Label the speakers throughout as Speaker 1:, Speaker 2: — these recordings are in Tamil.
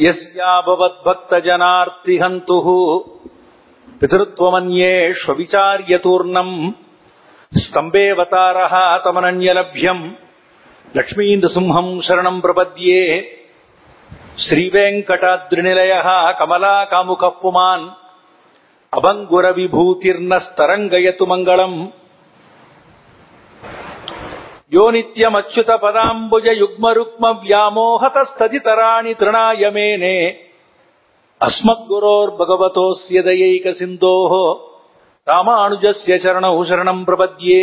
Speaker 1: यस्याभवद्भक्तजनार्तिहन्तुः पितृत्वमन्येष्वविचार्यतूर्णम् स्तम्भेऽवतारः तमनन्यलभ्यम् लक्ष्मीन्द्रसिंहम् शरणम् प्रपद्ये श्रीवेङ्कटाद्रिनिलयः कमलाकामुकः पुमान् अभङ्गुरविभूतिर्नस्तरङ्गयतु मङ्गलम् यो नित्यमच्युतपदाम्बुजयुग्मरुक्मव्यामोहतस्तदितराणि तृणाय मेने अस्मद्गुरोर्भगवतोऽस्य दयैकसिन्धोः रामानुजस्य चरणौ शरणम् प्रपद्ये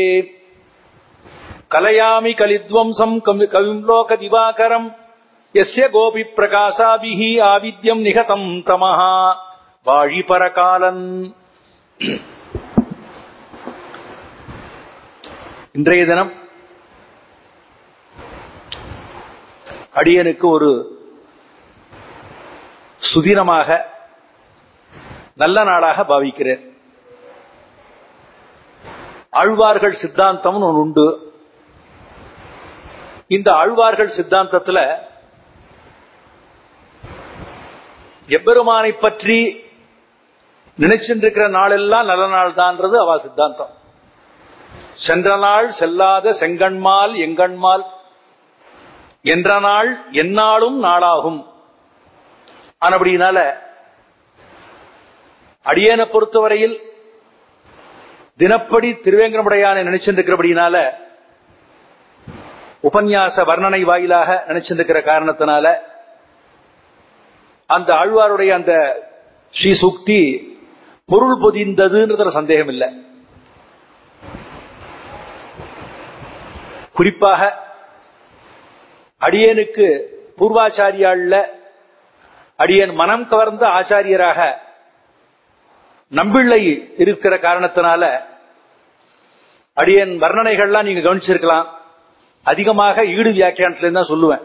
Speaker 1: कलयामि कलिध्वंसम् कविम् लोकदिवाकरम् यस्य गोपिप्रकाशाभिः आविद्यम् निहतम् तमः வாழிபரகாலன் இன்றைய தினம் அடியனுக்கு ஒரு சுதினமாக நல்ல நாளாக பாவிக்கிறேன். ஆழ்வார்கள் சித்தாந்தம் ஒன்று உண்டு. இந்த ஆழ்வார்கள் சித்தாந்தத்தில் எம்பெருமானை பற்றி நினைச்சிருக்கிற நாளெல்லாம் நல்ல நாள் தான்றது அவ சித்தாந்தம். சென்ற நாள் செல்லாத செங்கண்மால் எங்கண்மால் என்ற நாள் எந்நாளும் நாளாகும். அடியேன அடியனை பொறுத்தவரையில் தினப்படி திருவேங்கடமுடையானை நினைச்சிருக்கிறபடினால உபன்யாச வர்ணனை வாயிலாக நினைச்சிருக்கிற காரணத்தினால அந்த ஆழ்வாருடைய அந்த ஸ்ரீ சுக்தி பொருள் பொதிந்ததுன்றதுல சந்தேகம் இல்லை குறிப்பாக அடியனுக்கு பூர்வாச்சாரியாள்ல அடியன் மனம் கவர்ந்த ஆச்சாரியராக நம்பிள்ளை இருக்கிற காரணத்தினால அடியன் வர்ணனைகள்லாம் நீங்க கவனிச்சிருக்கலாம். அதிகமாக ஈடு வியாக்கியானத்துல தான் சொல்லுவேன்.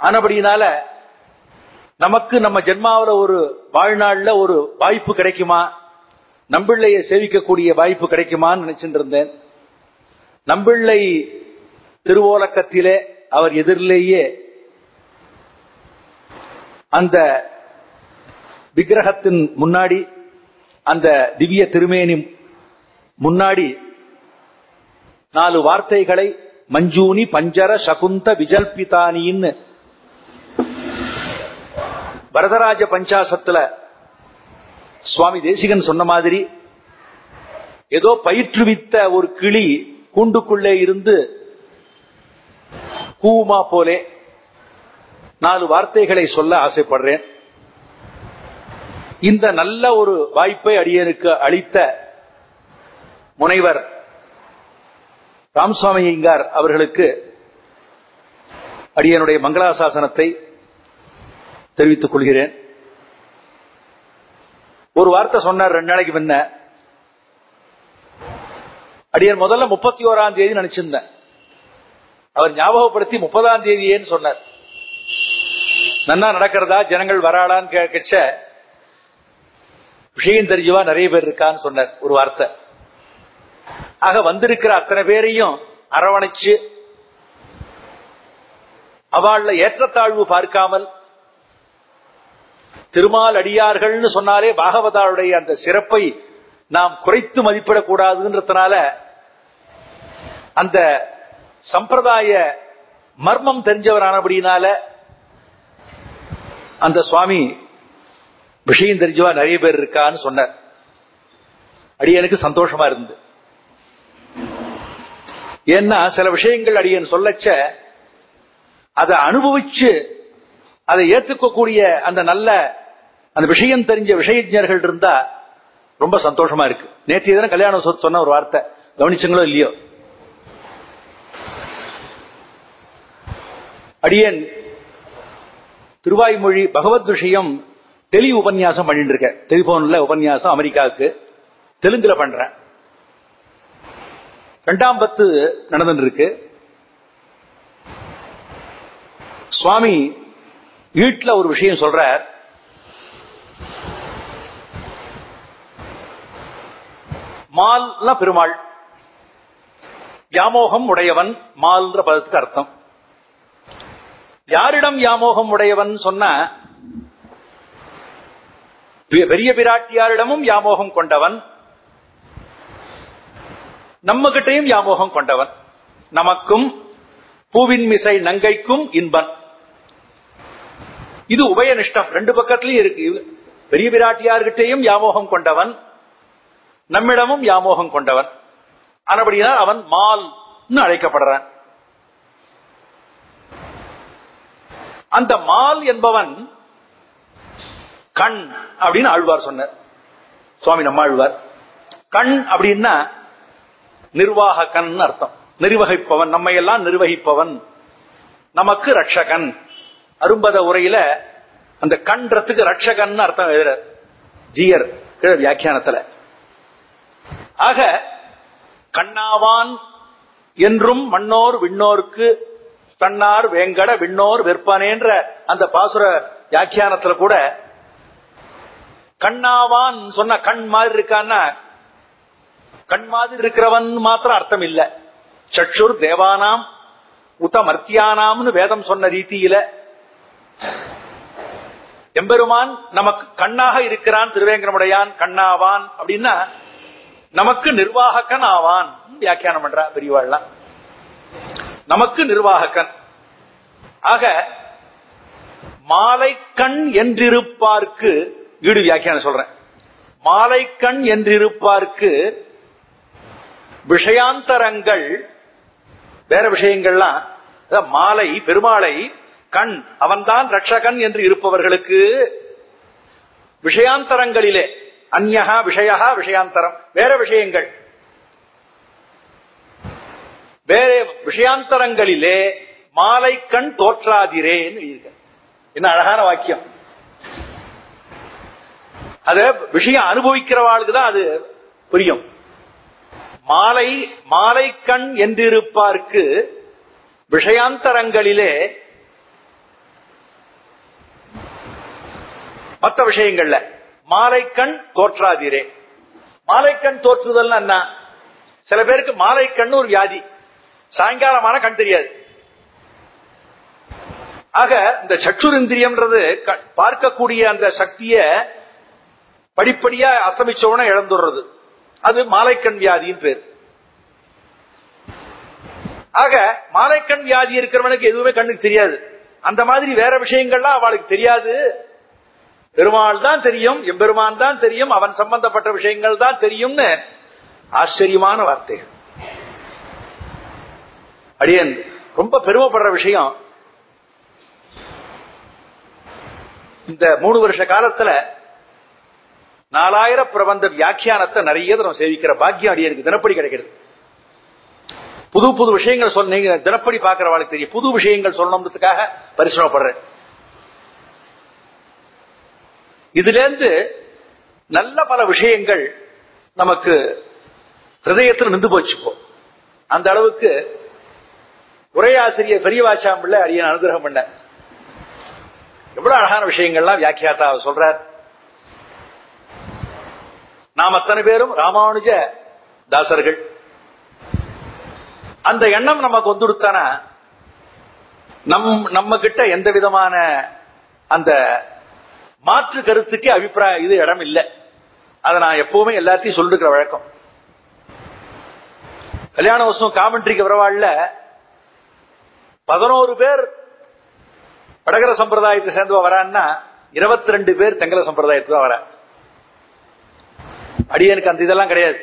Speaker 1: ஆனபடியினால நமக்கு நம்ம ஜென்மாவில ஒரு வாழ்நாள்ல ஒரு வாய்ப்பு கிடைக்குமா? நம்பிள்ளையை சேவிக்கக்கூடிய வாய்ப்பு கிடைக்குமான்னு நினைச்சிட்டு இருந்தேன். நம்பிள்ளை திருவோலக்கத்திலே அவர் எதிரிலேயே அந்த விக்கிரகத்தின் முன்னாடி அந்த திவ்ய திருமேனி முன்னாடி நாலு வார்த்தைகளை மஞ்சூனி பஞ்சர சகுந்த விஜல்பிதானின்னு வரதராஜ பஞ்சாசத்துல சுவாமி தேசிகன் சொன்ன மாதிரி ஏதோ பயிற்றுவித்த ஒரு கிளி கூண்டுக்குள்ளே இருந்து கூமா போலே நாலு வார்த்தைகளை சொல்ல ஆசைப்படுறேன். இந்த நல்ல ஒரு வாய்ப்பை அடியனுக்கு அளித்த முனைவர் ராமசுவாமி ஐயங்கார் அவர்களுக்கு அடியனுடைய மங்களாசாசனத்தை தெரிவித்துக் கொள்கிறேன். ஒரு வார்த்தை சொன்னார் ரெண்டு நாளைக்கு முன்ன. அடியன் முதல்ல முப்பத்தி ஓராம் தேதி நினைச்சிருந்தேன். அவர் ஞாபகப்படுத்தி முப்பதாம் தேதியேன்னு சொன்னார். நன்னா நடக்கிறதா? ஜனங்கள் வராளான்னு கேட்கச்ச விஷயம் தெரிஞ்சுவா? நிறைய பேர் இருக்கான்னு சொன்னார் ஒரு வார்த்தை. ஆக வந்திருக்கிற அத்தனை பேரையும் அரவணைச்சு அவள்ல ஏற்றத்தாழ்வு பார்க்காமல் திருமால் அடியார்கள்னு சொன்னாலே பாகவதாருடைய அந்த சிறப்பை நாம் குறைத்து மதிப்பிடக்கூடாதுன்றதுனால அந்த சம்பிரதாய மர்மம் தெரிஞ்சவரானபடினால அந்த சுவாமி விஷயம் தெரிஞ்சவா நிறைய பேர் இருக்கான்னு சொன்னார். அடியனுக்கு சந்தோஷமா இருந்து ஏன்னா சில விஷயங்கள் அடியன் சொல்லச்ச அதை அனுபவிச்சு அதை ஏத்துக்கக்கூடிய அந்த நல்ல அந்த விஷயம் தெரிஞ்ச விஷயஜர்கள் இருந்தா ரொம்ப சந்தோஷமா இருக்கு. நேற்று தானே கல்யாண சொத்து சொன்ன ஒரு வார்த்தை. கவனிச்சுங்களோ இல்லையோ? அடியன். திருவாய்மொழி பகவத் விஷயம் டெலி உபன்யாசம் பண்ணிட்டு இருக்கேன் டெலிபோன்ல உபன்யாசம் அமெரிக்காவுக்கு. தெலுங்குல பண்றேன். ரெண்டாம் பத்து நடந்துட்டு இருக்கு சுவாமி வீட்டுல ஒரு விஷயம் சொல்றார். மால்னா பெருமாள். வியாமோகம் உடையவன் மால்ன்ற பதத்துக்கு அர்த்தம். யாரிடம் வியாமோகம் உடையவன் சொன்ன பெரிய பிராட்டியாரிடமும் வியாமோகம் கொண்டவன் நம்ம கிட்டையும் வியாமோகம் கொண்டவன். நமக்கும் பூவின் மிசை நங்கைக்கும் இன்பன். இது உபயனிஷ்டம் ரெண்டு பக்கத்திலையும் இருக்கு. பெரிய பிராட்டியார்கிட்டையும் வியாமோகம் கொண்டவன் நம்மிடமும் வியாமோகம் கொண்டவன். ஆனபடியால் அவன் மால் அழைக்கப்படுறான். அந்த மால் என்பவன் கண் அப்படின்னு ஆழ்வார் சொன்னார். சுவாமி நம்ம ஆழ்வார். கண் அப்படின்னா நிர்வாக கண் அர்த்தம். நிர்வகிப்பவன் நம்மை எல்லாம் நிர்வகிப்பவன். நமக்கு ரட்சகன். அரும்பத உரையில அந்த கன்றத்துக்கு ரட்சகன் அர்த்தம் எழுதுற ஜீயர் வியாக்கியானத்துல. ஆக கண்ணாவான் என்றும் மண்ணோர் விண்ணோருக்கு தன்னார் வேங்கட விண்ணோர் விற்பனேன்ற அந்த பாசுர வியாக்கியானத்துல கூட கண்ணாவான் சொன்ன கண் மாதிரி இருக்கான்னா கண் மாதிரி இருக்கிறவன் மாத்திரம் அர்த்தம் இல்ல. சற்றுர் தேவானாம் உத மர்த்தியானாம்னு வேதம் சொன்ன ரீதியில எம்பெருமான் நமக்கு கண்ணாக இருக்கிறான் திருவேங்கரமுடையான் கண்ணாவான் அப்படின்னா நமக்கு நிர்வாகக்கன் ஆவான் வியாக்கியானம் பண்றா பெரியவாள்லாம். நமக்கு நிர்வாகக்கண். ஆக மாலைக்கண் என்றிருப்பார்க்கு ஈடு வியாக்கியான சொல்றேன். மாலைக்கண் என்றிருப்பார்க்கு விஷயாந்தரங்கள் வேற விஷயங்கள்லாம் மாலை பெருமாளை கண் அவன்தான் ரட்சகன் என்று இருப்பவர்களுக்கு விஷயாந்தரங்களிலே அந்நகா விஷயா விஷயாந்தரம் வேற விஷயங்கள். வேற விஷயாந்தரங்களிலே மாலை கண் தோற்றாதிரேன்னு என்ன அழகான வாக்கியம். அத விஷயம் அனுபவிக்கிறவாளுக்கு தான் அது புரியும். மாலை மாலை கண் என்றிருப்பார்க்கு விஷயாந்தரங்களிலே மற்ற விஷயங்கள்ல மாலைக்கண் மாலை மாலைக்கண் தோற்றுதல் என்ன? சில பேருக்கு மாலைக்கண் ஒரு வியாதி. சாயங்காலமான கண் தெரியாது. ஆக இந்த சற்றுரிந்திரியம்ன்றது பார்க்கக்கூடிய அந்த சக்திய படிப்படியா அசமிச்சவன இழந்துடுறது. அது மாலைக்கண் வியாதியின் பேர். ஆக மாலைக்கண் வியாதி இருக்கிறவனுக்கு எதுவுமே கண்ணுக்கு தெரியாது. அந்த மாதிரி வேற விஷயங்கள்லாம் அவளுக்கு தெரியாது. பெருமாள் தான் தெரியும் எம்பெருமான் தான் தெரியும் அவன் சம்பந்தப்பட்ட விஷயங்கள் தான் தெரியும்னு ஆச்சரியமான வார்த்தைகள். அடியன் ரொம்ப பெருமைப்படுற விஷயம் இந்த மூணு வருஷ காலத்துல நாலாயிரம் பிரபந்த வியாக்கியானத்தை நிறைய தரம் சேவிக்கிற பாக்கியம் அடியனுக்கு தினப்படி கிடைக்கிறது. புது புது விஷயங்கள் சொல் நீங்க தினப்படி பாக்குறவாளுக்கு தெரியும். புது விஷயங்கள் சொல்லணும்ன்றதுக்காக பரிசிரமப்படுறேன். இதுல இருந்து நல்ல பல விஷயங்கள் நமக்கு ஹிருதயத்தில் நின்று போச்சுப்போம் அந்த அளவுக்கு உரையாசிரியர் பெரியவாச்சாம்பிள்ள அரியன் அனுகிரகம் பண்ண. எவ்வளவு அழகான விஷயங்கள்லாம் வியாக்கியாத்தா சொல்றார். நாம் அத்தனை பேரும் ராமானுஜ தாசர்கள். அந்த எண்ணம் நமக்கு வந்துடுத்தானா? நம் நம்ம கிட்ட எந்த விதமான அந்த மாற்று கருத்துக்கு அபிப்பிராயம் இது இடம் இல்லை. அதை நான் எப்பவுமே எல்லாத்தையும் சொல்லிருக்கிற வழக்கம். கல்யாண வருஷம் காமெண்ட்ரிக்கு வரவாழ்ல பதினோரு பேர் வடகர சம்பிரதாயத்தை சேர்ந்து வரான்னா இருபத்தி ரெண்டு பேர் தெங்கல சம்பிரதாயத்துக்கு தான் வர அடியனுக்கு அந்த இதெல்லாம் கிடையாது.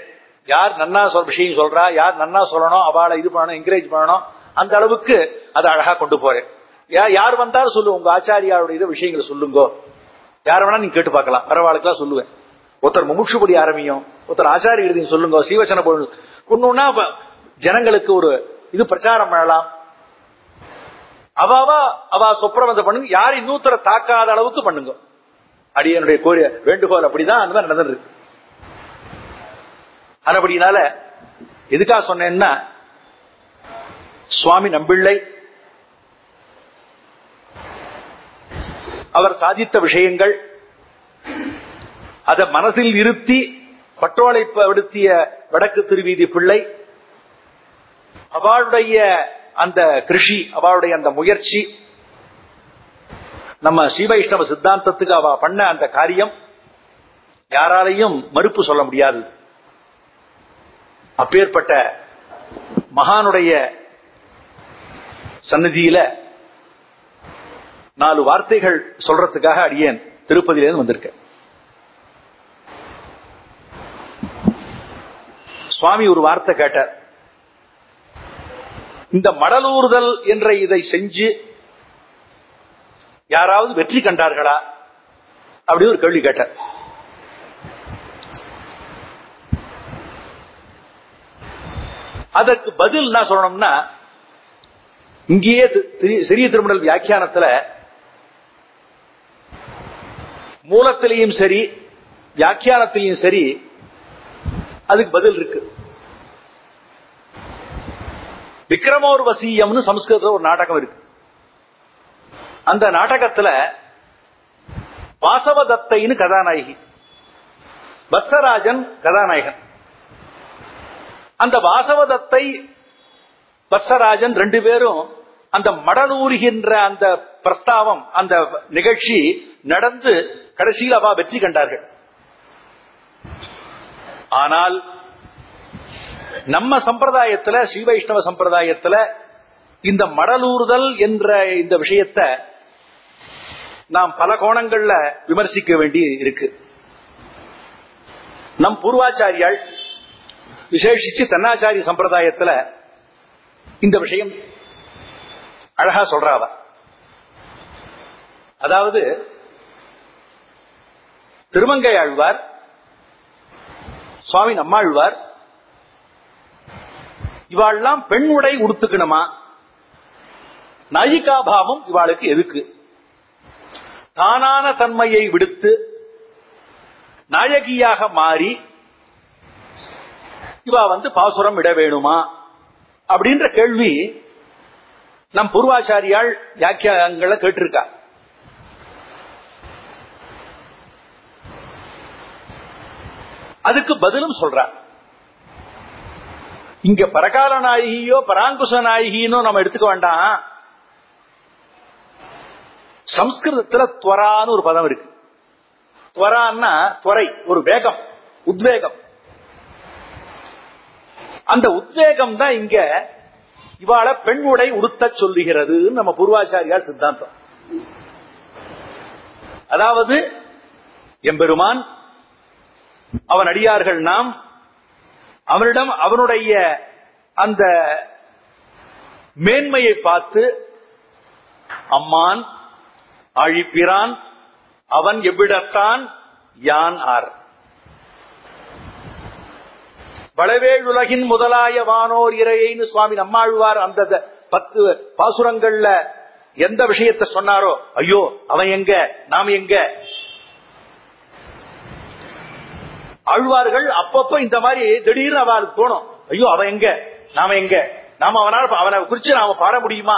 Speaker 1: யார் நன்னா சொல் விஷயம் சொல்றா யார் நன்னா சொல்லணும் அவளை இது பண்ணணும் என்கரேஜ் பண்ணணும் அந்த அளவுக்கு அதை அழகா கொண்டு போறேன். யார் வந்தாலும் சொல்லு உங்க ஆச்சாரியாருடைய இது விஷயங்களை சொல்லுங்க. யார வேணா நீங்க கேட்டு பார்க்கலாம். பரவாயில்லைக்கெல்லாம் சொல்லுவேன். ஒருத்தர் முமுட்சுபடி ஆரம்பியும் ஒருத்தர் ஆச்சாரிய சொல்லுங்க சீவச்சன பொருள் கொண்டுனா ஜனங்களுக்கு ஒரு இது பிரச்சாரம் பண்ணலாம். அவாவா அவ சொப்பிரபந்தம் பண்ணுங்க. யார் இன்னூத்தர தாக்காத அளவுக்கு பண்ணுங்க. அடியனுடைய கோரிய வேண்டுகோள் அப்படிதான் அந்த மாதிரி நடந்துருக்கு அதுபடினால எதுக்காக சொன்னேன்னா சுவாமி நம்பிள்ளை அவர் சாதித்த விஷயங்கள் அதை மனசில் இருத்தி பட்டோலைப்படுத்திய வடக்கு திருவீதி பிள்ளை அவளுடைய அந்த கிருஷி அவளுடைய அந்த முயற்சி நம்ம ஸ்ரீவைஷ்ணவ சித்தாந்தத்துக்கு அவ பண்ண அந்த காரியம் யாராலையும் மறுப்பு சொல்ல முடியாது. அப்பேற்பட்ட மகானுடைய சன்னதியில நாலு வார்த்தைகள் சொல்றதுக்காக அடியேன். திருப்பதியிலேருந்து வந்திருக்கேன். சுவாமி ஒரு வார்த்தை கேட்டார். இந்த மடலூறுதல் என்ற இதை செஞ்சு யாராவது வெற்றி கண்டார்களா? அப்படி ஒரு கேள்வி கேட்டார் அதற்கு பதில் என்ன சொல்லணும்னா இங்கேயே சிறிய திருமணல் வியாக்கியானத்துல மூலத்திலையும் சரி வியாக்கியானத்திலையும் சரி அதுக்கு பதில் இருக்கு. விக்ரமோர் வசியம்னு சம்ஸ்கிருதத்தில் ஒரு நாடகம் இருக்கு. அந்த நாடகத்துல வாசவதத்தைன்னு கதாநாயகி வத்சராஜன் கதாநாயகன். அந்த வாசவதத்தை வத்சராஜன் ரெண்டு பேரும் அந்த மடலூறுகின்ற அந்த பிரஸ்தாவம் அந்த நிகழ்ச்சி நடந்து கடைசியில் அவா வெற்றி கண்டார்கள். ஆனால் நம்ம சம்பிரதாயத்துல ஸ்ரீ வைஷ்ணவ சம்பிரதாயத்துல இந்த மடலூறுதல் என்ற இந்த விஷயத்தை நாம் பல கோணங்கள்ல விமர்சிக்க வேண்டி இருக்கு. நம் பூர்வாச்சாரியால் விசேஷிச்சு தன்னாச்சாரிய சம்பிரதாயத்துல இந்த விஷயம் அழகா சொல்றாவ. அதாவது திருமங்கை ஆழ்வார் சுவாமி நம்மாழ்வார் இவாள்லாம் பெண் உடை உடுத்துக்கணுமா? நாயிகாபாவம் இவாளுக்கு எதுக்கு? தானான தன்மையை விடுத்து நாயகியாக மாறி இவா வந்து பாசுரம் விட வேணுமா? அப்படின்ற கேள்வி நம் பூர்வாச்சாரியால் யாக்கியங்களை கேட்டிருக்கா. அதுக்கு பதிலும் சொல்றார். இங்க பரகால நாயகியோ பராங்குச நாயகினோ நம்ம எடுத்துக்க வேண்டாம். சம்ஸ்கிருதத்துல துவரான்னு ஒரு பதம் இருக்கு. துவரான்னா துறை ஒரு வேகம் உத்வேகம். அந்த உத்வேகம் தான் இங்க இவாள பெண் உடை உடுத்த சொல்லுகிறது நம்ம பூர்வாச்சாரியார் சித்தாந்தம். அதாவது எம்பெருமான் அவன் அடியார்கள் நாம் அவனிடம் அவனுடைய அந்த மேன்மையை பார்த்து அம்மான் அழிப்பிரான் அவன் எவ்விடத்தான் யான் ஆர்? வளவேழுலகின் முதலாய வானோர் இறையைன்னு சுவாமி நம்மாழ்வார் அந்த பத்து பாசுரங்கள்ல எந்த விஷயத்தை சொன்னாரோ ஐயோ அவன் எங்க நாம் எங்க? ஆழ்வார்கள் அப்பப்ப இந்த மாதிரி திடீர்னு அவளுக்கு தோணும். ஐயோ அவன் எங்க? நாம எங்க? நாம அவனால் அவனை குறிச்சு நாம பாட முடியுமா?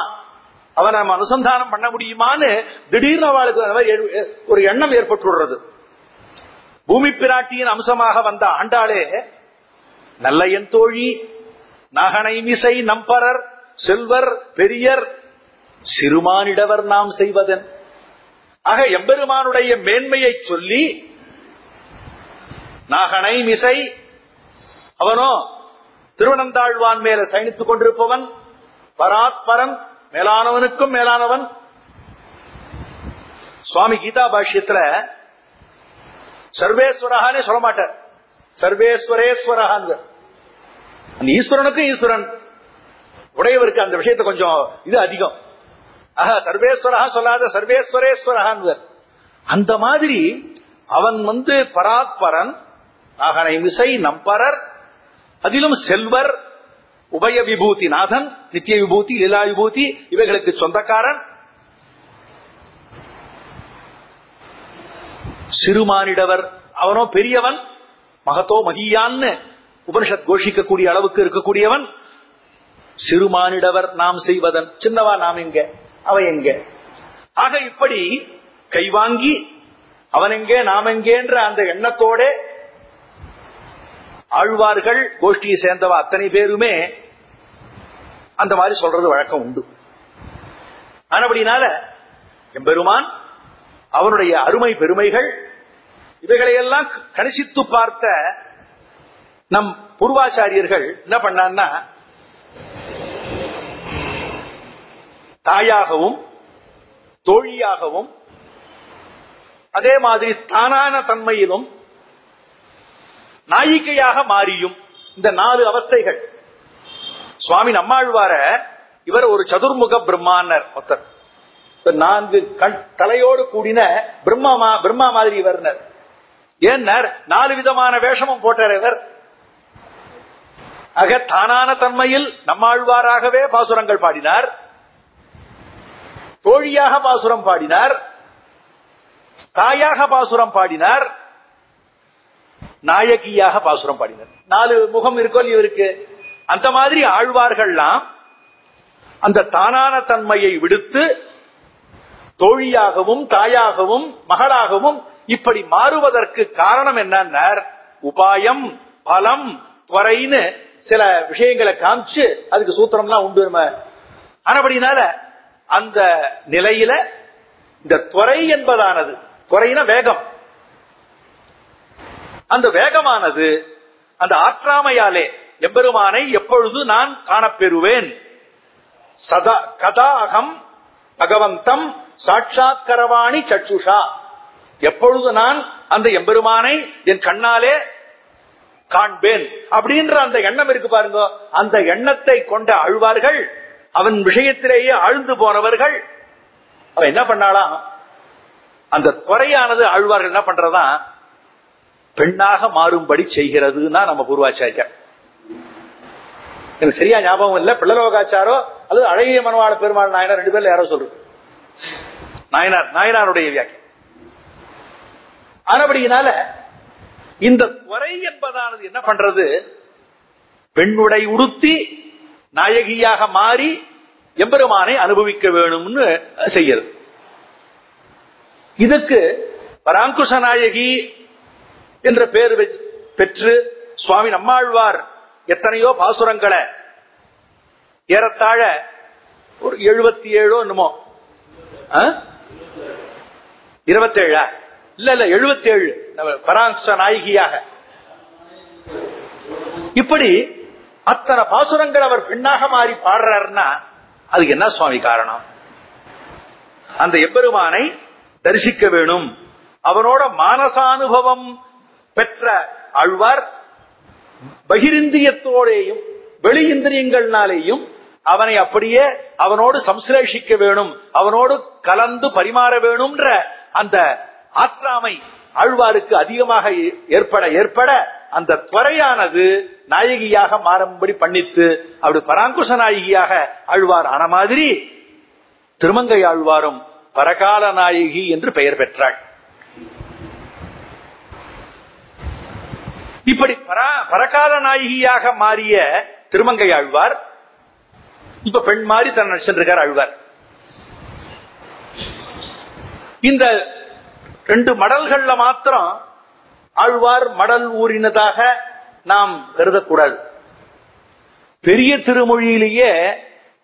Speaker 1: அவன் நம்ம அனுசந்தானம் பண்ண முடியுமான்னு திடீர்னு அவளுக்கு ஒரு எண்ணம் ஏற்பட்டுடுறது பூமி பிராட்டியின் அம்சமாக வந்த ஆண்டாளே நல்ல என் தோழி நகனை மிசை நம்பரர் செல்வர் பெரியர் சிறுமானிடவர் நாம் செய்வதன். ஆக எம்பெருமானுடைய மேன்மையை சொல்லி நாகனை மிசை அவனோ திருவனந்தாழ்வான் மேல சயனித்துக் கொண்டிருப்பவன் பராத்பரன் மேலானவனுக்கும் மேலானவன். சுவாமி கீதா பாஷ்யத்துல சர்வேஸ்வரகானே சொல்ல மாட்டார். சர்வேஸ்வரேஸ்வரகான் ஈஸ்வரனுக்கும் ஈஸ்வரன். உடையவருக்கு அந்த விஷயத்தை கொஞ்சம் இது அதிகம். ஆஹா சர்வேஸ்வரகா சொல்லாத சர்வேஸ்வரேஸ்வரகான் அந்த மாதிரி அவன் வந்து பராத்பரன் ஆகனை விசை நம்பரர் அதிலும் செல்வர் உபய விபூதி நாதன் நித்திய விபூதி லீலா விபூதி இவைகளுக்கு சொந்தக்காரன். சிறுமானிடவர் அவனோ பெரியவன் மகத்தோ மகியான்னு உபனிஷத் கோஷிக்கக்கூடிய அளவுக்கு இருக்கக்கூடியவன். சிறுமானிடவர் நாம் செய்வதன் சின்னவா நாம் எங்க அவ எங்க. ஆக இப்படி கைவாங்கி அவன் எங்கே நாம் எங்கேன்ற அந்த எண்ணத்தோட ஆழ்வார்கள் கோஷ்டியை சேர்ந்தவ அத்தனை பேருமே அந்த மாதிரி சொல்றது வழக்கம் உண்டு. ஆனபடினால எம்பெருமான் அவனுடைய அருமை பெருமைகள் இவைகளையெல்லாம் கணிசித்து பார்த்த நம் பூர்வாச்சாரியர்கள் என்ன பண்ணான்னா தாயாகவும் தோழியாகவும் அதே மாதிரி தானான தன்மையிலும் நாயிக்கையாக மாறியும் இந்த நாலு அவஸ்தைகள். சுவாமி நம்மாழ்வார இவர் ஒரு சதுர்முக பிரம்மானர் ஒருத்தர். நான்கு கண் தலையோடு கூடின பிரம்மா பிரம்மா மாதிரி இவர்னர். ஏன்னர் நாலு விதமான வேஷமும் போட்டார் இவர். ஆக தானான தன்மையில் நம்மாழ்வாராகவே பாசுரங்கள் பாடினார். தோழியாக பாசுரம் பாடினார். தாயாக பாசுரம் பாடினார். நாயகியாக பாசுரம் பாடினர். நாலு முகம் இருக்கோ இவருக்கு? அந்த மாதிரி ஆழ்வார்கள்லாம் அந்த தானான தன்மையை விடுத்து தோழியாகவும் தாயாகவும் மகளாகவும் இப்படி மாறுவதற்கு காரணம் என்னன்னார்? உபாயம் பலம் துறைன்னு சில விஷயங்களை காமிச்சு அதுக்கு சூத்திரம்லாம் உண்டு நம்ம. ஆனபடினால அந்த நிலையில இந்த துறை என்பதானது. துறையின வேகம். அந்த வேகமானது அந்த ஆற்றாமையாலே எம்பெருமானை எப்பொழுது நான் காணப்பெறுவேன்? சதா கதா அகம் பகவந்தம் சாட்சாத் கரவாணி சச்சுஷா எப்பொழுது நான் அந்த எம்பெருமானை என் கண்ணாலே காண்பேன்? அப்படின்ற அந்த எண்ணம் இருக்கு பாருங்க. அந்த எண்ணத்தை கொண்ட அழுவார்கள் அவன் விஷயத்திலேயே ஆழ்ந்து போனவர்கள். அவன் என்ன பண்ணாலாம்? அந்த துறையானது ஆழ்வார்கள் என்ன பண்றதான் பெண்ணாக மாறும்படி செய்கிறதுன்னா நம்ம பூர்வாச்சாரியர். எனக்கு சரியா ஞாபகம் இல்ல. பிள்ளலோகாச்சாரோ அல்லது அழகிய மனவாள பெருமாள் நாயனார் ரெண்டு பேர்ல யாரோ சொல்றது. நாயனார் நாயனாருடைய வியாக்கியம். ஆனபடியினால இந்த துறை என்பதானது என்ன பண்றது? பெண்ணுடை உடுத்தி நாயகியாக மாறி எம்பெருமானை அனுபவிக்க வேணும்னு செய்யறது. இதுக்கு பராங்குஷ நாயகி என்ற பெயர் பெற்று சுவாமி நம்மாழ்வார் எத்தனையோ பாசுரங்களை ஏறத்தாழ ஒரு எழுபத்தி ஏழோ என்னமோ இருபத்தேழா இல்ல இல்ல எழுபத்தி ஏழு பராங்குஷ நாயகியாக. இப்படி அத்தனை பாசுரங்கள் அவர் பெண்ணாக மாறி பாடுறாருன்னா அதுக்கு என்ன சுவாமி காரணம்? அந்த எப்பெருமானை தரிசிக்க வேணும். அவனோட மானசானுபவம் பெற்ற ஆழ்வார் பகிரிந்தியத்தோடையும் வெளி இந்திரியங்கள்னாலேயும் அவனை அப்படியே அவனோடு சம்சிலேஷிக்க வேணும் அவனோடு கலந்து பரிமாற வேணும்ன்ற அந்த ஆற்றாமை ஆழ்வாருக்கு அதிகமாக ஏற்பட ஏற்பட அந்த துறையானது நாயகியாக மாறும்படி பண்ணித்து அப்படி பராங்குஷ நாயகியாக ஆழ்வார் ஆன மாதிரி திருமங்கை ஆழ்வாரும் பரகால நாயகி என்று பெயர் பெற்றாள் இப்படி பரகால நாயகியாக மாறிய திருமங்கை ஆழ்வார் இப்ப பெண் மாறி தன் நடிச்சிருக்கார் ஆழ்வார். இந்த ரெண்டு மடல்கள்ல மாத்திரம் ஆழ்வார் மடல் ஊறினதாக நாம் கருதக்கூடாது. பெரிய திருமொழியிலேயே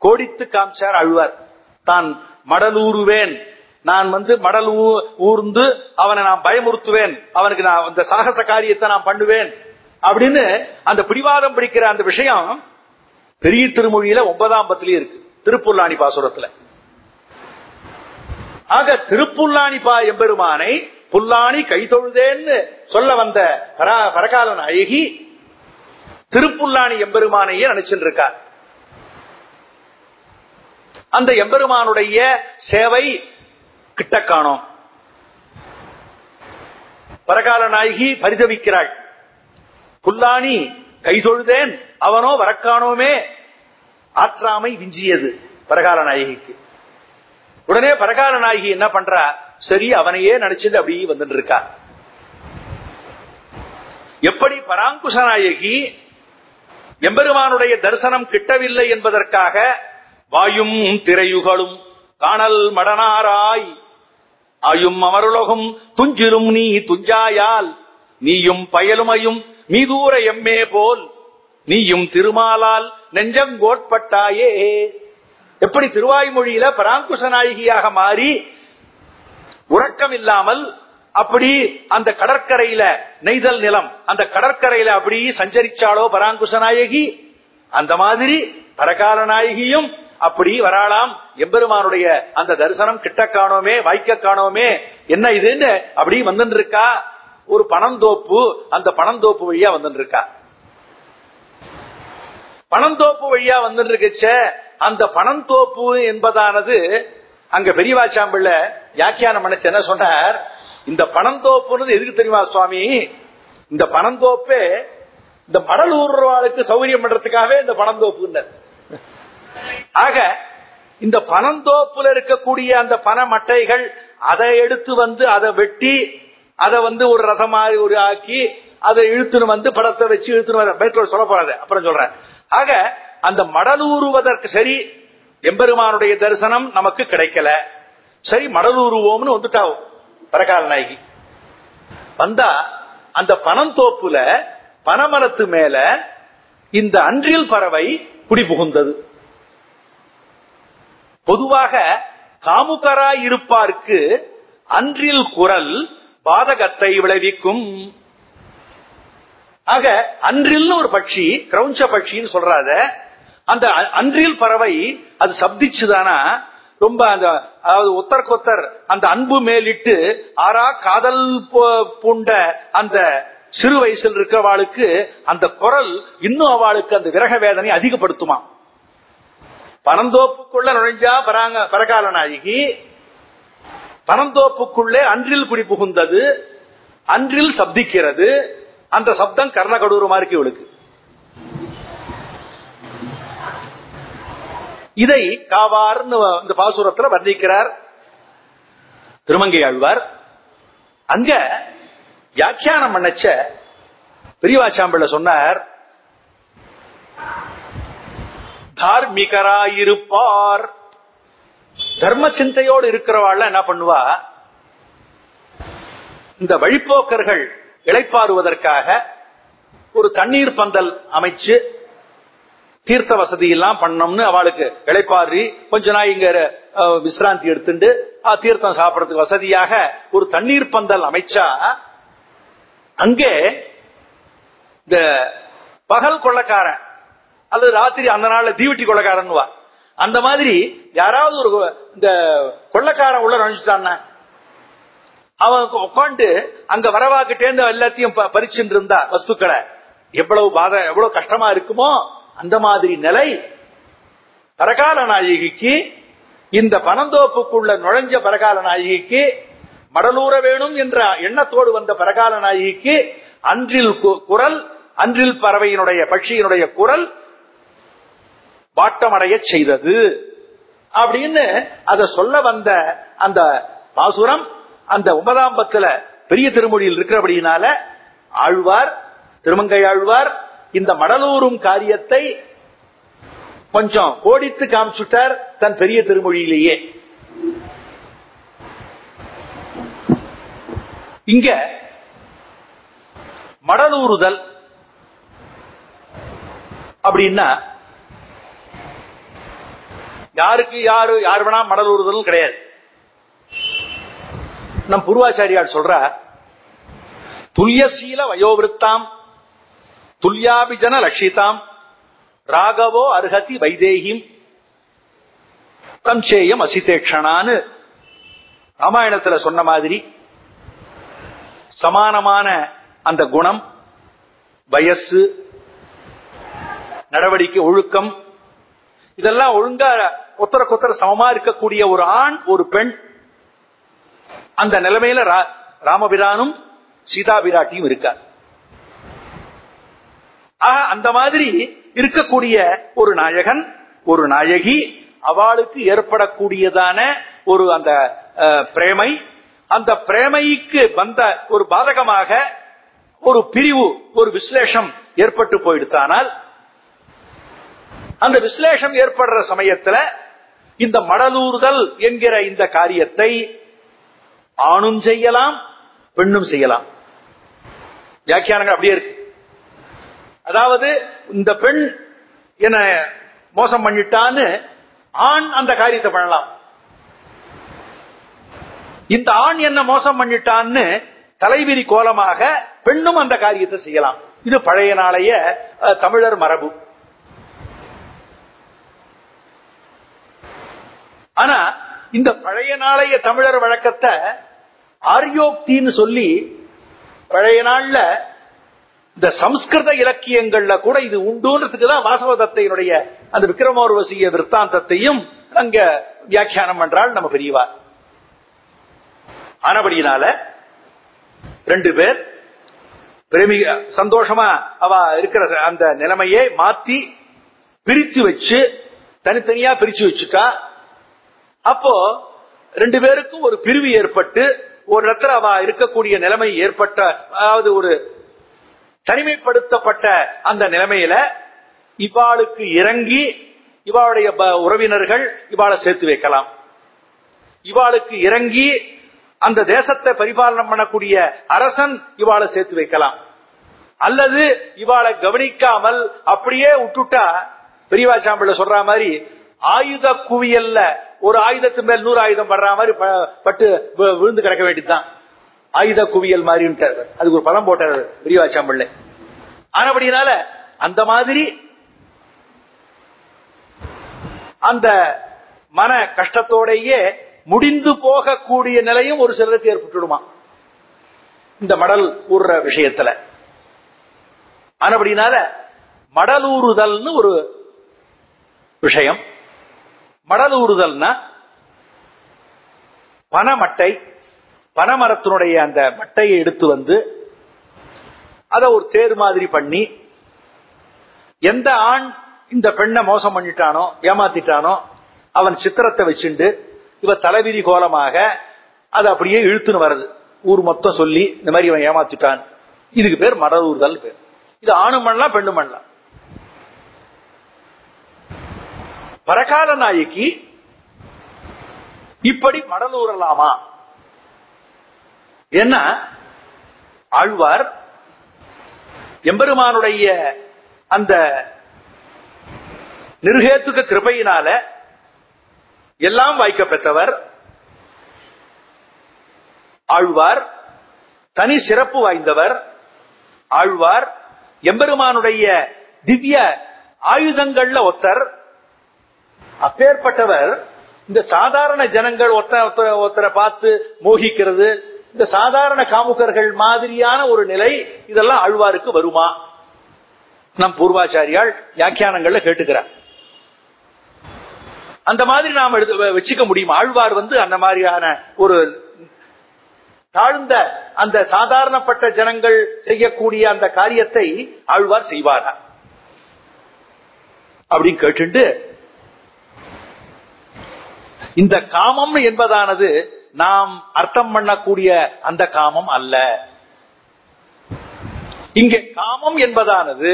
Speaker 1: கோடித்து காமிச்சார் ஆழ்வார். தான் மடல் ஊறுவேன் நான் வந்து மடல் ஊர்ந்து அவனை நான் பயமுறுத்துவேன். அவனுக்கு நான் அந்த சாகச காரியத்தை நான் பண்ணுவேன். அப்படின்னு அந்த பிடிவாதம் பிடிக்கிற அந்த விஷயம் பெரிய திருமொழியில ஒன்பதாம் பத்திலேயே இருக்கு. திருப்புல்லாணி பாசுரத்துல. ஆக திருப்புல்லாணி பா எம்பெருமானை புல்லாணி கைதொழுதேன்னு சொல்ல வந்த பரகாலன் அழகி திருப்புல்லாணி எம்பெருமானையே நினைச்சிட்டு இருக்கார் அந்த எம்பெருமானுடைய சேவை கிட்ட காணோம். பரகால நாயகி பரிதவிக்கிறாள். புல்லாணி கைதொழுதேன் அவனோ வரக்கானோமே ஆற்றாமை விஞ்சியது பரகால நாயகிக்கு. உடனே பரகால நாயகி என்ன பண்றா? சரி அவனையே நினைச்சது அப்படி வந்துட்டு இருக்கா. எப்படி பராங்குஷ நாயகி எம்பெருமானுடைய தரிசனம் கிட்டவில்லை என்பதற்காக வாயும் திரையுகளும் காணல் மடனாராய் அயும் அமருலகும் துஞ்சிலும் நீ துஞ்சாயால் நீயும் பயலுமையும் மீதூர எம்மே போல் நீயும் திருமாலால் நெஞ்சங்கோட்பட்டாயே. எப்படி திருவாய்மொழியில பராங்குஷ நாயகியாக மாறி உறக்கம் இல்லாமல் அப்படி அந்த கடற்கரையில நெய்தல் நிலம் அந்த கடற்கரையில அப்படி சஞ்சரிச்சாளோ பராங்குச நாயகி அந்த மாதிரி பரகால நாயகியும் அப்படி வராளாம். எம்பெருமானுடைய அந்த தரிசனம் கிட்ட காணோமே வாய்க்க காணோமே. என்ன இதுன்னு அப்படி வந்துட்டு இருக்கா ஒரு பணந்தோப்பு அந்த பணந்தோப்பு வழியா வந்துட்டு இருக்கா பணந்தோப்பு வழியா வந்துட்டு இருக்கச்ச அந்த பணந்தோப்பு என்பதானது அங்க பெரியவாச்சாம்பிள்ள வியாக்கியானம் பண்ணச்சு என்ன சொன்னார்? இந்த பணந்தோப்புன்னு எதுக்கு தெரியுமா சுவாமி? இந்த பணந்தோப்பே இந்த மடல் ஊர்வாளுக்கு சௌகரியம் பண்றதுக்காகவே இந்த பணந்தோப்புன்னு ஆக இந்த பனந்தோப்புல இருக்கக்கூடிய அந்த பன மட்டைகள் அதை எடுத்து வந்து அதை வெட்டி அதை வந்து ஒரு ரதம் மாதிரி ஒரு ஆக்கி அதை இழுத்துன்னு வந்து படத்தை வச்சு இழுத்துன்னு மேற்கொள் சொல்ல போறாரு. அப்புறம் சொல்றேன் ஆக அந்த மடலூறுவதற்கு சரி எம்பெருமானுடைய தரிசனம் நமக்கு கிடைக்கல. சரி மடலூருவோம்னு வந்துட்டாவும் பரகால நாயகி. வந்தா அந்த பனந்தோப்புல பனமரத்து மேல இந்த அன்றில் பறவை குடி புகுந்தது. பொதுவாக காமுகராய் இருப்பார்க்கு அன்றில் குரல் பாதகத்தை விளைவிக்கும். ஆக அன்றில்னு ஒரு பட்சி கிரௌஞ்ச பட்சின்னு சொல்றாத அந்த அன்றில் பறவை அது சப்திச்சுதானா ரொம்ப அந்த அதாவது ஒத்தர்கொத்தர் அந்த அன்பு மேலிட்டு ஆறா காதல் பூண்ட அந்த சிறு வயசில் இருக்கிறவாளுக்கு அந்த குரல் இன்னும் அவளுக்கு அந்த விரக வேதனை அதிகப்படுத்துமா. பனந்தோப்புக்குள்ள நுழைஞ்சா பராங்க பரகால நாயகி. பனந்தோப்புக்குள்ளே அன்றில் குடி புகுந்தது. அன்றில் சப்திக்கிறது. அந்த சப்தம் கர்ணகடூரமா இருக்கு இவளுக்கு. இதை காவார்னு இந்த பாசுரத்தில் வர்ணிக்கிறார். திருமங்கை ஆழ்வார். அங்க வியாக்கியானம் பண்ணச்ச பெரியவாச்சாம்பிள்ள சொன்னார் தார்மிகராயிருப்பார். தர்ம சிந்தையோடு இருக்கிறவாள் என்ன பண்ணுவா? இந்த வழிப்போக்கர்கள் இழைப்பாருவதற்காக ஒரு தண்ணீர் பந்தல் அமைச்சு தீர்த்த வசதி எல்லாம் பண்ணோம்னு அவளுக்கு இழைப்பாரி கொஞ்ச நாள் இங்க விசிராந்தி எடுத்துட்டு தீர்த்தம் சாப்பிடறதுக்கு வசதியாக ஒரு தண்ணீர் பந்தல் அமைச்சா அங்கே இந்த பகல் கொள்ளக்காரன் அல்லது ராத்திரி அந்த நாள்ல தீவட்டி கொள்ளக்காரன் அந்த மாதிரி யாராவது ஒரு இந்த கொள்ளக்காரன் உள்ள நுழைஞ்சிட்டான் அவன் உட்காந்து அங்க வரவாக்கிட்டே எல்லாத்தையும் பறிச்சுட்டு இருந்தா வஸ்துக்களை எவ்வளவு பாத எவ்வளவு கஷ்டமா இருக்குமோ அந்த மாதிரி நிலை பரகால நாயகிக்கு இந்த பனந்தோப்புக்குள்ள நுழைஞ்ச பரகால நாயகிக்கு மடலூர வேணும் என்ற எண்ணத்தோடு வந்த பரகால நாயகிக்கு அன்றில் குரல் அன்றில் பறவையினுடைய பட்சியினுடைய குரல் வாட்டமடைய செய்தது. அப்படின்னு அதை சொல்ல வந்த அந்த பாசுரம் அந்த ஒன்பதாம் பத்துல பெரிய திருமொழியில் இருக்கிறபடியினால ஆழ்வார் திருமங்கை ஆழ்வார் இந்த மடலூரும் காரியத்தை கொஞ்சம் கோடித்து காமிச்சுட்டார் தன் பெரிய திருமொழியிலேயே. இங்க மடலூறுதல் அப்படின்னா யாருக்கு யாரு யார் வேணா மடலூறுதல் கிடையாது. நம் புருவாச்சாரியார் சொல்ற துல்லியசீல வயோவிருத்தாம் துல்யாபிஜன லட்சிதாம் ராகவோ அருகதி வைதேகிம் தஞ்சேயம் அசிதேக்ஷனான்னு ராமாயணத்துல சொன்ன மாதிரி சமானமான அந்த குணம் வயசு நடவடிக்கை ஒழுக்கம் இதெல்லாம் ஒழுங்கா கொத்தர கொத்தர சமமா இருக்கக்கூடிய ஒரு ஆண் ஒரு பெண் அந்த நிலைமையில ராமபிரானும் சீதா பிராட்டியும் இருக்கார் அந்த மாதிரி இருக்கக்கூடிய ஒரு நாயகன் ஒரு நாயகி அவளுக்கு ஏற்படக்கூடியதான ஒரு அந்த பிரேமை அந்த பிரேமைக்கு வந்த ஒரு பாதகமாக ஒரு பிரிவு ஒரு விசலேஷம் ஏற்பட்டு போயிடுத்தானால் அந்த விசலேஷம் ஏற்படுற சமயத்துல இந்த மடலூறுதல் என்கிற இந்த காரியத்தை ஆணும் செய்யலாம் பெண்ணும் செய்யலாம். வியாக்கியானங்கள் அப்படியே இருக்கு. அதாவது இந்த பெண் என்ன மோசம் பண்ணிட்டான்னு ஆண் அந்த காரியத்தை பண்ணலாம். இந்த ஆண் என்ன மோசம் பண்ணிட்டான்னு தலைவிரி கோலமாக பெண்ணும் அந்த காரியத்தை செய்யலாம். இது பழைய நாளைய அஹ், தமிழர் மரபு. ஆனா இந்த பழைய நாளைய தமிழர் வழக்கத்தை ஆரியோக்தின்னு சொல்லி பழைய நாள்ல இந்த சம்ஸ்கிருத இலக்கியங்கள்ல கூட இது உண்டுன்றதுக்கு தான் வாசவதத்தையினுடைய அந்த விக்ரமோர்வசிய விற்த்தாந்தத்தையும் அங்க வியாக்கியானம் என்றால் நம்ம பெரியவா. ஆனபடியினால ரெண்டு பேர் பிரேமிக சந்தோஷமா அவ இருக்கிற அந்த நிலைமையை மாத்தி பிரித்து வச்சு தனித்தனியா பிரிச்சு வச்சுட்டா அப்போ ரெண்டு பேருக்கும் ஒரு பிரிவு ஏற்பட்டு ஒரு இடத்துல அவ இருக்கக்கூடிய நிலைமை ஏற்பட்ட அதாவது ஒரு தனிமைப்படுத்தப்பட்ட அந்த நிலைமையில இவாளுக்கு இறங்கி இவாளுடைய ப- உறவினர்கள் இவாளை சேர்த்து வைக்கலாம். இவாளுக்கு இறங்கி அந்த தேசத்தை பரிபாலனம் பண்ணக்கூடிய அரசன் இவாளை சேர்த்து வைக்கலாம். அல்லது இவாளை கவனிக்காமல் அப்படியே விட்டுட்டா பெரியவா சாம்பல சொல்ற மாதிரி ஆயுத குவியல்ல ஒரு ஆயுதத்து மேல் நூறு ஆயுதம் படுற மாதிரி பட்டு விழுந்து கிடக்க வேண்டியதுதான். ஆயுத குவியல் மாதிரி அதுக்கு ஒரு பதம் போட்டார் விரிவாச்சாம்பிள்ளை ஆனபடினால அந்த மாதிரி அந்த மன கஷ்டத்தோடையே முடிந்து போகக்கூடிய நிலையும் ஒரு சிலருக்கு ஏற்பட்டுடுமா. இந்த மடல் ஊறுற விஷயத்துல. ஆனபடினால மடலூறுதல்னு ஒரு விஷயம். மடல் ஊறுதல்னா பனமட்டை பனமரத்தினுடைய அந்த மட்டையை எடுத்து வந்து அதை ஒரு தேர் மாதிரி பண்ணி எந்த ஆண் இந்த பெண்ணை மோசம் பண்ணிட்டானோ ஏமாத்திட்டானோ அவன் சித்திரத்தை வச்சுண்டு இவ தலைவிதி கோலமாக அது அப்படியே இழுத்துன்னு வருது ஊர் மொத்தம் சொல்லி இந்த மாதிரி இவன் ஏமாத்திட்டான். இதுக்கு பேர் மடலூர்தல் பேர். இது ஆணும் பண்ணலாம் பெண்ணும் பண்ணலாம். பரகால நாயகி இப்படி மடலூரலாமா என்ன? ஆழ்வார் எம்பெருமானுடைய அந்த நிர்ஹேத்துக கிருபையினால எல்லாம் வாய்க்க பெற்றவர் ஆழ்வார் தனி சிறப்பு வாய்ந்தவர் ஆழ்வார் எம்பெருமானுடைய திவ்ய ஆயுதங்கள்ல ஒத்தர் அப்பேற்பட்டவர் இந்த சாதாரண ஜனங்கள் ஒத்த ஒத்த- ஒருத்தரை பார்த்து மோகிக்கிறது. இந்த சாதாரண காமுகர்கள் மாதிரியான ஒரு நிலை இதெல்லாம் ஆழ்வாருக்கு வருமா? நம் பூர்வாச்சாரியால் வியாக்கியானங்கள்ல கேட்டுக்கிறார். அந்த மாதிரி நாம் வச்சுக்க முடியும்? ஆழ்வார் வந்து அந்த மாதிரியான ஒரு தாழ்ந்த அந்த சாதாரணப்பட்ட ஜனங்கள் செய்யக்கூடிய அந்த காரியத்தை ஆழ்வார் செய்வாரா? அப்படின்னு கேட்டுண்டு இந்த காமம் என்பதானது நாம் அர்த்தம் பண்ணக்கூடிய அந்த காமம் அல்ல. இங்கே காமம் என்பதானது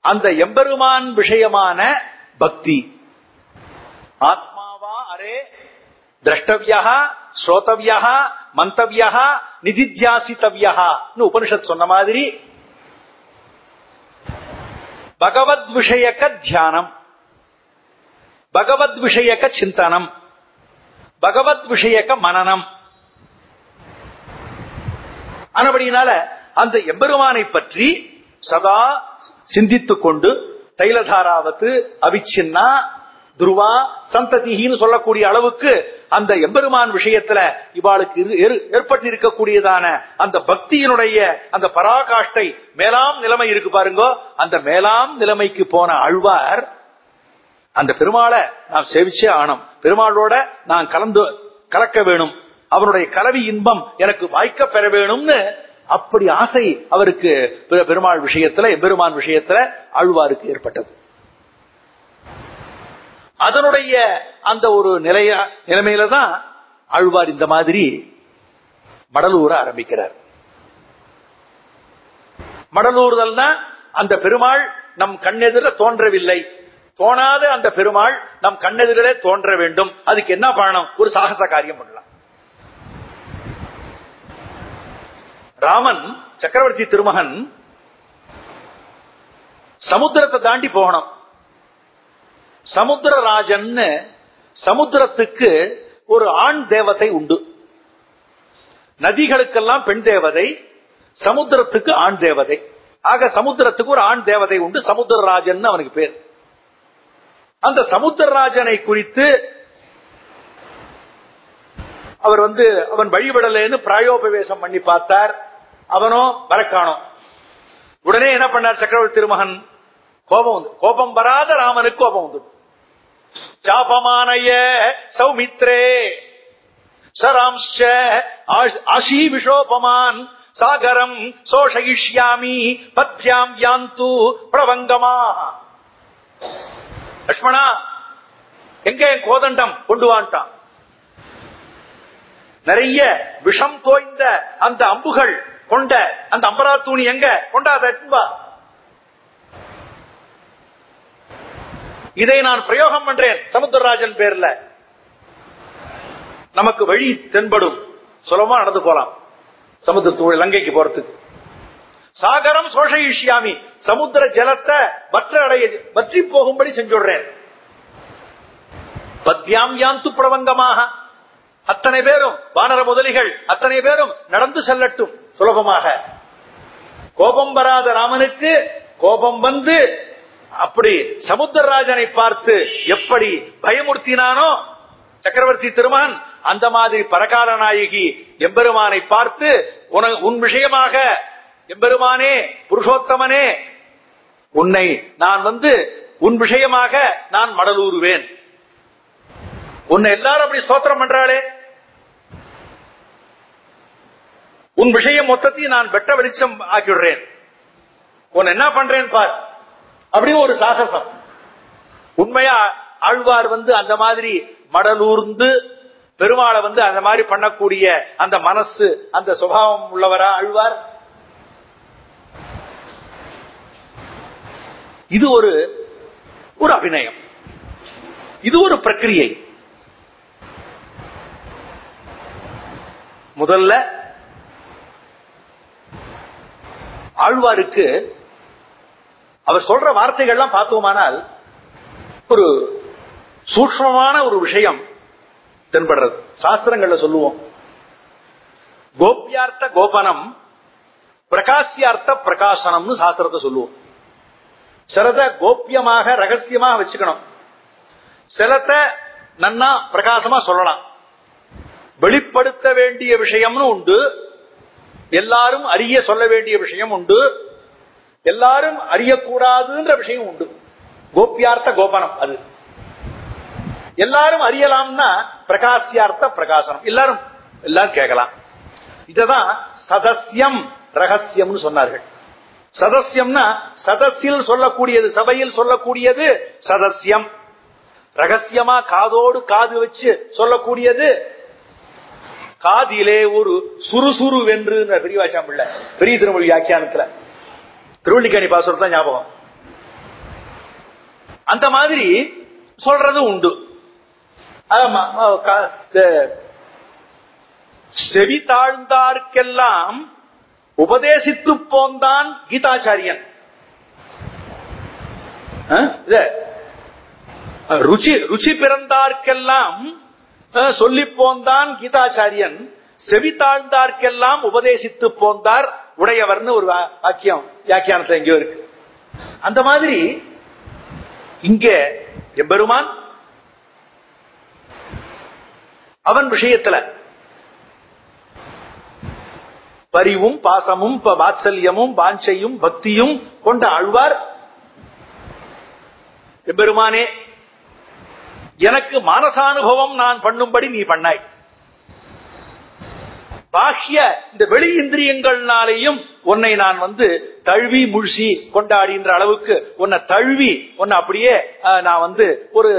Speaker 1: அந்த எம்பெருமான் விஷயமான பக்தி. ஆத்மாவா அரே திரஷ்டவியா ஸ்ரோதவியா மந்தவியா நிதித்தியாசித்தவியா உபனிஷத் சொன்ன மாதிரி பகவத் விஷயக்க தியானம். பகவத் விஷயக்க சிந்தனம். பகவத் விஷயக்க மனநம் ஆனபடியினால அந்த எம்பெருமானை பற்றி சதா சிந்தித்துக் கொண்டு தைலதாராவத்து அவிச்சின்னா துருவா சந்ததின்னு சொல்லக்கூடிய அளவுக்கு அந்த எம்பெருமான் விஷயத்துல இவாளுக்கு இரு- அந்த பக்தியினுடைய அந்த பராகாஷ்டை மேலாம் நிலைமை இருக்கு பாருங்க. அந்த மேலாம் நிலைமைக்கு போன அழ்வார் அந்த பெருமாளை நாம் சேவிச்சே ஆனோம் பெருமாளோட நான் கலந்து கலக்க வேணும். அவனுடைய கலவி இன்பம் எனக்கு வாய்க்க பெற வேணும்னு அப்படி ஆசை அவருக்கு பெருமாள் விஷயத்துல எம்பெருமான் விஷயத்துல ஆழ்வாருக்கு ஏற்பட்டது. அதனுடைய அந்த ஒரு நிலைய நிலைமையில தான் ஆழ்வார் இந்த மாதிரி மடலூர ஆரம்பிக்கிறார். மடலூறுதல்னா அந்த பெருமாள் நம் கண்ணெதிர தோன்றவில்லை. தோணாத அந்த பெருமாள் நம் கண்ணெதிரே தோன்ற வேண்டும். அதுக்கு என்ன பண்ணணும் ஒரு சாகச காரியம் பண்ணலாம். ராமன் சக்கரவர்த்தி திருமகன் சமுத்திரத்தை தாண்டி போகணும். சமுத்திரராஜன் சமுத்திரத்துக்கு ஒரு ஆண் தேவதை உண்டு. நதிகளுக்கெல்லாம் பெண் தேவதை சமுத்திரத்துக்கு ஆண் தேவதை. ஆக சமுத்திரத்துக்கு ஒரு ஆண் தேவதை உண்டு. சமுத்திரராஜன் அவனுக்கு பேர். அந்த சமுத்திரராஜனை குறித்து அவர் வந்து அவன் வழிபடலன்னு பிராயோபவேசம் பண்ணி பார்த்தார். அவனோ வரக்கானோ. உடனே என்ன பண்ணார் சக்கரவர்த்தி திருமகன்? கோபம் வந்து கோபம் வராத ராமனுக்கு கோபம் வந்து. சாபமானய சௌமித்ரே சராம்ச ஆஷி விஷோபமான் சாகரம் சோஷயிஷ்யாமி பத்யாம் யாந்து பிரவங்கமா லட்சுமணா எங்க என் கோதண்டம்? கொண்டு வான்ட்டான் நிறைய விஷம் தோய்ந்த அந்த அம்புகள் கொண்ட அந்த அம்பரா தூணி எங்க? கொண்டாத இதை நான் பிரயோகம் பண்றேன் சமுத்திரராஜன் பேர்ல. நமக்கு வழி தென்படும். சுலபமா நடந்து போலாம். சமுத்திர இலங்கைக்கு போறதுக்கு. சாகரம் சோஷயிஷ்யாமி. சமுத்திர ஜலத்தை வற்ற அடைய வற்றி போகும்படி செஞ்சுடுறேன் பத்யாம் யாந்து பிரபங்கமாக. அத்தனை பேரும் வானர முதலிகள் அத்தனை பேரும் நடந்து செல்லட்டும் சுலபமாக. கோபம் வராத ராமனுக்கு கோபம் வந்து அப்படி சமுத்திரராஜனை பார்த்து எப்படி பயமுறுத்தினானோ சக்கரவர்த்தி திருமான் அந்த மாதிரி பரகார நாயகி எம்பெருமானை பார்த்து உன் விஷயமாக எம்பெருமானே புருஷோத்தமனே உன்னை நான் வந்து உன் விஷயமாக நான் மடலூறுவேன் உன்னை எல்லாரும் அப்படி ஸ்தோத்திரம் பண்றாளே. உன் விஷயம் மொத்தத்தையும் நான் வெட்ட வெளிச்சம் ஆக்கிடுறேன் உன் என்ன பண்றேன் பார். அப்படி ஒரு சாகசம். உண்மையா ஆழ்வார் வந்து அந்த மாதிரி மடலூர்ந்து பெருமாளை வந்து அந்த மாதிரி பண்ணக்கூடிய அந்த மனசு அந்த சுபாவம் உள்ளவரா ஆழ்வார்? இது ஒரு ஒரு அபிநயம். இது ஒரு பிரக்கிரியை. முதல்ல ஆழ்வாருக்கு அவர் சொல்ற வார்த்தைகள்லாம் பார்த்தோமானால் ஒரு சூக்மமான ஒரு விஷயம் தென்படுறது. சாஸ்திரங்கள்ல சொல்லுவோம். கோபியார்த்த கோபனம் பிரகாசியார்த்த பிரகாசனம்னு சாஸ்திரத்தை சொல்லுவோம். சிலத கோப்பியமாக ரகசியமாக வச்சுக்கணும். சிலத்த நன்னா பிரகாசமா சொல்லலாம். வெளிப்படுத்த வேண்டிய விஷயம்னு உண்டு. எல்லாரும் அறிய சொல்ல வேண்டிய விஷயம் உண்டு. எல்லாரும் அறியக்கூடாதுன்ற விஷயம் உண்டு. கோப்பியார்த்த கோபனம் அது. எல்லாரும் அறியலாம்னா பிரகாசியார்த்த பிரகாசனம். எல்லாரும் எல்லாரும் கேட்கலாம். இததான் சதசியம் ரகசியம்னு சொன்னார்கள். சதசியம்னா சதசியில் சொல்லக்கூடியது சபையில் சொல்லக்கூடியது சதசியம் ரகசியமா காதோடு காது வச்சு சொல்லக்கூடியது காதிலே ஒரு சுறுசுறு வென்று பெரியவாசம் பிள்ளை. பெரிய திருமொழி வியாக்கியானத்துல. திருவள்ளிக்கணி பாசுரத்தான் ஞாபகம். அந்த மாதிரி சொல்றது உண்டு. செவி தாழ்ந்தார்க்கெல்லாம் உபதேசித்து போந்தான் கீதாச்சாரியன். ருச்சி ருச்சி பிறந்தார்க்கெல்லாம் சொல்லி போந்தான் கீதாச்சாரியன். செவி தாழ்ந்தார்க்கெல்லாம் உபதேசித்து போந்தார் உடையவர்னு ஒரு வாக்கியம் வியாக்கியானத்துல எங்கேயோ இருக்கு. அந்த மாதிரி இங்க எம்பெருமான் அவன் விஷயத்துல பரிவும் பாசமும் வாத்சல்யமும் வாஞ்சையும் பக்தியும் கொண்ட ஆழ்வார். எம்பெருமானே எனக்கு மானசானுபவம் நான் பண்ணும்படி நீ பண்ணாய். பாஹ்ய இந்த வெளி இந்திரியங்கள்னாலேயும் உன்னை நான் வந்து தழுவி முழ்சி கொண்டாடின்ற அளவுக்கு உன்னை தழுவி உன்னை அப்படியே நான் வந்து ஒரு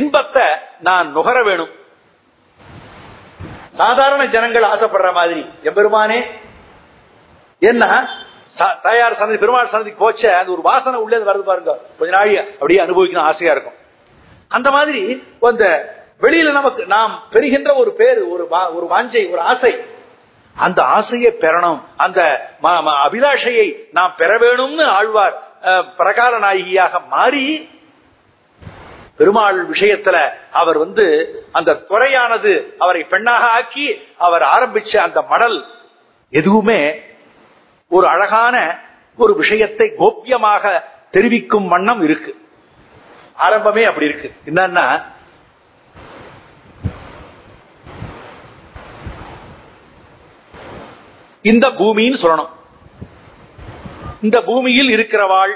Speaker 1: இன்பத்தை நான் நுகர வேணும். சாதாரண ஜனங்கள் ஆசைப்படுற மாதிரி. எம்பெருமானே என்ன? தாயார் சன்னதி பெருமாள் சன்னதிக்கு போச்ச அந்த ஒரு வாசனை உள்ளே வருது பாருங்க. கொஞ்ச நாள் அப்படியே அனுபவிக்கணும் ஆசையா இருக்கும். அந்த மாதிரி அந்த வெளியில நமக்கு நாம் பெறுகின்ற ஒரு பேரு ஒரு ஒரு வாஞ்சை ஒரு ஆசை. அந்த ஆசையை பெறணும் அந்த அபிலாஷையை நாம் பெற வேணும்னு ஆழ்வார் பிரகார நாயகியாக மாறி பெருமாள் விஷயத்துல அவர் வந்து அந்த துறையானது அவரை பெண்ணாக ஆக்கி அவர் ஆரம்பிச்ச அந்த மடல் எதுவுமே ஒரு அழகான ஒரு விஷயத்தை கோப்பியமாக தெரிவிக்கும் வண்ணம் இருக்கு. ஆரம்பமே அப்படி இருக்கு. என்னன்னா இந்த பூமின்னு சொல்லணும். இந்த பூமியில் இருக்கிறவாள்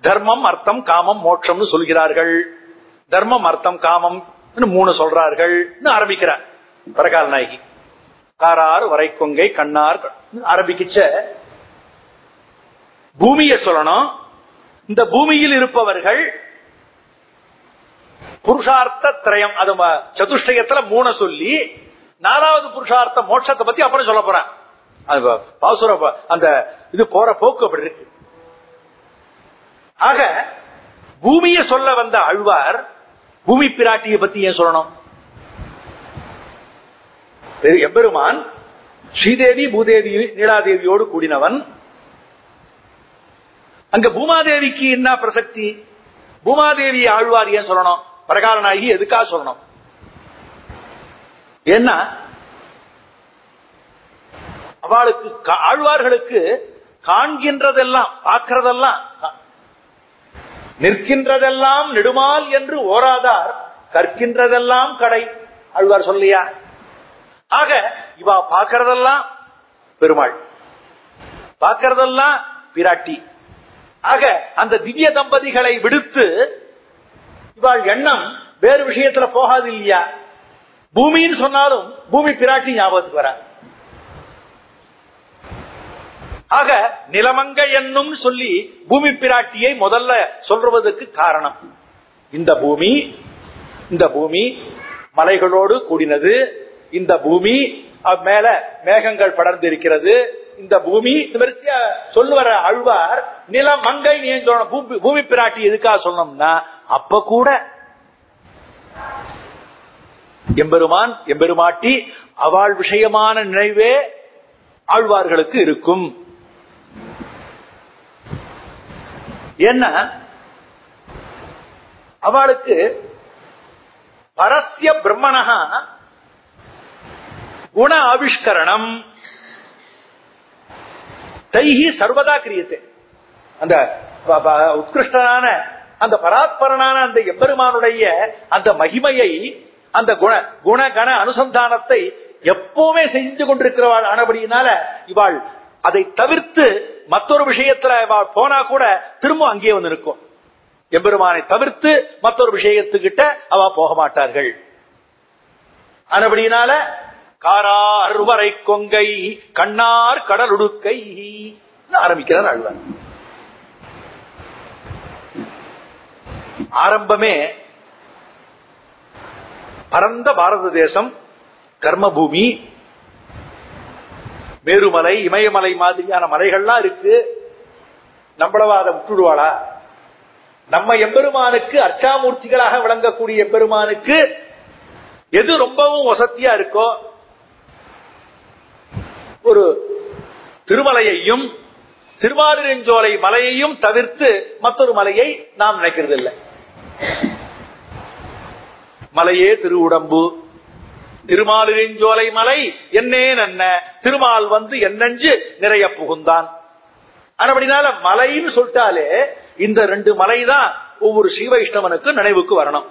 Speaker 1: தர்மம் அர்த்தம் காமம் மோட்சம்னு சொல்கிறார்கள். தர்மம் அர்த்தம் காமம் மூணு சொல்றார்கள் ஆரம்பிக்கிறார். பரகால நாயகி. காரார் வரைக்கொங்கை கண்ணார் ஆரம்பிக்கிச்ச பூமியை சொல்லணும். இந்த பூமியில் இருப்பவர்கள் புருஷார்த்த திரயம் அது சதுஷ்டயத்துல மூண சொல்லி நாலாவது புருஷார்த்த மோட்சத்தை பத்தி அப்புறம் சொல்ல போறேன். பாசுர அந்த இது போற போக்கு அப்படி இருக்கு. ஆக பூமியை சொல்ல வந்த அழ்வார் பூமி பிராட்டியை பத்தி ஏன் சொல்லணும்? எம்பெருமான் ஸ்ரீதேவி பூதேவி நீலாதேவியோடு கூடினவன். அங்க பூமாதேவிக்கு என்ன பிரசக்தி? பூமாதேவி ஆழ்வார் ஏன் சொல்லணும்? பிரகாரனாகி எதுக்காக சொல்லணும்? ஏன்னா அவளுக்கு ஆழ்வார்களுக்கு காண்கின்றதெல்லாம் பார்க்கிறதெல்லாம் நிற்கின்றதெல்லாம் நெடுமால் என்று ஓராதார் கற்கின்றதெல்லாம் கடை. அழுவார் சொல்லியா? ஆக இவா பார்க்கறதெல்லாம் பெருமாள். பார்க்கறதெல்லாம் பிராட்டி. ஆக அந்த திவ்ய தம்பதிகளை விடுத்து இவாள் எண்ணம் வேறு விஷயத்துல போகாது இல்லையா? பூமின்னு சொன்னாலும் பூமி பிராட்டி ஞாபகத்துக்கு வர. ஆக நிலமங்க என்னும் சொல்லி பூமி பிராட்டியை முதல்ல சொல்றதுக்கு காரணம். இந்த பூமி இந்த பூமி மலைகளோடு கூடினது. இந்த பூமி மேல மேகங்கள் படர்ந்து இருக்கிறது இந்த பூமி வரிசையா சொல்லுவர அழ்வார் நில மங்கை பூமி பிராட்டி எதுக்காக சொன்னோம்னா அப்ப கூட எம்பெருமான் எம்பெருமாட்டி அவள் விஷயமான நினைவே ஆழ்வார்களுக்கு இருக்கும். என்ன? அவளுக்கு பரஸ்ய பிரம்மணா குண ஆவிஷ்கரணம். தைஹி சர்வதா கிரியத்தை. அந்த உத்கிருஷ்டனான அந்த பராத்பரனான அந்த எம்பெருமானுடைய அந்த மகிமையை அந்த குண குண கண அனுசந்தானத்தை எப்பவுமே செஞ்சு கொண்டிருக்கிறவாள் ஆனபடியினால இவாள் அதை தவிர்த்து மற்றொரு விஷயத்துல போனா கூட திரும்ப அங்கேயே வந்து இருக்கும் எம்பெருமானை தவிர்த்து மற்றொரு விஷயத்துக்கிட்ட அவ போக மாட்டார்கள். அதுபடியினால காரா அறுவரை கொங்கை கண்ணார் கடலுடுக்கை ஆரம்பிக்கிறார் அழ்வார் ஆரம்பமே பரந்த பாரத தேசம் கர்மபூமி மேருமலை இமயமலை மாதிரியான மலைகள்லாம் இருக்கு. நம்மளவா அதை விட்டுடுவாளா நம்ம எம்பெருமானுக்கு அர்ச்சாமூர்த்திகளாக விளங்கக்கூடிய எம்பெருமானுக்கு எது ரொம்பவும் வசதியா இருக்கோ ஒரு திருமலையையும் திருவாரூரஞ்சோலை மலையையும் தவிர்த்து மற்றொரு மலையை நாம் நினைக்கிறது இல்லை மலையே திருவுடம்பு திருமாலிருஞ்சோலை மலை என்னேன் என்ன திருமால் வந்து என்னஞ்சு நிறைய புகுந்தான். அப்படினால மலைன்னு சொல்லிட்டாலே இந்த ரெண்டு மலை தான் ஒவ்வொரு சீவைஷ்ணவனுக்கு நினைவுக்கு வரணும்.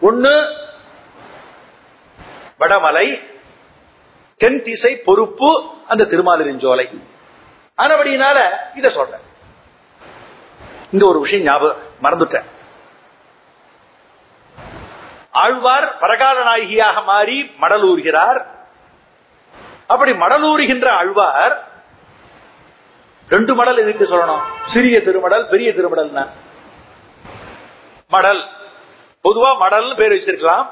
Speaker 1: ஒன்னு வடமலை தென் திசை பொறுப்பு அந்த திருமாலிருஞ்சோலை ஆனபடினால இத சொல்றேன். இந்த ஒரு விஷயம் ஞாபகம் மறந்துட்டேன். ஆழ்வார் பரகால நாயகியாக மாறி மடலூர்கிறார் அப்படி மடலூறுகின்ற ஆழ்வார் ரெண்டு மடல் எதுக்கு சொல்லணும்? சிறிய திருமடல் பெரிய திருமடல் மடல். பொதுவா மடல் பேர் வச்சிருக்கலாம்.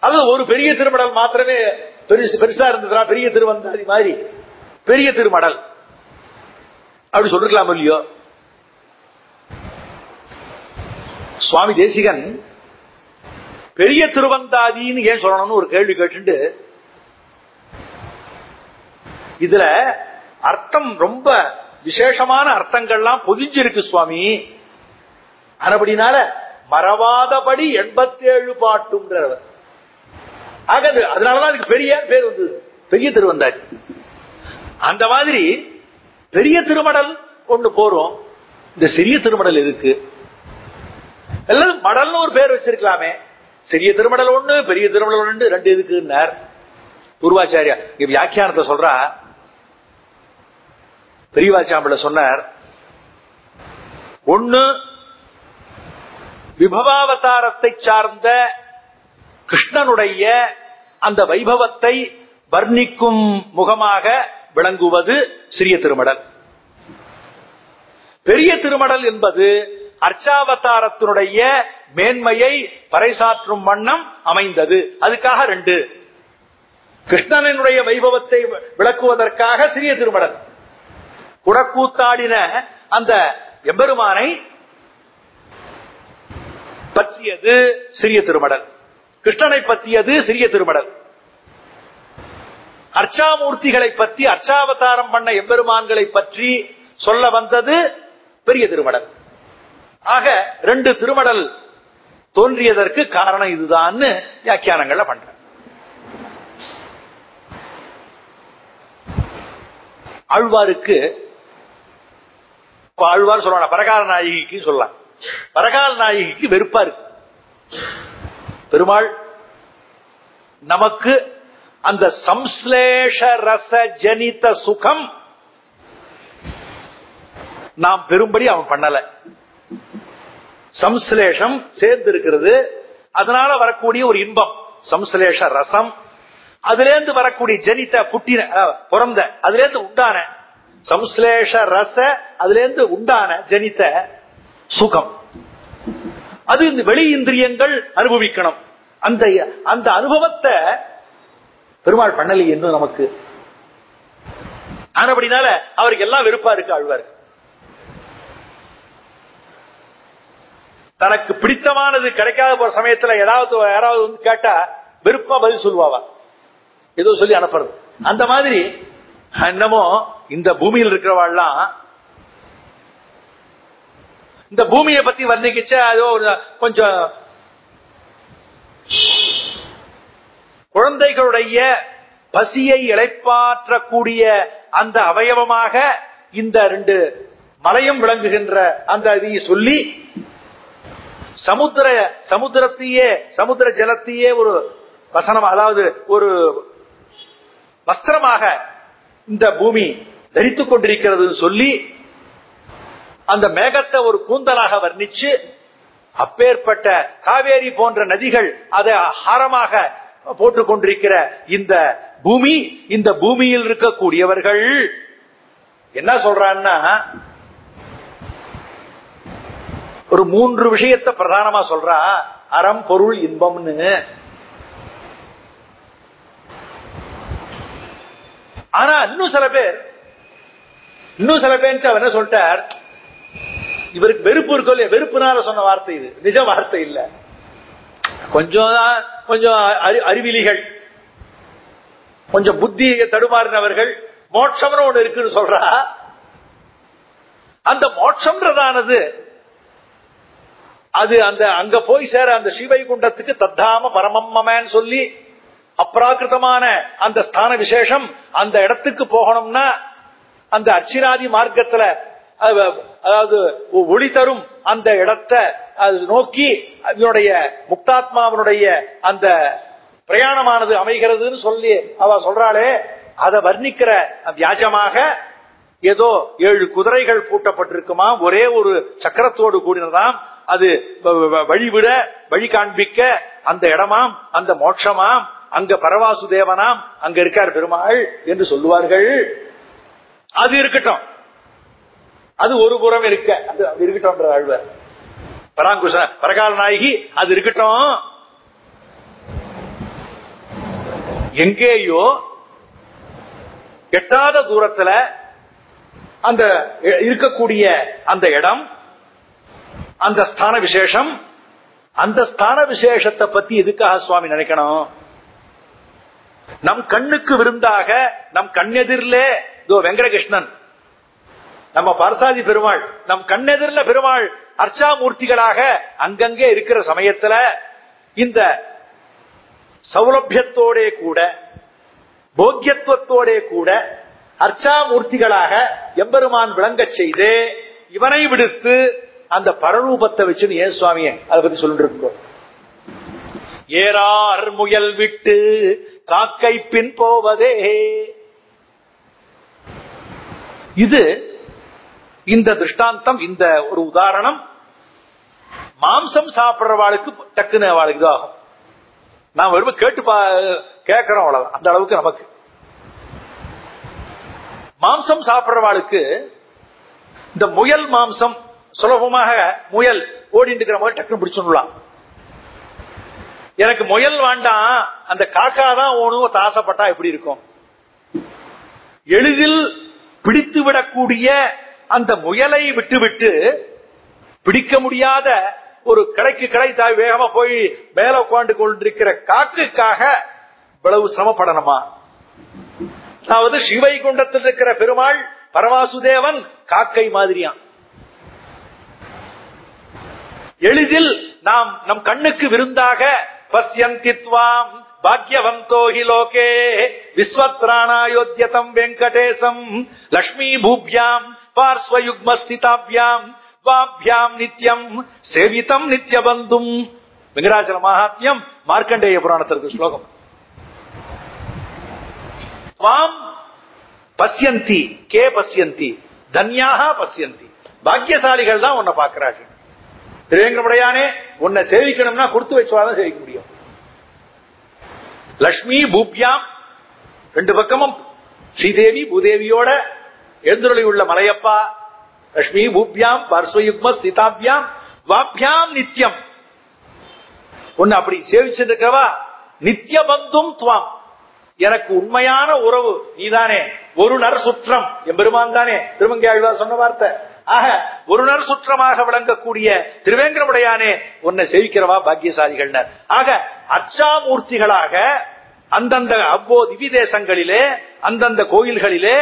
Speaker 1: அல்லது ஒரு பெரிய திருமடல் மாத்திரமே பெருசு பெருசா இருந்ததுனா பெரிய திருவந்தாதி மாதிரி பெரிய திருமடல். அப்படி சொல்லிருக்கலாம் இல்லையோ? சுவாமி தேசிகன் பெரிய திருவந்தாதின்னு ஏன் சொல்லணும்னு ஒரு கேள்வி கேட்டு இதுல அர்த்தம் ரொம்ப விசேஷமான அர்த்தங்கள்லாம் பொதிஞ்சிருக்கு சுவாமி. அதுபடினால மறவாதபடி எண்பத்தேழு பாட்டுன்றவர். ஆக அதனாலதான் அதுக்கு பெரிய பேர் வந்து பெரிய திருவந்தாதி. அந்த மாதிரி பெரிய திருமடல் ஒண்ணு போறோம். இந்த சிறிய திருமடல் இருக்கு எல்லாம் மடல்னு ஒரு பேர் வச்சிருக்கலாமே. சிறிய திருமடல் ஒண்ணு பெரிய திருமடல் ஒன்று ரெண்டு எதுக்குன்னார் பூர்வாச்சாரியா இங்க வியாக்கியானத்தை சொல்றா பெரியவாச்சாம்பிள்ள சொன்னார் ஒண்ணு விபவாவதாரத்தை சார்ந்த கிருஷ்ணனுடைய அந்த வைபவத்தை வர்ணிக்கும் முகமாக விளங்குவது சிறிய திருமடல் பெரிய திருமடல் என்பது அர்ச்சாவதாரத்தினுடைய மேன்மையை பறைசாற்றும் வண்ணம் அமைந்தது. அதுக்காக ரெண்டு. கிருஷ்ணனுடைய வைபவத்தை விளக்குவதற்காக சிறிய திருமடல் குடக்கூத்தாடின அந்த எம்பெருமானை பற்றியது சிறிய திருமடல் கிருஷ்ணனை பற்றியது சிறிய திருமடல் அர்ச்சாமூர்த்திகளை பற்றி அர்ச்சாவதாரம் பண்ண எம்பெருமான்களை பற்றி சொல்ல வந்தது பெரிய திருமடல் ஆக ரெண்டு திருமடல் தோன்றியதற்கு காரணம் இதுதான்னு வியாக்கியானங்கள்ல பண்ற. ஆழ்வாருக்கு ஆழ்வார் சொல்லலாம் பரகால நாயகிக்கு சொல்லலாம். பரகால நாயகிக்கு வெறுப்பா இருக்கு. பெருமாள் நமக்கு அந்த சம்ஸ்லேஷ ரச ஜனித சுகம் நாம் பெரும்படி அவன் பண்ணல. சம்சலேஷம் சேர்ந்து இருக்கிறது அதனால வரக்கூடிய ஒரு இன்பம். சம்சலேஷ ரசம். அதிலேந்து வரக்கூடிய ஜனித்த புட்டின பிறந்த அதிலேந்து உண்டான சம்சலேஷ ரச அதிலேந்து உண்டான ஜனித்த சுகம். அது இந்த வெளி இந்திரியங்கள் அனுபவிக்கணும். அந்த அந்த அனுபவத்தை பெருமாள் பண்ணலி இன்னும் நமக்கு. ஆனபடினால அவருக்கு எல்லாம் வெறுப்பா இருக்கு ஆழ்வாருக்கு. தனக்கு பிடித்தமானது கிடைக்காத போற சமயத்துல ஏதாவது யாராவது வந்து கேட்டா வெறுப்பா பதில் சொல்லுவாவா? ஏதோ சொல்லி அனுப்புறது. அந்த மாதிரி என்னமோ இந்த பூமியில் இருக்கிறவாள்லாம் இந்த பூமியை பத்தி வர்ணிக்கிச்ச அதோ கொஞ்சம் குழந்தைகளுடைய பசியை இழைப்பாற்றக்கூடிய அந்த அவயவமாக இந்த ரெண்டு மலையும் விளங்குகின்ற அந்த இதையை சொல்லி சமுத்திர சமுத்திரத்தையே சமுத்திர ஜலத்தையே ஒரு வசனம் அதாவது ஒரு வஸ்திரமாக இந்த பூமி தரித்துக் கொண்டிருக்கிறது சொல்லி அந்த மேகத்தை ஒரு கூந்தலாக வர்ணிச்சு அப்பேற்பட்ட காவேரி போன்ற நதிகள் அதை ஹாரமாக போட்டுக் கொண்டிருக்கிற இந்த பூமி இந்த பூமியில் இருக்கக்கூடியவர்கள் என்ன சொல்றான்னா ஒரு மூன்று விஷயத்தை பிரதானமா சொல்றா. அறம் பொருள் இன்பம்னு. ஆனா இன்னும் சில பேர் இன்னும் சில பேர் அவர் என்ன சொல்லிட்டார்? இவருக்கு வெறுப்பு இருக்கோ இல்லையா வெறுப்புனால சொன்ன வார்த்தை இது. நிஜ வார்த்தை இல்ல. கொஞ்சம் தான் கொஞ்சம் அறி- அறிவிலிகள். கொஞ்சம் புத்தி தடுமாறினவர்கள் மோட்சம்னு ஒண்ணு இருக்குன்னு சொல்றா. அந்த மோட்சம்ன்றதானது? அது அந்த அங்க போய் சேர அந்த சிவைகுண்டத்துக்கு தத்தாம பரமம்மமேன்னு சொல்லி அப்ராகிருதமான அந்த ஸ்தான விசேஷம் அந்த இடத்துக்கு போகணும்னா அந்த அர்ச்சினாதி மார்க்கத்துல அதாவது ஒளி தரும் அந்த இடத்தை அது நோக்கி அதனுடைய முக்தாத்மாவினுடைய அந்த பிரயாணமானது அமைகிறதுன்னு சொல்லி அவ சொல்றாளே அதை வர்ணிக்கிற வியாஜமாக ஏதோ ஏழு குதிரைகள் பூட்டப்பட்டிருக்குமா ஒரே ஒரு சக்கரத்தோடு கூடினதாம் அது வ- வழிவிட வழி காண்பிக்க அந்த இடமாம் அந்த மோட்சமாம் அங்க பரவாசு தேவனாம் அங்க இருக்கார் பெருமாள் என்று சொல்லுவார்கள். அது இருக்கட்டும். அது ஒரு புறம் இருக்க. அது அது இருக்கட்டும் ஆழ்வர் பராங்குஷ பரகால நாயகி அது இருக்கட்டும். எங்கேயோ எட்டாத தூரத்துல அந்த இருக்கக்கூடிய அந்த இடம் அந்த ஸ்தான விசேஷம்? அந்த ஸ்தான விசேஷத்தை பத்தி எதுக்காக சுவாமி நினைக்கணும்? நம் கண்ணுக்கு விருந்தாக நம் கண்ணெதிரிலே இதோ வெங்கடகிருஷ்ணன் நம்ம பரசாதி பெருமாள் நம் கண்ணெதிரில பெருமாள் அர்ச்சாமூர்த்திகளாக அங்கங்கே இருக்கிற சமயத்துல இந்த சௌலபியத்தோட கூட போக்கியத்துவத்தோட கூட அர்ச்சாமூர்த்திகளாக எம்பெருமான் விளங்கச் செய்து இவனை விடுத்து அந்த பரரூபத்தை வச்சுன்னு ஏன் சுவாமிய அதை பத்தி சொல்லிட்டு இருக்கோம் ஏறார் முயல் விட்டு காக்கை பின் போவதே. இது இந்த திருஷ்டாந்தம் இந்த ஒரு உதாரணம். மாம்சம் சாப்பிடுறவாளுக்கு டக்குன்னு அவளுக்கு இதாகும் நான் வெறும் கேட்டு பா கேட்கிறோம் அவ்வளவு அந்த அளவுக்கு நமக்கு. மாம்சம் சாப்பிடுறவாளுக்கு இந்த முயல் மாம்சம் சுலபமாக முயல் ஓடிட்டு இருக்கிற மாதிரி டக்குன்னு பிடிச்சுடலாம். எனக்கு முயல் வேண்டாம் அந்த காக்கா தான் ஓணும் ஆசைப்பட்டா எப்படி இருக்கும்? எளிதில் பிடித்து விடக்கூடிய அந்த முயலை விட்டுவிட்டு பிடிக்க முடியாத ஒரு கடைக்கு கடை தாய் வேகமா போய் மேல உட்காந்து கொண்டிருக்கிற காக்குக்காக இவ்வளவு சிரமப்படணுமா? அதாவது சிவை குண்டத்தில் இருக்கிற பெருமாள் பரவாசுதேவன் காக்கை மாதிரியான் எளிதில் நாம் நம் கண்ணுக்கு விருந்தாக பசியந்தித்வாம் பாக்யவந்தோ ஹி லோகே விஸ்வத்ராணாயோத்யதம் வெங்கடேசம் லக்ஷ்மி பூபியாம் பார்ஸ்வயுக்மஸ்திதாபியாம் வாபியாம் நித்யம் சேவிதம் நித்யபந்தும். வெங்கடாச்சல மகாத்மியம் மார்க்கண்டேய புராணத்திற்கு ஸ்லோகம். துவாம் பசியந்தி கே பசியந்தி தன்யாக பசியந்தி பாக்கியசாலிகள் தான் உன்னை பார்க்கிறார்கள். திருவேங்கடமுடையானே உன்னை சேவிக்கணும்னா கொடுத்து வச்சுவாதான் சேவிக்க முடியும். லக்ஷ்மி பூப்யாம் ரெண்டு பக்கமும் ஸ்ரீதேவி பூதேவியோட எழுந்துருளி உள்ள மலையப்பா லக்ஷ்மி பூப்யாம் பார்ஸ்வயுக்ம ஸ்திதாபியாம் வாபியாம் நித்தியம் உன்னை அப்படி சேவிச்சிருக்கவா நித்திய பந்தும் துவாம். எனக்கு உண்மையான உறவு நீதானே. ஒரு நர் சுற்றம் எம்பெருமான் தானே. திருமங்கை ஆழ்வார் சொன்ன வார்த்தை. ஆக ஒருநர் சுற்றமாக விளங்கக்கூடிய திருவேங்கரமுடையானே உன்னை செவிக்கிறவா பாக்கியசாலிகள் ஆக அச்சாமூர்த்திகளாக அந்தந்த அவ்வோ திவி தேசங்களிலே அந்தந்த கோயில்களிலே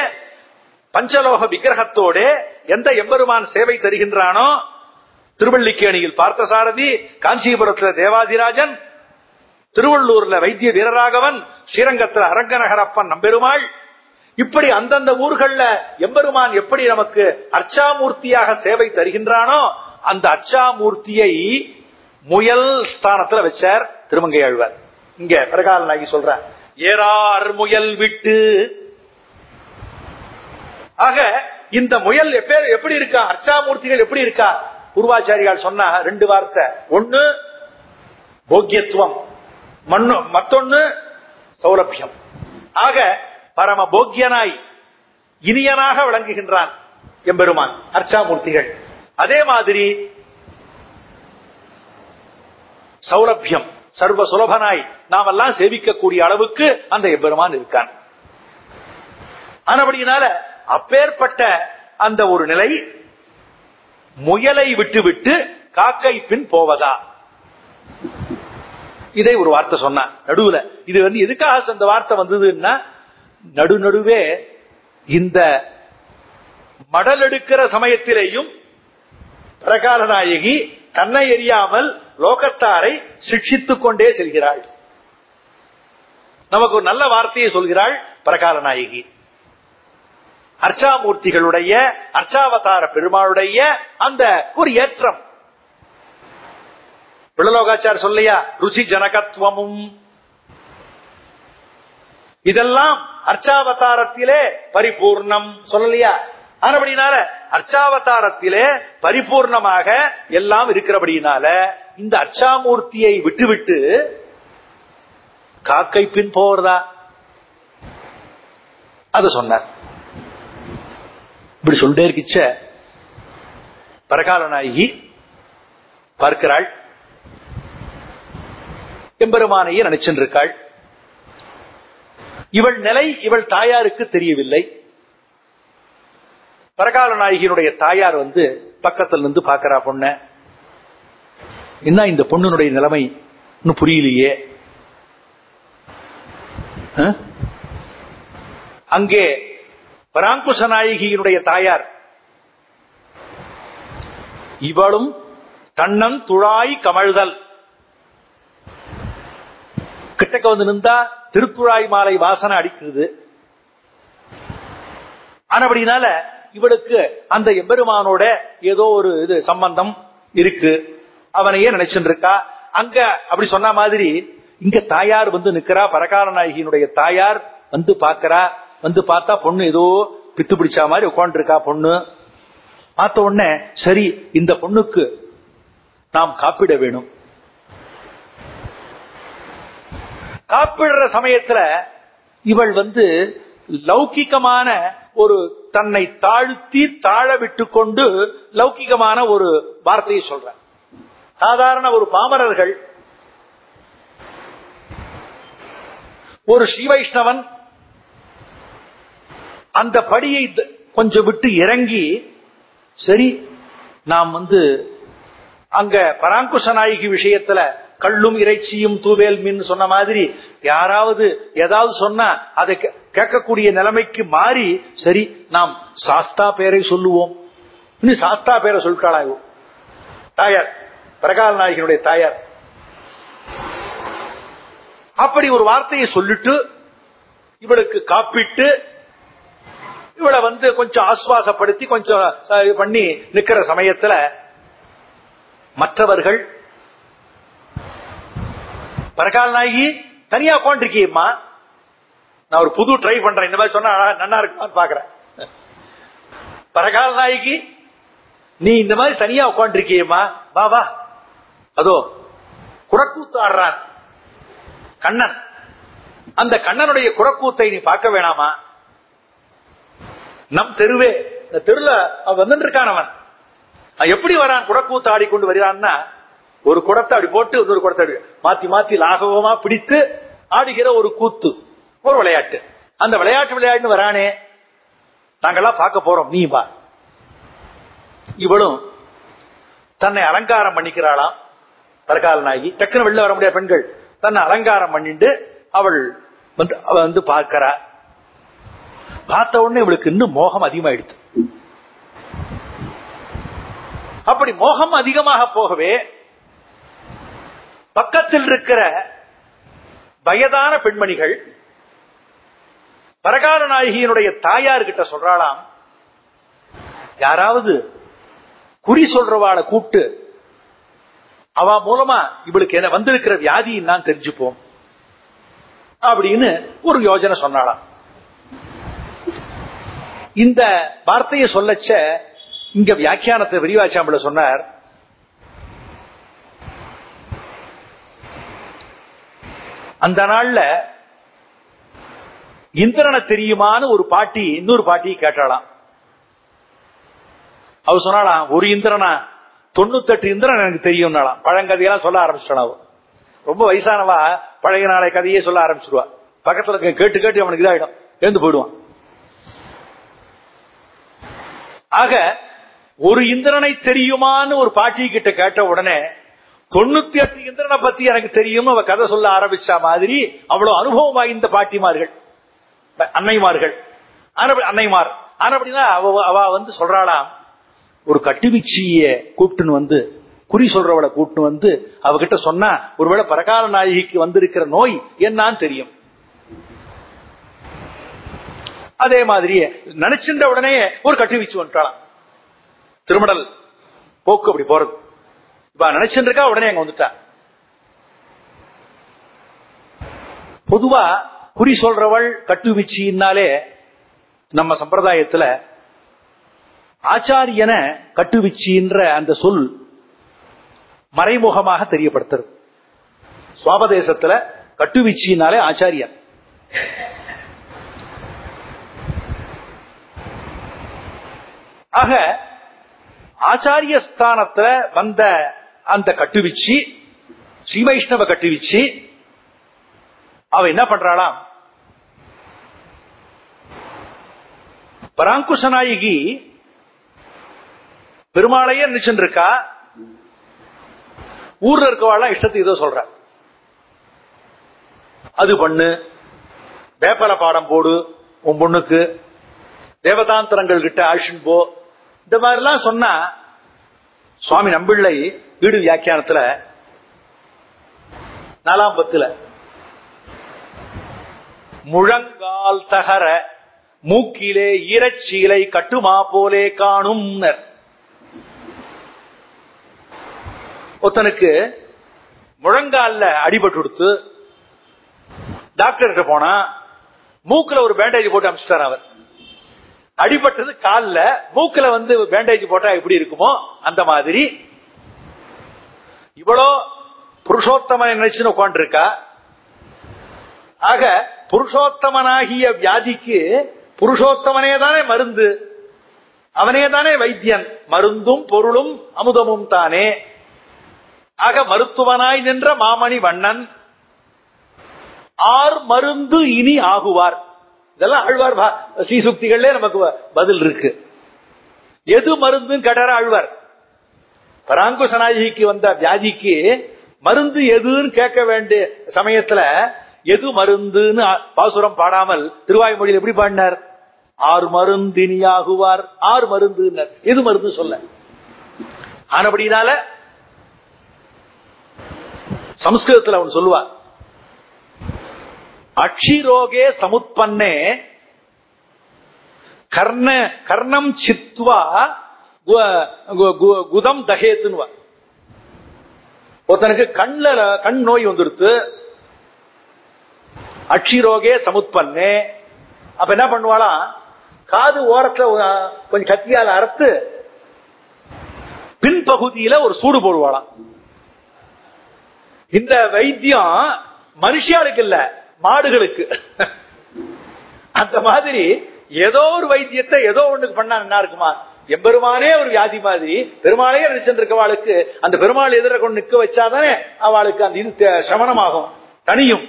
Speaker 1: பஞ்சலோக விக்கிரகத்தோடு எந்த எம்பெருமான் சேவை தருகின்றானோ திருவள்ளிக்கேணியில் பார்த்தசாரதி காஞ்சிபுரத்தில் தேவாதிராஜன் திருவள்ளூர்ல வைத்திய வீரராகவன் ஸ்ரீரங்கத்தில் அரங்கநகரப்பன் நம்பெருமாள் இப்படி அந்தந்த ஊர்கள்ல எம்பெருமான் எப்படி நமக்கு அர்ச்சாமூர்த்தியாக சேவை தருகின்றானோ அந்த அர்ச்சாமூர்த்தியை முயல் ஸ்தானத்துல வச்சார் திருமங்கை ஆழ்வார். இங்க பிரகால நாகி சொல்ற ஏறார் முயல் விட்டு. ஆக இந்த முயல் எப்படி இருக்கா? அர்ச்சாமூர்த்திகள் எப்படி இருக்கா? பூர்வாச்சாரியால் சொன்ன ரெண்டு வார்த்தை. ஒன்னு போக்கியத்துவம். மண்ணு மத்தொன்னு சௌலபியம். ஆக பரம போக்கியனாய் இனியனாக விளங்குகின்றான் எம்பெருமான் அர்ச்சாமூர்த்திகள். அதே மாதிரி சௌலபியம் சர்வ சுலபனாய் நாம் எல்லாம் சேவிக்கக்கூடிய அளவுக்கு அந்த எம்பெருமான் இருக்கான். ஆனபடியினால அப்பேற்பட்ட அந்த ஒரு நிலை முயலை விட்டுவிட்டு காக்கை பின் போவதா? இதை ஒரு வார்த்தை சொன்ன நடுவுல இது வந்து எதுக்காக அந்த வார்த்தை வந்ததுன்னா நடு நடுவே இந்த மடல் எடுக்கிற சமயத்திலேயும் பிரகார நாயகி தன்னை எறியாமல் லோகத்தாரை சிக்ஷித்துக் கொண்டே செல்கிறாள். நமக்கு ஒரு நல்ல வார்த்தையை சொல்கிறாள் பிரகார நாயகி அர்ச்சாமூர்த்திகளுடைய அர்ச்சாவதார பெருமாளுடைய அந்த ஒரு ஏற்றம். பிள்ளலோகாச்சார் சொல்லையா ருசி ஜனகத்துவமும் இதெல்லாம் அர்ச்சாவதாரத்திலே பரிபூர்ணம். சொல்லலையா? ஆனபடினால அர்ச்சாவதாரத்திலே பரிபூர்ணமாக எல்லாம் இருக்கிறபடினால இந்த அர்ச்சாமூர்த்தியை விட்டுவிட்டு காக்கை பின் போறதா அது சொன்னார். இப்படி சொல்லிட்டே இருக்கிச்ச. பரகால நாயகி பார்க்கிறாள். எம்பெருமானையே நினைச்சிருக்காள் இவள் நிலை இவள் தாயாருக்கு தெரியவில்லை. பரகால நாயகியினுடைய தாயார் வந்து பக்கத்தில் இருந்து பாக்கிறா பொண்ண. என்ன இந்த பொண்ணுடைய நிலைமை? இன்னும் புரியலையே. அங்கே பராங்குச நாயகியினுடைய தாயார். இவளும் கண்ணன் துழாய் கமழ்தல். கிட்டக்க வந்து நின்றா திருக்குழாய் மாலை வாசனை அடிக்குது. ஆனபடினால இவளுக்கு அந்த எம்பெருமானோட ஏதோ ஒரு இது சம்பந்தம் இருக்கு. அவனையே நினைச்சுட்டு இருக்கா அங்க அப்படி சொன்ன மாதிரி இங்க தாயார் வந்து நிக்கிறா பரகார நாயகியினுடைய தாயார் வந்து பாக்குறா வந்து பார்த்தா பொண்ணு ஏதோ பித்து பிடிச்ச மாதிரி உட்காந்துருக்கா பொண்ணு. பார்த்த உடனே சரி இந்த பொண்ணுக்கு நாம் காப்பிட வேணும். காப்பிடுற சமயத்துல இவள் வந்து லௌகிகமான ஒரு தன்னை தாழ்த்தி தாழ விட்டு கொண்டு லௌகிகமான ஒரு வார்த்தையை சொல்ற சாதாரண ஒரு பாமரர்கள் ஒரு ஸ்ரீ வைஷ்ணவன் அந்த படியை கொஞ்சம் விட்டு இறங்கி சரி நாம் வந்து அங்க பராங்குஷ நாயகி விஷயத்துல கள்ளும் இறைச்சியும் தூவேல் மின் சொன்ன மாதிரி யாராவது ஏதாவது சொன்னா அதை கே- கேட்கக்கூடிய நிலைமைக்கு மாறி சரி நாம் சாஸ்தா பேரை சொல்லுவோம். இன்னும் சாஸ்தா பேரை சொல்லிட்டாளாகும் தாயார். பிரகால நாயகனுடைய தாயார். அப்படி ஒரு வார்த்தையை சொல்லிட்டு இவளுக்கு காப்பிட்டு இவளை வந்து கொஞ்சம் ஆஸ்வாசப்படுத்தி கொஞ்சம் பண்ணி நிக்கிற சமயத்துல மற்றவர்கள் பரகால் நாயகி தனியா உட்காந்துருக்கியம்மா நான் ஒரு புது ட்ரை பண்றேன். இந்த மாதிரி சொன்னா அழகா- நன்னா இருக்குமான்னு பாக்குறேன் பரகால் நாயகி நீ இந்த மாதிரி தனியா உட்காந்துருக்கியம்மா வா வா. அதோ குடக்கூத்து ஆடுறான். கண்ணன். அந்த கண்ணனுடைய குடக்கூத்தை நீ பார்க்க வேணாமா? நம் தெருவே இந்த தெருல அவன் வந்துட்டு இருக்கான் அவன். அவன் எப்படி வரான்? குடக்கூத்து ஆடிக்கொண்டு வருகிறான்னா ஒரு குடத்தை அப்படி போட்டு இன்னொரு குடத்தை அப்படி மாத்தி மாத்தி லாகவமா பிடித்து ஆடுகிற ஒரு கூத்து ஒரு விளையாட்டு. அந்த விளையாட்டு விளையாட்டுன்னு வரானே. நாங்கெல்லாம் பார்க்க போறோம். நீ வா. இவளும் தன்னை அலங்காரம் பண்ணிக்கிறாளாம். தற்கால நாயகி. டக்குன்னு வெளில வர முடியாத பெண்கள். தன்னை அலங்காரம் பண்ணிட்டு அவள் வந்து அவ வந்து பார்க்கிறா. பார்த்த உடனே இவளுக்கு இன்னும் மோகம் அதிகமாயிடுச்சு அப்படி மோகம் அதிகமாக போகவே பக்கத்தில் இருக்கிற வயதான பெண்மணிகள் பரகால நாயகியினுடைய தாயார்கிட்ட சொல்றாளாம் யாராவது குறி சொல்றவாளை கூப்பிட்டு அவ மூலமா இவளுக்கு என்ன வந்திருக்கிற வியாதி நான் தெரிஞ்சுப்போம் அப்படின்னு ஒரு யோஜனை சொன்னாலாம் இந்த வார்த்தையை சொல்லச்ச இங்க வியாக்கியானத்தை விரிவாச்சாம்பல சொன்னார் அந்த நாள்ல இந்திரனை தெரியுமான்னு ஒரு பாட்டி இன்னொரு பாட்டி கேட்டாளாம். அவ சொன்னாலாம் ஒரு இந்திரனா தொண்ணூத்தெட்டு இந்திரன் எனக்கு தெரியும்னாலாம் பழங்கதையெல்லாம் சொல்ல ஆரம்பிச்சிட்டான் அவ. ரொம்ப வயசானவா பழைய நாளை கதையே சொல்ல ஆரம்பிச்சிருவா. பக்கத்துல இருக்க கேட்டு கேட்டு அவனுக்கு இதாயிடும். எழுந்து போயிடுவான். ஆக ஒரு இந்திரனை தெரியுமான்னு ஒரு பாட்டி கிட்ட கேட்ட உடனே தொண்ணூத்தி எட்டு இந்திரனை பத்தி எனக்கு தெரியும். அவ கதை சொல்ல ஆரம்பிச்சா மாதிரி அவ்வளவு அனுபவம் வாய்ந்த பாட்டிமார்கள். அன்னைமார்கள். அன்னைமார். ஆனப்படினா அவ அவ வந்து சொல்றாளாம் ஒரு கட்டுவிச்சிய கூப்பிட்டுன்னு வந்து குறி சொல்றவளை கூப்பிட்டு வந்து அவகிட்ட சொன்னா ஒருவேளை பரகால நாயகிக்கு வந்திருக்கிற நோய் என்னான்னு தெரியும். அதே மாதிரியே நினைச்சின்ற உடனே ஒரு கட்டுவீச்சு வந்துட்டாளாம். திருமணல் போக்கு அப்படி போறது. நினைச்சுட்டு இருக்கா உடனே அங்க வந்துட்டா. பொதுவா குறி சொல்றவள் கட்டுவிச்சின்னாலே நம்ம சம்பிரதாயத்துல ஆச்சாரியன கட்டுவிச்சின்ற அந்த சொல் மறைமுகமாக தெரியப்படுத்துறது. சுவாபதேசத்துல கட்டுவிச்சினாலே ஆச்சாரியன். ஆக ஆச்சாரிய ஸ்தானத்துல வந்த அந்த கட்டுவிச்சு ஸ்ரீ வைஷ்ணவ கட்டுவிச்சு அவ என்ன பண்றாளாம்? பராங்குஷ நாயகி பெருமாளையே நினைச்சுட்டு இருக்கா ஊர்ல இருக்கவாள் இஷ்டத்துக்கு ஏதோ சொல்ற. அது பண்ணு வேப்பல பாடம் போடு உன் பொண்ணுக்கு தேவதாந்திரங்கள் கிட்ட ஆஷின் போ. இந்த மாதிரிலாம் சொன்னா சுவாமி நம்பிள்ளை வீடு வியாக்கியானத்துல நாலாம் பத்துல. முழங்கால் தகர மூக்கிலே ஈரச்சீலை கட்டுமா போலே காணும் ஒருத்தனுக்கு முழங்கால அடிபட்டு கொடுத்து டாக்டர் போனா மூக்குல ஒரு பேண்டேஜ் போட்டு அமிச்சிட்டார் அவர். அடிபட்டது கால்ல மூக்குல வந்து பேண்டேஜ் போட்டா எப்படி இருக்குமோ அந்த மாதிரி. இவ்வளோ புருஷோத்தமனை நினைச்சுன்னு உட்காந்துருக்கா ஆக புருஷோத்தமனாகிய வியாதிக்கு புருஷோத்தமனே தானே மருந்து. அவனே தானே வைத்தியன். மருந்தும் பொருளும் அமுதமும் தானே. ஆக மருத்துவனாய் நின்ற மாமணி வண்ணன். ஆர் மருந்து இனி ஆகுவார். இதெல்லாம் ஆழ்வார் ஸ்ரீசுக்திகளே நமக்கு பதில் இருக்கு. எது மருந்துன்னு கேட்டார ஆழ்வார்? பராங்குசநாயகிக்கு வந்த வியாதிக்கு மருந்து எதுன்னு கேட்க வேண்டிய சமயத்துல எது மருந்துன்னு பாசுரம் பாடாமல் திருவாய்மொழியில் எப்படி பாடினார்? ஆறு மருந்தினியாகுவார். ஆறு மருந்து எது மருந்து சொல்ல? ஆனபடினால சம்ஸ்கிருதத்தில் அவன் சொல்லுவான். அக்ஷிரோகே சமுத்பன்னே கர்ண கர்ணம் சித்வா குதம் தகேத்துன்னு ஒருத்தனுக்கு கண்ல கண் நோய் வந்துடுத்து அக்ஷிரோகே சமுத்பன்னே. அப்ப என்ன பண்ணுவாளாம் காது ஓரத்துல கொஞ்சம் கத்தியால அறுத்து பின்பகுதியில ஒரு சூடு போடுவாளாம் இந்த வைத்தியம் மனுஷியாளுக்கு இல்ல. மாடுகளுக்கு. அந்த மாதிரி ஏதோ ஒரு வைத்தியத்தை ஏதோ ஒண்ணுக்கு பண்ணா என்ன இருக்குமா? எம்பெருமானே ஒரு வியாதி மாதிரி பெருமாளையே நினைச்சிருக்கவாளுக்கு அந்த பெருமாள் எதிர கொண்டு நிக்க வச்சாதானே அவளுக்கு அந்த இது சமணமாகும் தனியும்.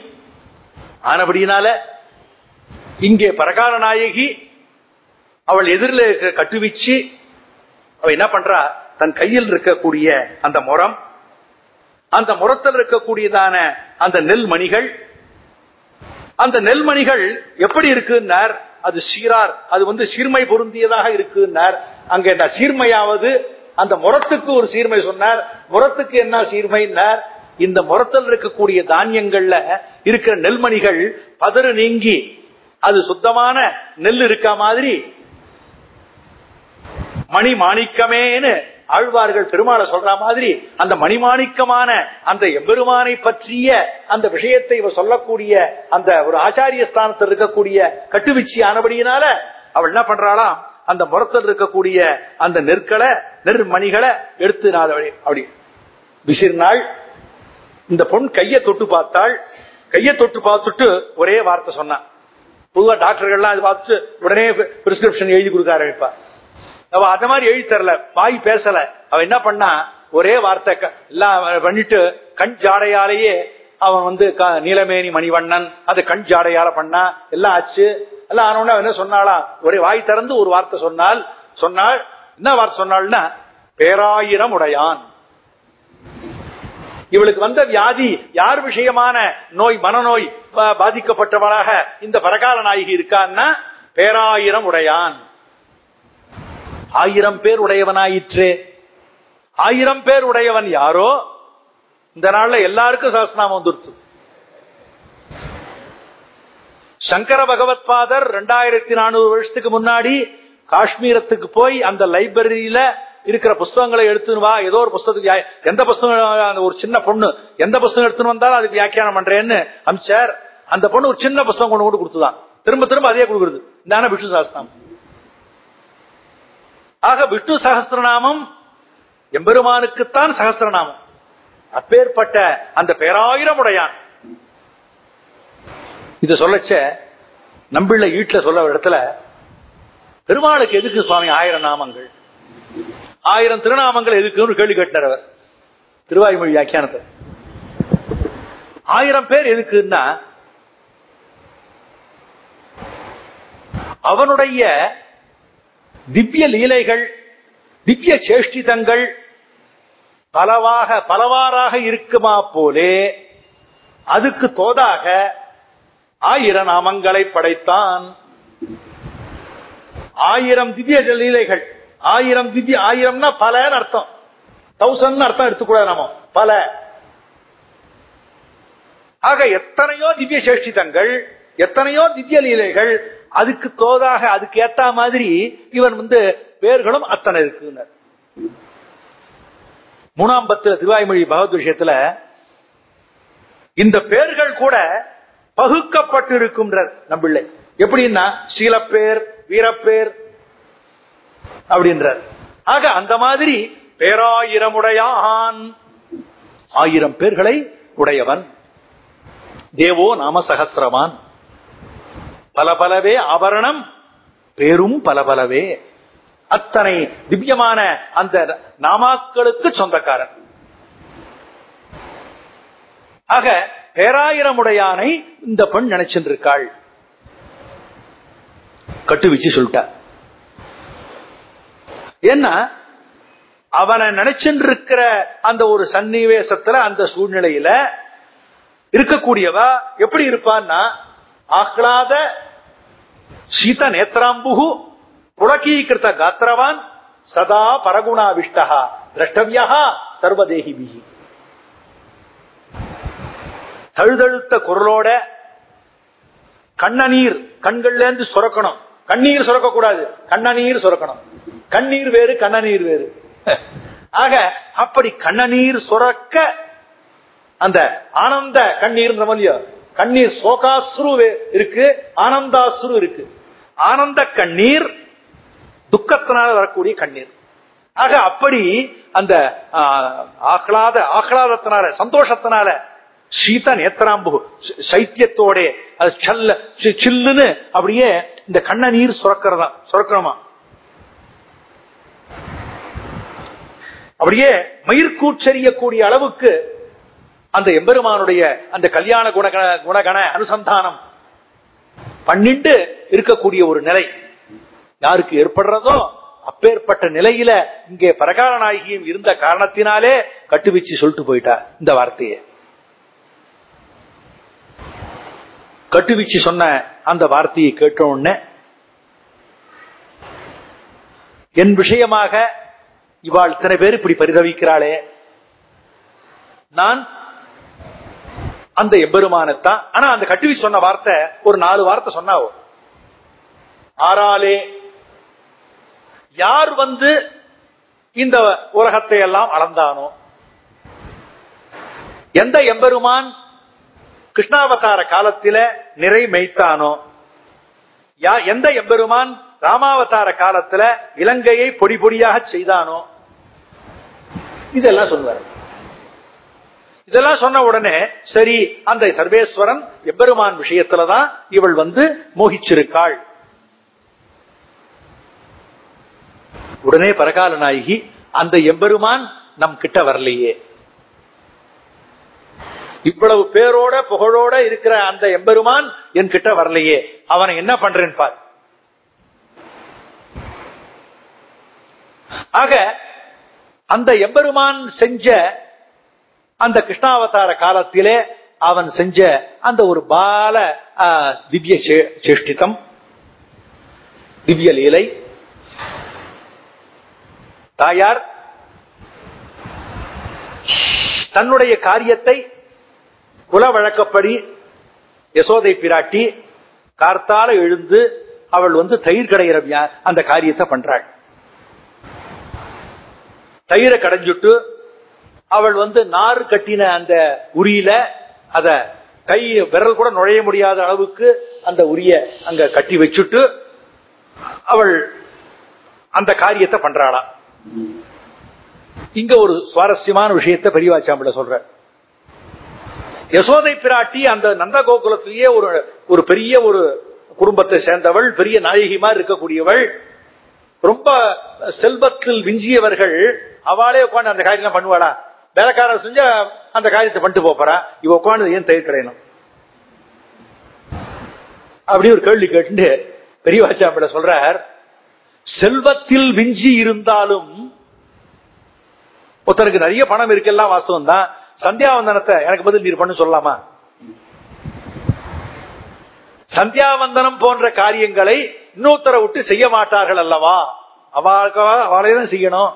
Speaker 1: ஆனபடியினால இங்கே பரகார நாயகி அவள் எதிரில் இருக்கிற கட்டுவிச்சு அவ என்ன பண்றா? தன் கையில் இருக்கக்கூடிய அந்த முறம் அந்த முரத்தில் இருக்கக்கூடியதான அந்த நெல் மணிகள் அந்த நெல்மணிகள் எப்படி இருக்குன்னார்? அது சீரார். அது வந்து சீர்மை பொருந்தியதாக இருக்குன்னார். அங்க என்ன சீர்மையாவது? அந்த முரத்துக்கு ஒரு சீர்மை சொன்னார். முரத்துக்கு என்ன சீர்மைன்னார்? இந்த முரத்தில் இருக்கக்கூடிய தானியங்கள்ல இருக்கிற நெல்மணிகள் பதறு நீங்கி அது சுத்தமான நெல் இருக்க மாதிரி? மணி மாணிக்கமேன்னு ஆழ்வார்கள் பெருமாளை சொல்ற மாதிரி அந்த மணிமாணிக்கமான அந்த எம்பெருமானை பற்றிய அந்த விஷயத்தை இவர் சொல்லக்கூடிய அந்த ஒரு ஆச்சாரிய ஸ்தானத்தில் இருக்கக்கூடிய கட்டுவிச்சி ஆனபடியினால அவள் என்ன பண்றாளாம் அந்த முரத்தில் இருக்கக்கூடிய அந்த நெற்களை நெர்மணிகளை எடுத்து நான் அப்படி விசிறினாள். இந்த பொன் கைய தொட்டு பார்த்தாள். கைய தொட்டு பார்த்துட்டு ஒரே வார்த்தை சொன்னான். பொதுவா டாக்டர்கள்லாம் அது பார்த்துட்டு உடனே பிரிஸ்கிரிப்ஷன் எழுதி கொடுக்க ஆரம்பிப்பார். அவ அத மாதிரி எழுதி தரல வாய் பேசல. அவ என்ன பண்ணா ஒரே வார்த்தை எல்லாம் பண்ணிட்டு கண் ஜாடையாலேயே அவன் வந்து நீலமேனி மணிவண்ணன் அது கண் ஜாடையால பண்ணா எல்லாம் ஆச்சு. எல்லாம் ஆனவன என்ன சொன்னாளா? ஒரே வாய் திறந்து ஒரு வார்த்தை சொன்னால் சொன்னால் என்ன வார்த்தை சொன்னாள்னா பேராயிரம் உடையான். இவளுக்கு வந்த வியாதி யார் விஷயமான நோய் மனநோய் பாதிக்கப்பட்டவளாக இந்த பரகால நாயகி இருக்கான்னா பேராயிரம் உடையான். ஆயிரம் பேர் உடையவனாயிற்றே. ஆயிரம் பேர் உடையவன் யாரோ? இந்த நாள்ல எல்லாருக்கும் சாஸ்திரநாமம் வந்துருச்சு. சங்கர பகவத் பாதர் ரெண்டாயிரத்தி நானூறு வருஷத்துக்கு முன்னாடி காஷ்மீரத்துக்கு போய் அந்த லைப்ரரியில இருக்கிற புஸ்தகங்களை எடுத்துன்னு வா ஏதோ ஒரு புஸ்தகத்துக்கு எந்த புஸ்தகம் ஒரு சின்ன பொண்ணு எந்த புஸ்தகம் எடுத்துன்னு வந்தாலும் அதுக்கு வியாக்கியானம் பண்றேன்னு அமிச்சார். அந்த பொண்ணு ஒரு சின்ன புஸ்தகம் கொண்டு கொண்டு கொடுத்துதான். திரும்ப திரும்ப அதே கொடுக்குறது. இதான விஷ்ணு சாஸ்திரம் ஆக விஷ்ணு சகசிரநாமம் எம்பெருமானுக்குத்தான் சகசிரநாமம். அப்பேற்பட்ட அந்த பேராயிரம் உடையான். இது சொல்லச்ச நம்பிள்ள ஈட்டுல சொல்ல இடத்துல பெருமாளுக்கு எதுக்கு சுவாமி ஆயிரம் நாமங்கள்? ஆயிரம் திருநாமங்கள் எதுக்குன்னு கேள்வி கேட்டார் அவர். திருவாய்மொழி வியாக்கியானத்தை. ஆயிரம் பேர் எதுக்குன்னா அவனுடைய திவ்ய லீலைகள் திவ்ய சேஷ்டிதங்கள் பலவாக பலவாறாக இருக்குமா போலே அதுக்கு தோதாக ஆயிர நாமங்களை படைத்தான். ஆயிரம் திவ்ய லீலைகள் ஆயிரம் திவ்ய ஆயிரம்னா பலன்னு அர்த்தம். தௌசண்ட் அர்த்தம் எடுத்துக்கூடாது நாம பல. ஆக எத்தனையோ திவ்ய சேஷ்டிதங்கள் எத்தனையோ திவ்ய லீலைகள் அதுக்கு தோதாக அதுக்கு ஏத்த மாதிரி இவன் வந்து பேர்களும் அத்தனை இருக்குனர். மூணாம் பத்துல திருவாய்மொழி பகவத் விஷயத்துல இந்த பேர்கள் கூட பகுக்கப்பட்டு இருக்கும்ன்றார் நம்பிள்ளை எப்படின்னா சீலப்பேர் வீரப்பேர் அப்படின்றார். ஆக அந்த மாதிரி பேராயிரமுடையான் ஆயிரம் பேர்களை உடையவன். தேவோ நாம சகசிரவான். பல பலவே ஆபரணம் பேரும் பல பலவே அத்தனை திவ்யமான அந்த நாமாக்களுக்கு சொந்தக்காரன். ஆக பேராயிரமுடையானை இந்த பெண் நினைச்சிருக்காள் கட்டுவிச்சு சொல்லிட்டா. ஏன்னா அவனை நினைச்சுட்டு இருக்கிற அந்த ஒரு சன்னிவேசத்துல அந்த சூழ்நிலையில இருக்கக்கூடியவா எப்படி இருப்பான்னா ஆஹ்லாத சீத நேத்ராம்புகு புலகீகிருத்த காத்திரவான் சதா பரகுணாவிஷ்டா திரஷ்டவியா சர்வதேகிபிகி தழுதழுத்த குரலோட கண்ணநீர் கண்கள்ல இருந்து சுரக்கணும் கண்ணீர் சுரக்க கூடாது கண்ணநீர் சுரக்கணும் கண்ணீர் வேறு கண்ணநீர் வேறு ஆக அப்படி கண்ணநீர் சுரக்க அந்த ஆனந்த கண்ணீர் இல்லையோ கண்ணீர் சோகாசுரு இருக்கு ஆனந்தாசுரு இருக்கு. ஆனந்த கண்ணீர் துக்கத்தினால வரக்கூடிய கண்ணீர். ஆக அப்படி அந்த ஆஹ்லாத ஆஹ்லாதத்தினால சந்தோஷத்தினால சீத நேத்திராம்பு சைத்தியத்தோட அது சல்ல சில்லுன்னு அப்படியே இந்த கண்ண நீர் சுரக்கிறதா சுரக்கணுமா அப்படியே மயிர்கூச்செறியக்கூடிய அளவுக்கு அந்த எம்பெருமானுடைய அந்த கல்யாண குணகண குணகண அனுசந்தானம் பண்ணிட்டு இருக்கக்கூடிய ஒரு நிலை. யாருக்கு ஏற்படுறதோ அப்பேற்பட்ட நிலையில இங்கே பரகால நாயகியும் இருந்த காரணத்தினாலே கட்டுவீச்சு சொல்லிட்டு போயிட்டா இந்த வார்த்தையை. கட்டுவீச்சு சொன்ன அந்த வார்த்தையை கேட்டோன்னு என் விஷயமாக இவாள் இத்தனை பேர் இப்படி பரிதவிக்கிறாளே. நான் அந்த எம்பெருமானத்தான் ஆனா அந்த கட்டுவி சொன்ன வார்த்தை ஒரு நாலு வார்த்தை சொன்னாவோ ஆறாலே யார் வந்து இந்த உலகத்தை எல்லாம் அளந்தானோ எந்த எம்பெருமான் கிருஷ்ணாவதார காலத்தில நிறை மெய்த்தானோ எந்த எம்பெருமான் ராமாவதார காலத்துல இலங்கையை பொடி பொடியாக செய்தானோ இதெல்லாம் சொல்லுவார். இதெல்லாம் சொன்ன உடனே சரி அந்த சர்வேஸ்வரன் எம்பெருமான் விஷயத்துலதான் இவள் வந்து மோகிச்சிருக்காள். உடனே பரகால நாயகி அந்த எம்பெருமான் நம் கிட்ட வரலையே. இவ்வளவு பேரோட புகழோட இருக்கிற அந்த எம்பெருமான் என் கிட்ட வரலையே. அவனை என்ன பண்றேன் பார். ஆக அந்த எம்பெருமான் செஞ்ச அந்த கிருஷ்ணாவதார காலத்திலே அவன் செஞ்ச அந்த ஒரு பால திவ்ய சேஷ்டிதம் திவ்ய லீலை. தாயார் தன்னுடைய காரியத்தை குல வழக்கப்படி யசோதை பிராட்டி கார்த்தால எழுந்து அவள் வந்து தயிர் கடைகிற அந்த காரியத்தை பண்றாள். தயிரை கடைஞ்சுட்டு அவள் வந்து நார் கட்டின அந்த உரியில அத கை விரல் கூட நுழைய முடியாத அளவுக்கு அந்த உரிய அங்க கட்டி வச்சுட்டு அவள் அந்த காரியத்தை பண்றாளா. இங்க ஒரு சுவாரஸ்யமான விஷயத்தை பெரியவாச்சாம்பிள சொல்ற. யசோதை பிராட்டி அந்த நந்த கோகுலத்திலேயே ஒரு ஒரு பெரிய ஒரு குடும்பத்தை சேர்ந்தவள் பெரிய நாயகி மாதிரி இருக்கக்கூடியவள். ரொம்ப செல்வத்தில் விஞ்சியவர்கள் அவளே உட்காந்து அந்த காரியம் பண்ணுவாளா? வேலைக்காரன் செஞ்சா அந்த காரியத்தை பண்ணிட்டு போறா. இவ உட்காந்து ஏன் தயிர் கிடையணும்? அப்படி ஒரு கேள்வி கேட்டு பெரியவாச்சாம்பிட சொல்றார் செல்வத்தில் விஞ்சி இருந்தாலும் ஒருத்தருக்கு நிறைய பணம் இருக்கெல்லாம் வாஸ்தவம் தான். சந்தியாவந்தனத்தை எனக்கு பதில் நீர் பண்ணு சொல்லலாமா? சந்தியாவந்தனம் போன்ற காரியங்களை இன்னொருத்தரை விட்டு செய்ய மாட்டார்கள் அல்லவா? அவளுக்கு அவளையும் செய்யணும்.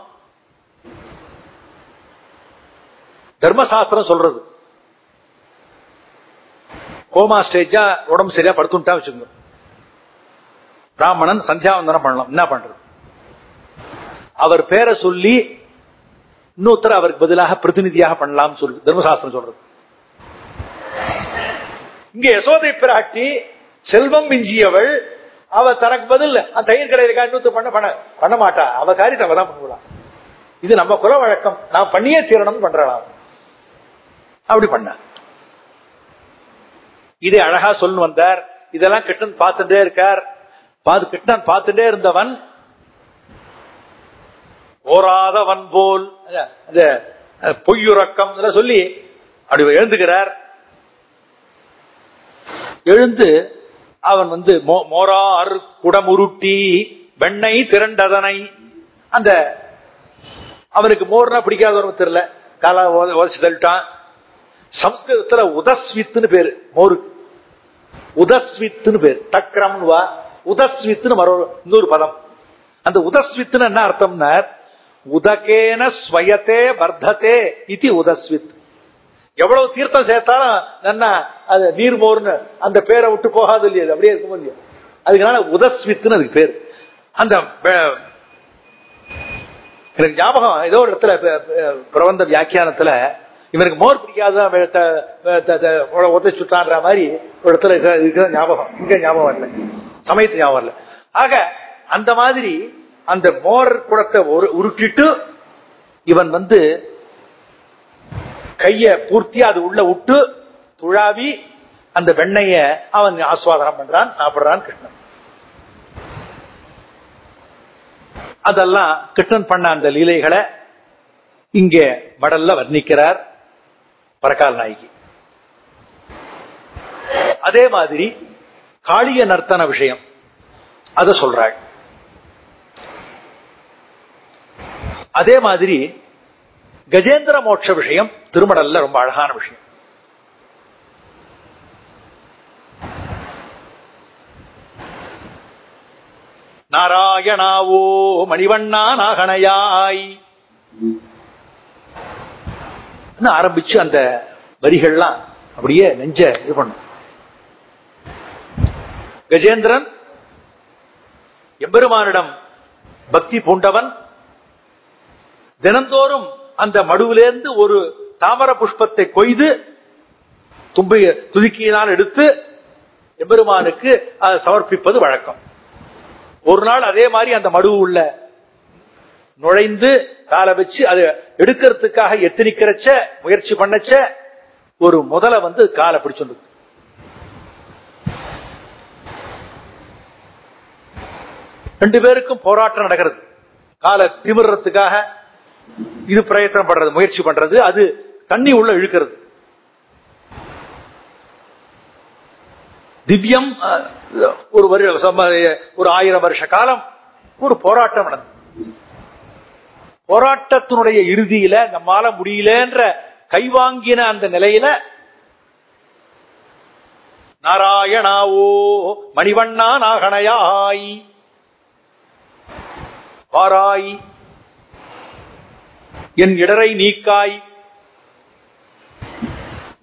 Speaker 1: தர்மசாஸ்திரம் சொல்றது. கோமா ஸ்டேஜா உடம்பு சரியா படுத்துட்டா வச்சுக்கோங்க. பிராமணன் சந்தியாவந்தனம் பண்ணலாம். என்ன பண்றது? அவர் பேரை சொல்லி இன்னொருத்தர் அவருக்கு பதிலாக பிரதிநிதியாக பண்ணலாம் சொல்லு. தர்மசாஸ்திரம் சொல்றது. இங்க யசோதை பிராட்டி செல்வம் மிஞ்சியவள். அவ தனக்கு பதில் அந்த தயிர் கடையில் இன்னொருத்தர் பண்ண பண்ண பண்ண மாட்டா. அவ காரியத்தை அவதான் பண்ணுவா. இது நம்ம குல வழக்கம் நான் பண்ணியே தீரணும் பண்றலாம் அப்படி பண்ண இதை அழகா சொல்லு வந்தார். இதெல்லாம் கிருஷ்ணன் பார்த்துட்டே இருக்கார். கிருஷ்ணன் பார்த்துட்டே இருந்தவன் ஓராதவன் போல். அந்த பொய்யுறக்கம் சொல்லி அப்படி எழுந்துகிறார் எழுந்து அவன் வந்து மோரார் குடமுருட்டி வெண்ணெய் திரண்டதனை. அந்த அவனுக்கு மோர்னா பிடிக்காதவனும் தெரியல. காலா உதச்சு தள்ளிட்டான் சம்ஸ்கிருதத்துல உதஸ்வித்துன்னு பேரு மோருக்கு உதஸ்வித்துன்னு பேரு. தக்ரம் வா. உதஸ்வித்துன்னு மரோ இன்னொரு பதம். அந்த உதஸ்வித்துன்னு என்ன அர்த்தம்னா உதகேன ஸ்வயத்தே வர்த்ததே இது உதஸ்வித். எவ்வளவு தீர்த்தம் சேர்த்தாலும் என்ன அது நீர் மோர்னு அந்த பேரை விட்டு போகாது இல்லையா அப்படியே இருக்கும் இல்லையா. அதுக்கான உதஸ்வித்துன்னு அதுக்கு பேர். அந்த எனக்கு ஞாபகம் ஏதோ ஒரு இடத்துல பிரபந்த வியாக்கியானத்துல இவனுக்கு மோர் பிடிக்காத உதச்சுட்டான்ற மாதிரி ஒரு இடத்துல இருக்கிற ஞாபகம். இங்க ஞாபகம் வரல. சமயத்து ஞாபகம் வரல. ஆக அந்த மாதிரி அந்த மோர் குடத்தை உருட்டிட்டு இவன் வந்து கைய பூர்த்தி அது உள்ள விட்டு துழாவி அந்த வெண்ணைய அவன் ஆஸ்வாதனம் பண்றான் சாப்பிடுறான் கிருஷ்ணன். அதெல்லாம் கிருஷ்ணன் பண்ண அந்த லீலைகளை இங்கே மடல்ல வர்ணிக்கிறார். பரக்கால் நாயகி. அதே மாதிரி காளிய நர்த்தன விஷயம். அத சொல்றாள். அதே மாதிரி கஜேந்திர மோட்ச விஷயம் திருமடல்ல ரொம்ப அழகான விஷயம். நாராயணாவோ மணிவண்ணா நாகனையாய் ஆரம்பிச்சு அந்த வரிகள்லாம் அப்படியே நெஞ்ச இது பண்ணும். கஜேந்திரன் எம்பெருமானிடம் பக்தி பூண்டவன் தினந்தோறும் அந்த மடுவிலேருந்து ஒரு தாமர புஷ்பத்தை கொய்து தும்பி துதுக்கியினால் எடுத்து எம்பெருமானுக்கு அதை சமர்ப்பிப்பது வழக்கம். ஒரு நாள் அதே மாதிரி அந்த மடு உள்ள நுழைந்து காலை வச்சு அதை எடுக்கிறதுக்காக எத்தனிக்கிறச்ச முயற்சி பண்ணச்ச ஒரு முதல வந்து காலை பிடிச்சுண்டு ரெண்டு பேருக்கும் போராட்டம் நடக்கிறது. காலை திமிடுறதுக்காக இது பிரயத்தனம் பண்றது முயற்சி பண்றது அது தண்ணி உள்ள இழுக்கிறது. திவ்யம் ஒரு ஒரு ஆயிரம் வருஷ காலம் ஒரு போராட்டம் நடந்தது. போராட்டத்தினுடைய இறுதியில நம்மால முடியலன்ற கைவாங்கின அந்த நிலையில நாராயணாவோ மணிவண்ணா நாகனையாய் பாராய் என் இடரை நீக்காய்.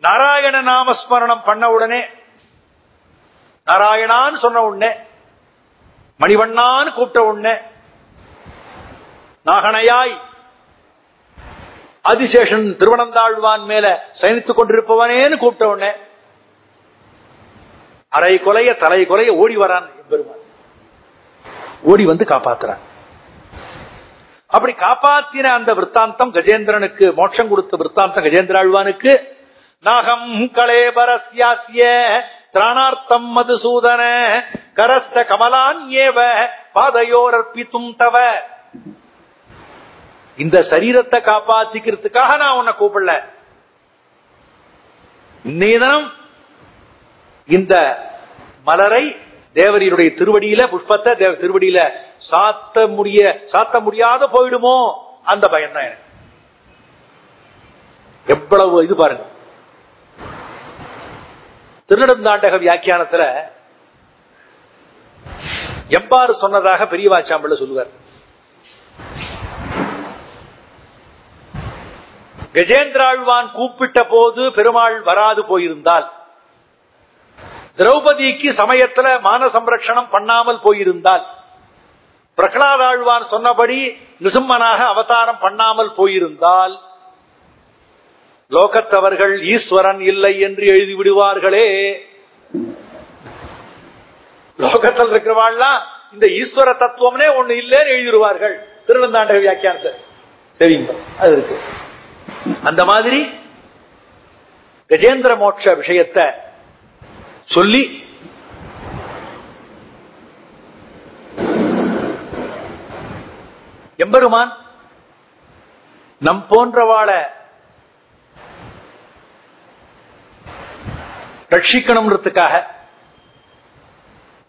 Speaker 1: நாராயண நாமஸ்மரணம் பண்ண உடனே நாராயணான்னு சொன்ன உடனே மணிவண்ணான்னு கூப்பிட்ட உடனே நாகனையாய் அதிசேஷன் திருவனந்தாழ்வான் மேல சயனித்துக் கொண்டிருப்பவனேன்னு கூப்பிட்ட உடனே அரை கொலைய தலை கொலைய ஓடி வரான் பெருமான் ஓடி வந்து காப்பாத்துறான். அப்படி காப்பாத்தின அந்த விற்த்தாந்தம் கஜேந்திரனுக்கு மோட்சம் கொடுத்த விற்த்தாந்தம் கஜேந்திராழ்வானுக்கு நாகம் கலேபரஸ்யாசிய திராணார்த்தம் மதுசூதன கரஸ்த கமலான் ஏவ பாதையோர் அர்ப்பித்தும் தவ. இந்த சரீரத்தை காப்பாத்திக்கிறதுக்காக நான் உன்னை கூப்பிடல. இன்னையதனம் இந்த மலரை தேவரியுடைய திருவடியில புஷ்பத்தை தேவ திருவடியில சாத்த முடிய சாத்த முடியாத போயிடுமோ? அந்த பயம் தான் எனக்கு. எவ்வளவு இது பாருங்க. திருநெடுந்தாண்டக வியாக்கியானத்துல எவ்வாறு சொன்னதாக பெரியவாச்சாம்பள்ள சொல்லுவார். கஜேந்திராழ்வான் கூப்பிட்ட போது பெருமாள் வராது போயிருந்தால் திரௌபதிக்கு சமயத்துல மான சம்ரட்சணம் பண்ணாமல் போயிருந்தால் பிரகலாதாழ்வான் சொன்னபடி நிசும்மனாக அவதாரம் பண்ணாமல் போயிருந்தால் லோகத்தவர்கள் ஈஸ்வரன் இல்லை என்று எழுதி விடுவார்களே. லோகத்தில் இருக்கிறவாள்லாம் இந்த ஈஸ்வர தத்துவம்னே ஒண்ணு இல்லைன்னு எழுதிடுவார்கள் திருநந்தாண்ட வியாக்கியானத்தை சரிங்க அது இருக்கு. அந்த மாதிரி கஜேந்திர மோட்ச விஷயத்தை சொல்லி எம்பெருமான் நம் போன்றவாழ ரட்சிக்கணும்ன்றதுக்காக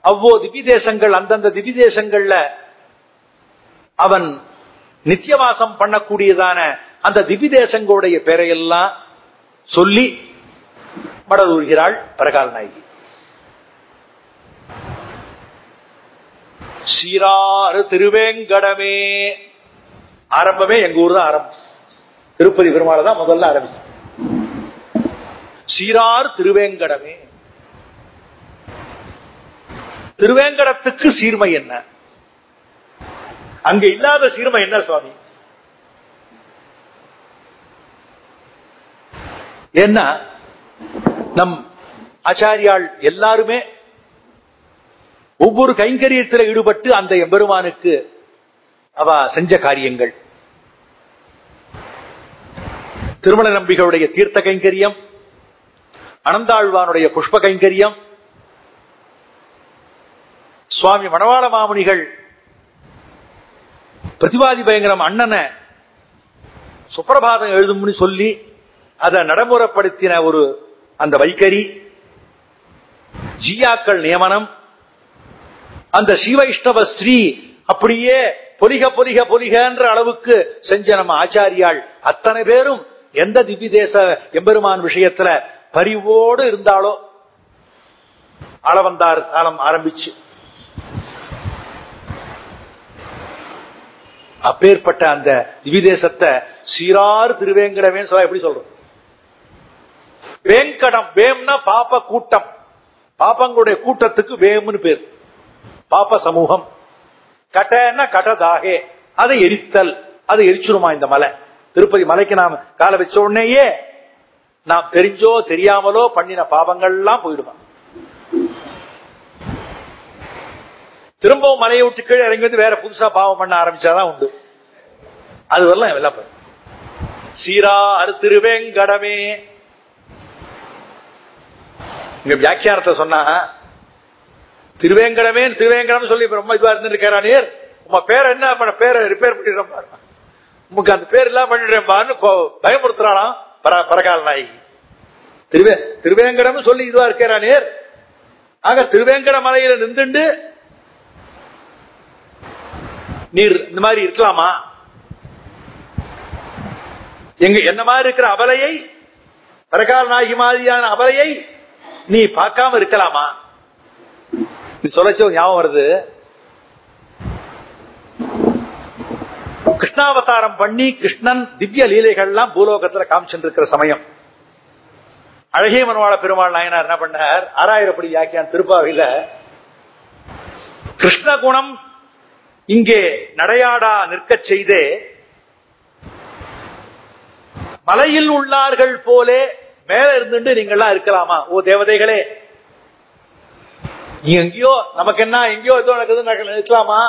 Speaker 1: அவ்வோ திவி தேசங்கள் அந்தந்த திவி தேசங்கள்ல அவன் நித்தியவாசம் பண்ணக்கூடியதான அந்த திவ்ய தேசங்களுடைய பெயரையெல்லாம் சொல்லி மடலூர்கிறாள் பரகால் நாயகி. சீராறு திருவேங்கடமே. ஆரம்பமே எங்க ஊர் தான் ஆரம்பம். திருப்பதி பெருமாளை தான் முதல்ல ஆரம்பிச்சு சீரார் திருவேங்கடமே. திருவேங்கடத்துக்கு சீர்மை என்ன? அங்க இல்லாத சீர்மை என்ன சுவாமி? ஏன்னா நம் ஆச்சாரியால் எல்லாருமே ஒவ்வொரு கைங்கரியத்தில் ஈடுபட்டு அந்த எம்பெருமானுக்கு அவ செஞ்ச காரியங்கள். திருமண நம்பிகளுடைய தீர்த்த கைங்கரியம் அனந்தாழ்வானுடைய புஷ்ப கைங்கரியம் சுவாமி மணவாள மாமுனிகள் பிரதிவாதி பயங்கரம் அண்ணனை சுப்பிரபாதம் எழுதும்னு சொல்லி அதை நடைமுறைப்படுத்தின ஒரு அந்த வைக்கரி ஜியாக்கள் நியமனம் அந்த சிவைஷ்ணவ ஸ்ரீ அப்படியே பொலிக பொலிக பொலிகன்ற அளவுக்கு செஞ்ச நம்ம ஆச்சாரியாள். அத்தனை பேரும் எந்த திவ்ய தேச எம்பெருமான் விஷயத்துல பரிவோடு இருந்தாலோ அளவந்தார் காலம் ஆரம்பிச்சு. அப்பேற்பட்ட அந்த திவ்ய தேசத்தை சீரார் திருவேங்கடமே எப்படி சொல்றோம் வேங்கடம் வேம்னா பாப்ப கூட்டம். பாப்பங்களுடைய கூட்டத்துக்கு வேம்னு பேர். பாப்ப சமூகம். கட்டன்னா கடதாகே அதை எரித்தல். அதை எரிச்சிருமா இந்த மலை? திருப்பதி மலைக்கு நாம் காலை வச்ச உடனேயே நாம் தெரிஞ்சோ தெரியாமலோ பண்ணின பாவங்கள்லாம் போயிடுமா? திரும்பவும் மலையை விட்டு கீழே இறங்கி வந்து வேற புதுசா பாவம் பண்ண ஆரம்பிச்சாதான் உண்டு. அது வரலாம் எல்லாம் சீரா அரு திருவேங்கடமே. இங்க வியாக்கியானத்தை சொன்னா திருவேங்கடமே திருவேங்கடம் சொல்லி ரொம்ப இதுவா இருந்துருக்காரா உங்க பேர் என்ன? பண்ண பேரை ரிப்பேர் பண்ணிடுறேன் பாரு. உமக்கு அந்த பேர் எல்லாம் பண்ணிடுறேன் பயமுறுத்துறானா பரகால நாயகி. திருவே திருவேங்கடம் சொல்லி இதுவா இருக்கிறா ஆக திருவேங்கட மலையில நின்றுண்டு நீர் இந்த மாதிரி இருக்கலாமா? எங்க என்ன மாதிரி இருக்கிற அபலையை பரகால நாயகி மாதிரியான அபலையை நீ பார்க்காம இருக்கலாமா? நீ சொல்லச்சோ ஞாபகம் வருது. கிருஷ்ணாவதாரம் பண்ணி கிருஷ்ணன் திவ்ய லீலைகள்லாம் பூலோகத்துல காமிச்சிருக்கிற சமயம். அழகிய மனவாள பெருமாள் நாயனார் என்ன பண்ணார்? ஆறாயிரப்படி யாக்கியான் திருப்பாவில கிருஷ்ணகுணம் இங்கே நடையாடா நிற்க செய்தே மலையில் உள்ளார்கள் போலே மேல இருந்துட்டு நீங்கள்லாம் இருக்கலாமா? ஓ தேவதைகளே. எங்கேயோ நமக்கு என்ன எங்கேயோ ஏதோ நடக்குது இருக்கலாமா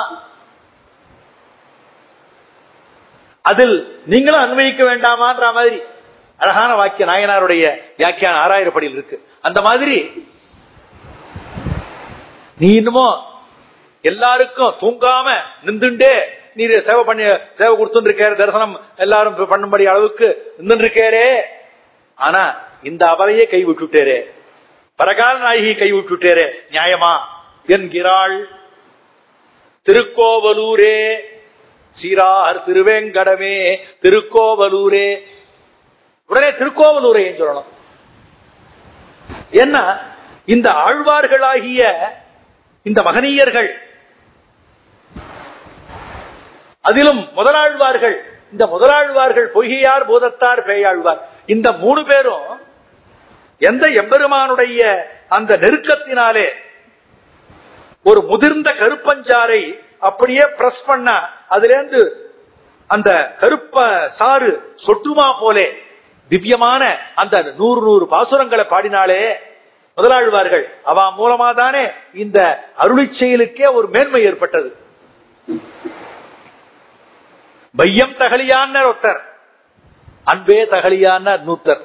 Speaker 1: அதில் நீங்களும் அன்வயிக்க வேண்டாமான்ற மாதிரி அழகான வாக்கிய நாயனாருடைய வியாக்கியான ஆறாயிரப்படியில் இருக்கு. அந்த மாதிரி நீ இன்னுமோ எல்லாருக்கும் தூங்காம நின்றுண்டே நீர் சேவை பண்ணி சேவை கொடுத்துட்டு இருக்காரு தரிசனம் எல்லாரும் பண்ணும்படி அளவுக்கு நின்று இருக்காரே. ஆனா இந்த அவரையே கைவிட்டுட்டேரே பரகால நாயகி கைவிட்டுட்டேரே நியாயமா? என்கிறாள் திருக்கோவலூரே. சீரார் திருவேங்கடமே திருக்கோவலூரே. உடனே திருக்கோவலூரே சொல்லணும். என்ன? இந்த ஆழ்வார்களாகிய இந்த மகனீயர்கள் அதிலும் முதலாழ்வார்கள் இந்த முதலாழ்வார்கள் பொய்கையார் பூதத்தார் பேயாழ்வார். இந்த மூணு பேரும் எந்த எம்பெருமானுடைய அந்த நெருக்கத்தினாலே ஒரு முதிர்ந்த கருப்பஞ்சாரை அப்படியே பிரஸ் பண்ண அதுல இருந்து அந்த கருப்ப சாறு சொட்டுமா போலே திவ்யமான அந்த நூறு நூறு பாசுரங்களை பாடினாலே முதலாழ்வார்கள் அவ மூலமா தானே இந்த அருளி செயலுக்கே ஒரு மேன்மை ஏற்பட்டது. பையம் தகலியான ஒருத்தர் அன்பே தகலியான நூத்தர்.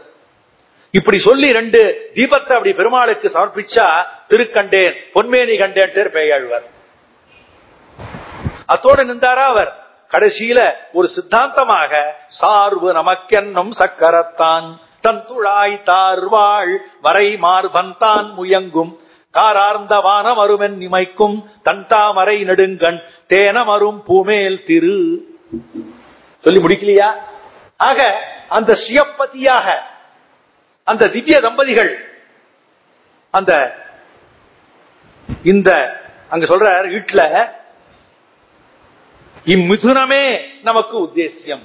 Speaker 1: இப்படி சொல்லி ரெண்டு தீபத்தை அப்படி பெருமாளுக்கு சமர்ப்பிச்சா திருக்கண்டேன் பொன்மேனி கண்டேன் பெய்யாழ்வார் அத்தோடு நின்றாரா அவர்? கடைசியில ஒரு சித்தாந்தமாக சார்பு நமக்கென்னும் சக்கரத்தான் தன் துழாய் தார்வாள் வரை மார்பன் தான் முயங்கும். காரார்ந்த வானம் அருமென் இமைக்கும் தன் தாமரை நெடுங்கண் தேனமரும் பூமேல் திரு. சொல்லி முடிக்கலையா? ஆக அந்த ஸ்ரீயப்பதியாக அந்த திவ்ய தம்பதிகள் அந்த இந்த அங்க சொல்ற வீட்டுல இம்மிதுனமே நமக்கு உத்தேசியம்.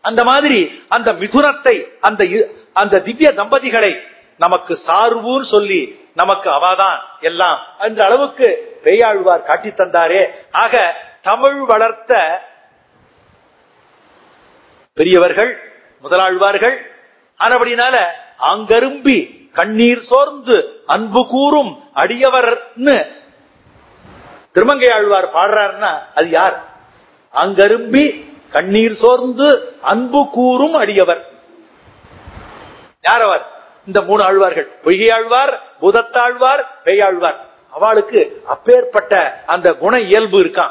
Speaker 1: அந்த மாதிரி அந்த மிதுனத்தை அந்த அந்த திவ்ய தம்பதிகளை நமக்கு சார்வூர் சொல்லி நமக்கு அவாதான் எல்லாம் என்ற அளவுக்கு பெய்யாழ்வார் காட்டி தந்தாரே. ஆக தமிழ் வளர்த்த பெரியவர்கள் முதலாழ்வார்கள் ஆனபடினால அங்கரும்பி கண்ணீர் சோர்ந்து அன்பு கூறும் அடியவர்னு திருமங்கை ஆழ்வார் பாடுறாருன்னா அது யார்? அங்கரும்பி கண்ணீர் சோர்ந்து அன்பு கூறும் அடியவர். யார் அவர்? இந்த மூணு ஆழ்வார்கள். பொய்கை ஆழ்வார் பூதத்தாழ்வார் பெய்யாழ்வார் அவளுக்கு அப்பேற்பட்ட அந்த குண இயல்பு இருக்கான்.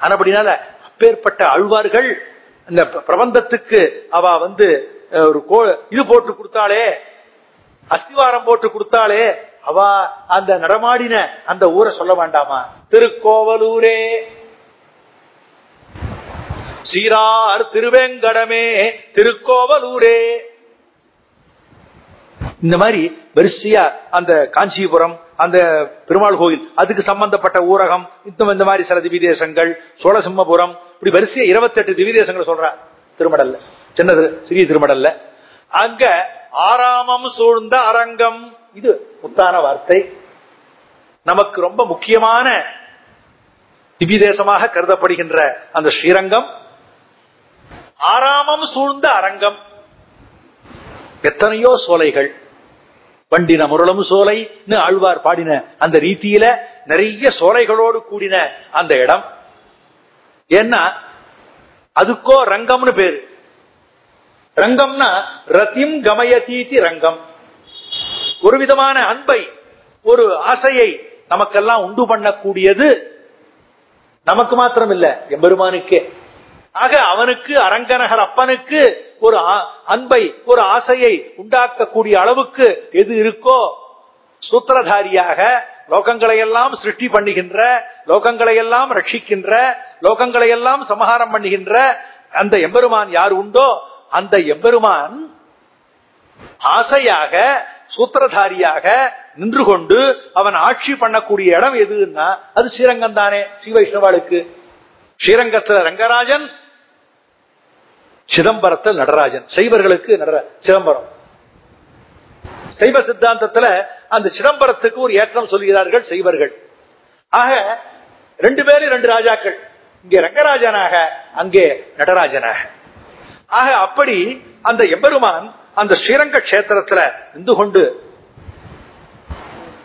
Speaker 1: ஆனபடினால அப்பேற்பட்ட ஆழ்வார்கள் இந்த பிரபந்தத்துக்கு அவ வந்து ஒரு கோ இது போட்டு கொடுத்தாலே அஸ்திவாரம் போட்டு கொடுத்தாலே அவ அந்த நடமாடின அந்த ஊரை சொல்ல வேண்டாமா? திருக்கோவலூரே. சீரார் திருவேங்கடமே திருக்கோவலூரே. இந்த மாதிரி வரிசையா அந்த காஞ்சிபுரம் அந்த பெருமாள் கோயில் அதுக்கு சம்பந்தப்பட்ட ஊரகம் இந்த இந்த மாதிரி சில திவிதேசங்கள் சோழசிம்மபுரம் இப்படி வரிசையா இருபத்தெட்டு திவிதேசங்கள் சொல்றா திருமடல்ல. சின்னது சிறிய திருமடல்ல அங்க ஆறாமம் சூழ்ந்த அரங்கம். இது முத்தான வார்த்தை. நமக்கு ரொம்ப முக்கியமான திவ்யதேசமாக கருதப்படுகின்ற அந்த ஸ்ரீரங்கம். ஆறாமம் சூழ்ந்த அரங்கம். எத்தனையோ சோலைகள். வண்டின முரளும் சோலைன்னு ஆழ்வார் பாடின அந்த ரீதியில நிறைய சோலைகளோடு கூடின அந்த இடம். ஏன்னா அதுக்கோ ரங்கம்னு பேரு. ரங்கம்னா ரத்திம் கமயதீதி ரங்கம். ஒரு விதமான அன்பை ஒரு ஆசையை நமக்கெல்லாம் உண்டு பண்ணக்கூடியது நமக்கு மாத்திரம் இல்ல எம்பெருமானுக்கே. ஆக அவனுக்கு அரங்கநகர் அப்பனுக்கு ஒரு அன்பை ஒரு ஆசையை உண்டாக்கக்கூடிய அளவுக்கு எது இருக்கோ சூத்திரதாரியாக லோகங்களை எல்லாம் சிருஷ்டி பண்ணுகின்ற லோகங்களை எல்லாம் ரட்சிக்கின்ற லோகங்களை எல்லாம் சமஹாரம் பண்ணுகின்ற அந்த எம்பெருமான் யார் உண்டோ அந்த எம்பெருமான் ஆசையாக சூத்திரதாரியாக நின்று கொண்டு அவன் ஆட்சி பண்ணக்கூடிய இடம் எதுன்னா அது ஸ்ரீரங்கம் தானே ஸ்ரீ வைஷ்ணவாளுக்கு. ஸ்ரீரங்கத்துல ரங்கராஜன் சிதம்பரத்தில் நடராஜன். சைவர்களுக்கு நடரா- சிதம்பரம். சைவ சித்தாந்தத்துல அந்த சிதம்பரத்துக்கு ஒரு ஏற்றம் சொல்கிறார்கள் சைவர்கள். ஆக ரெண்டு பேரும் ரெண்டு ராஜாக்கள். இங்கே ரங்கராஜனாக அங்கே நடராஜனாக. ஆக அப்படி அந்த எம்பெருமான் அந்த ஸ்ரீரங்க கஷேத்திரத்துல நின்று கொண்டு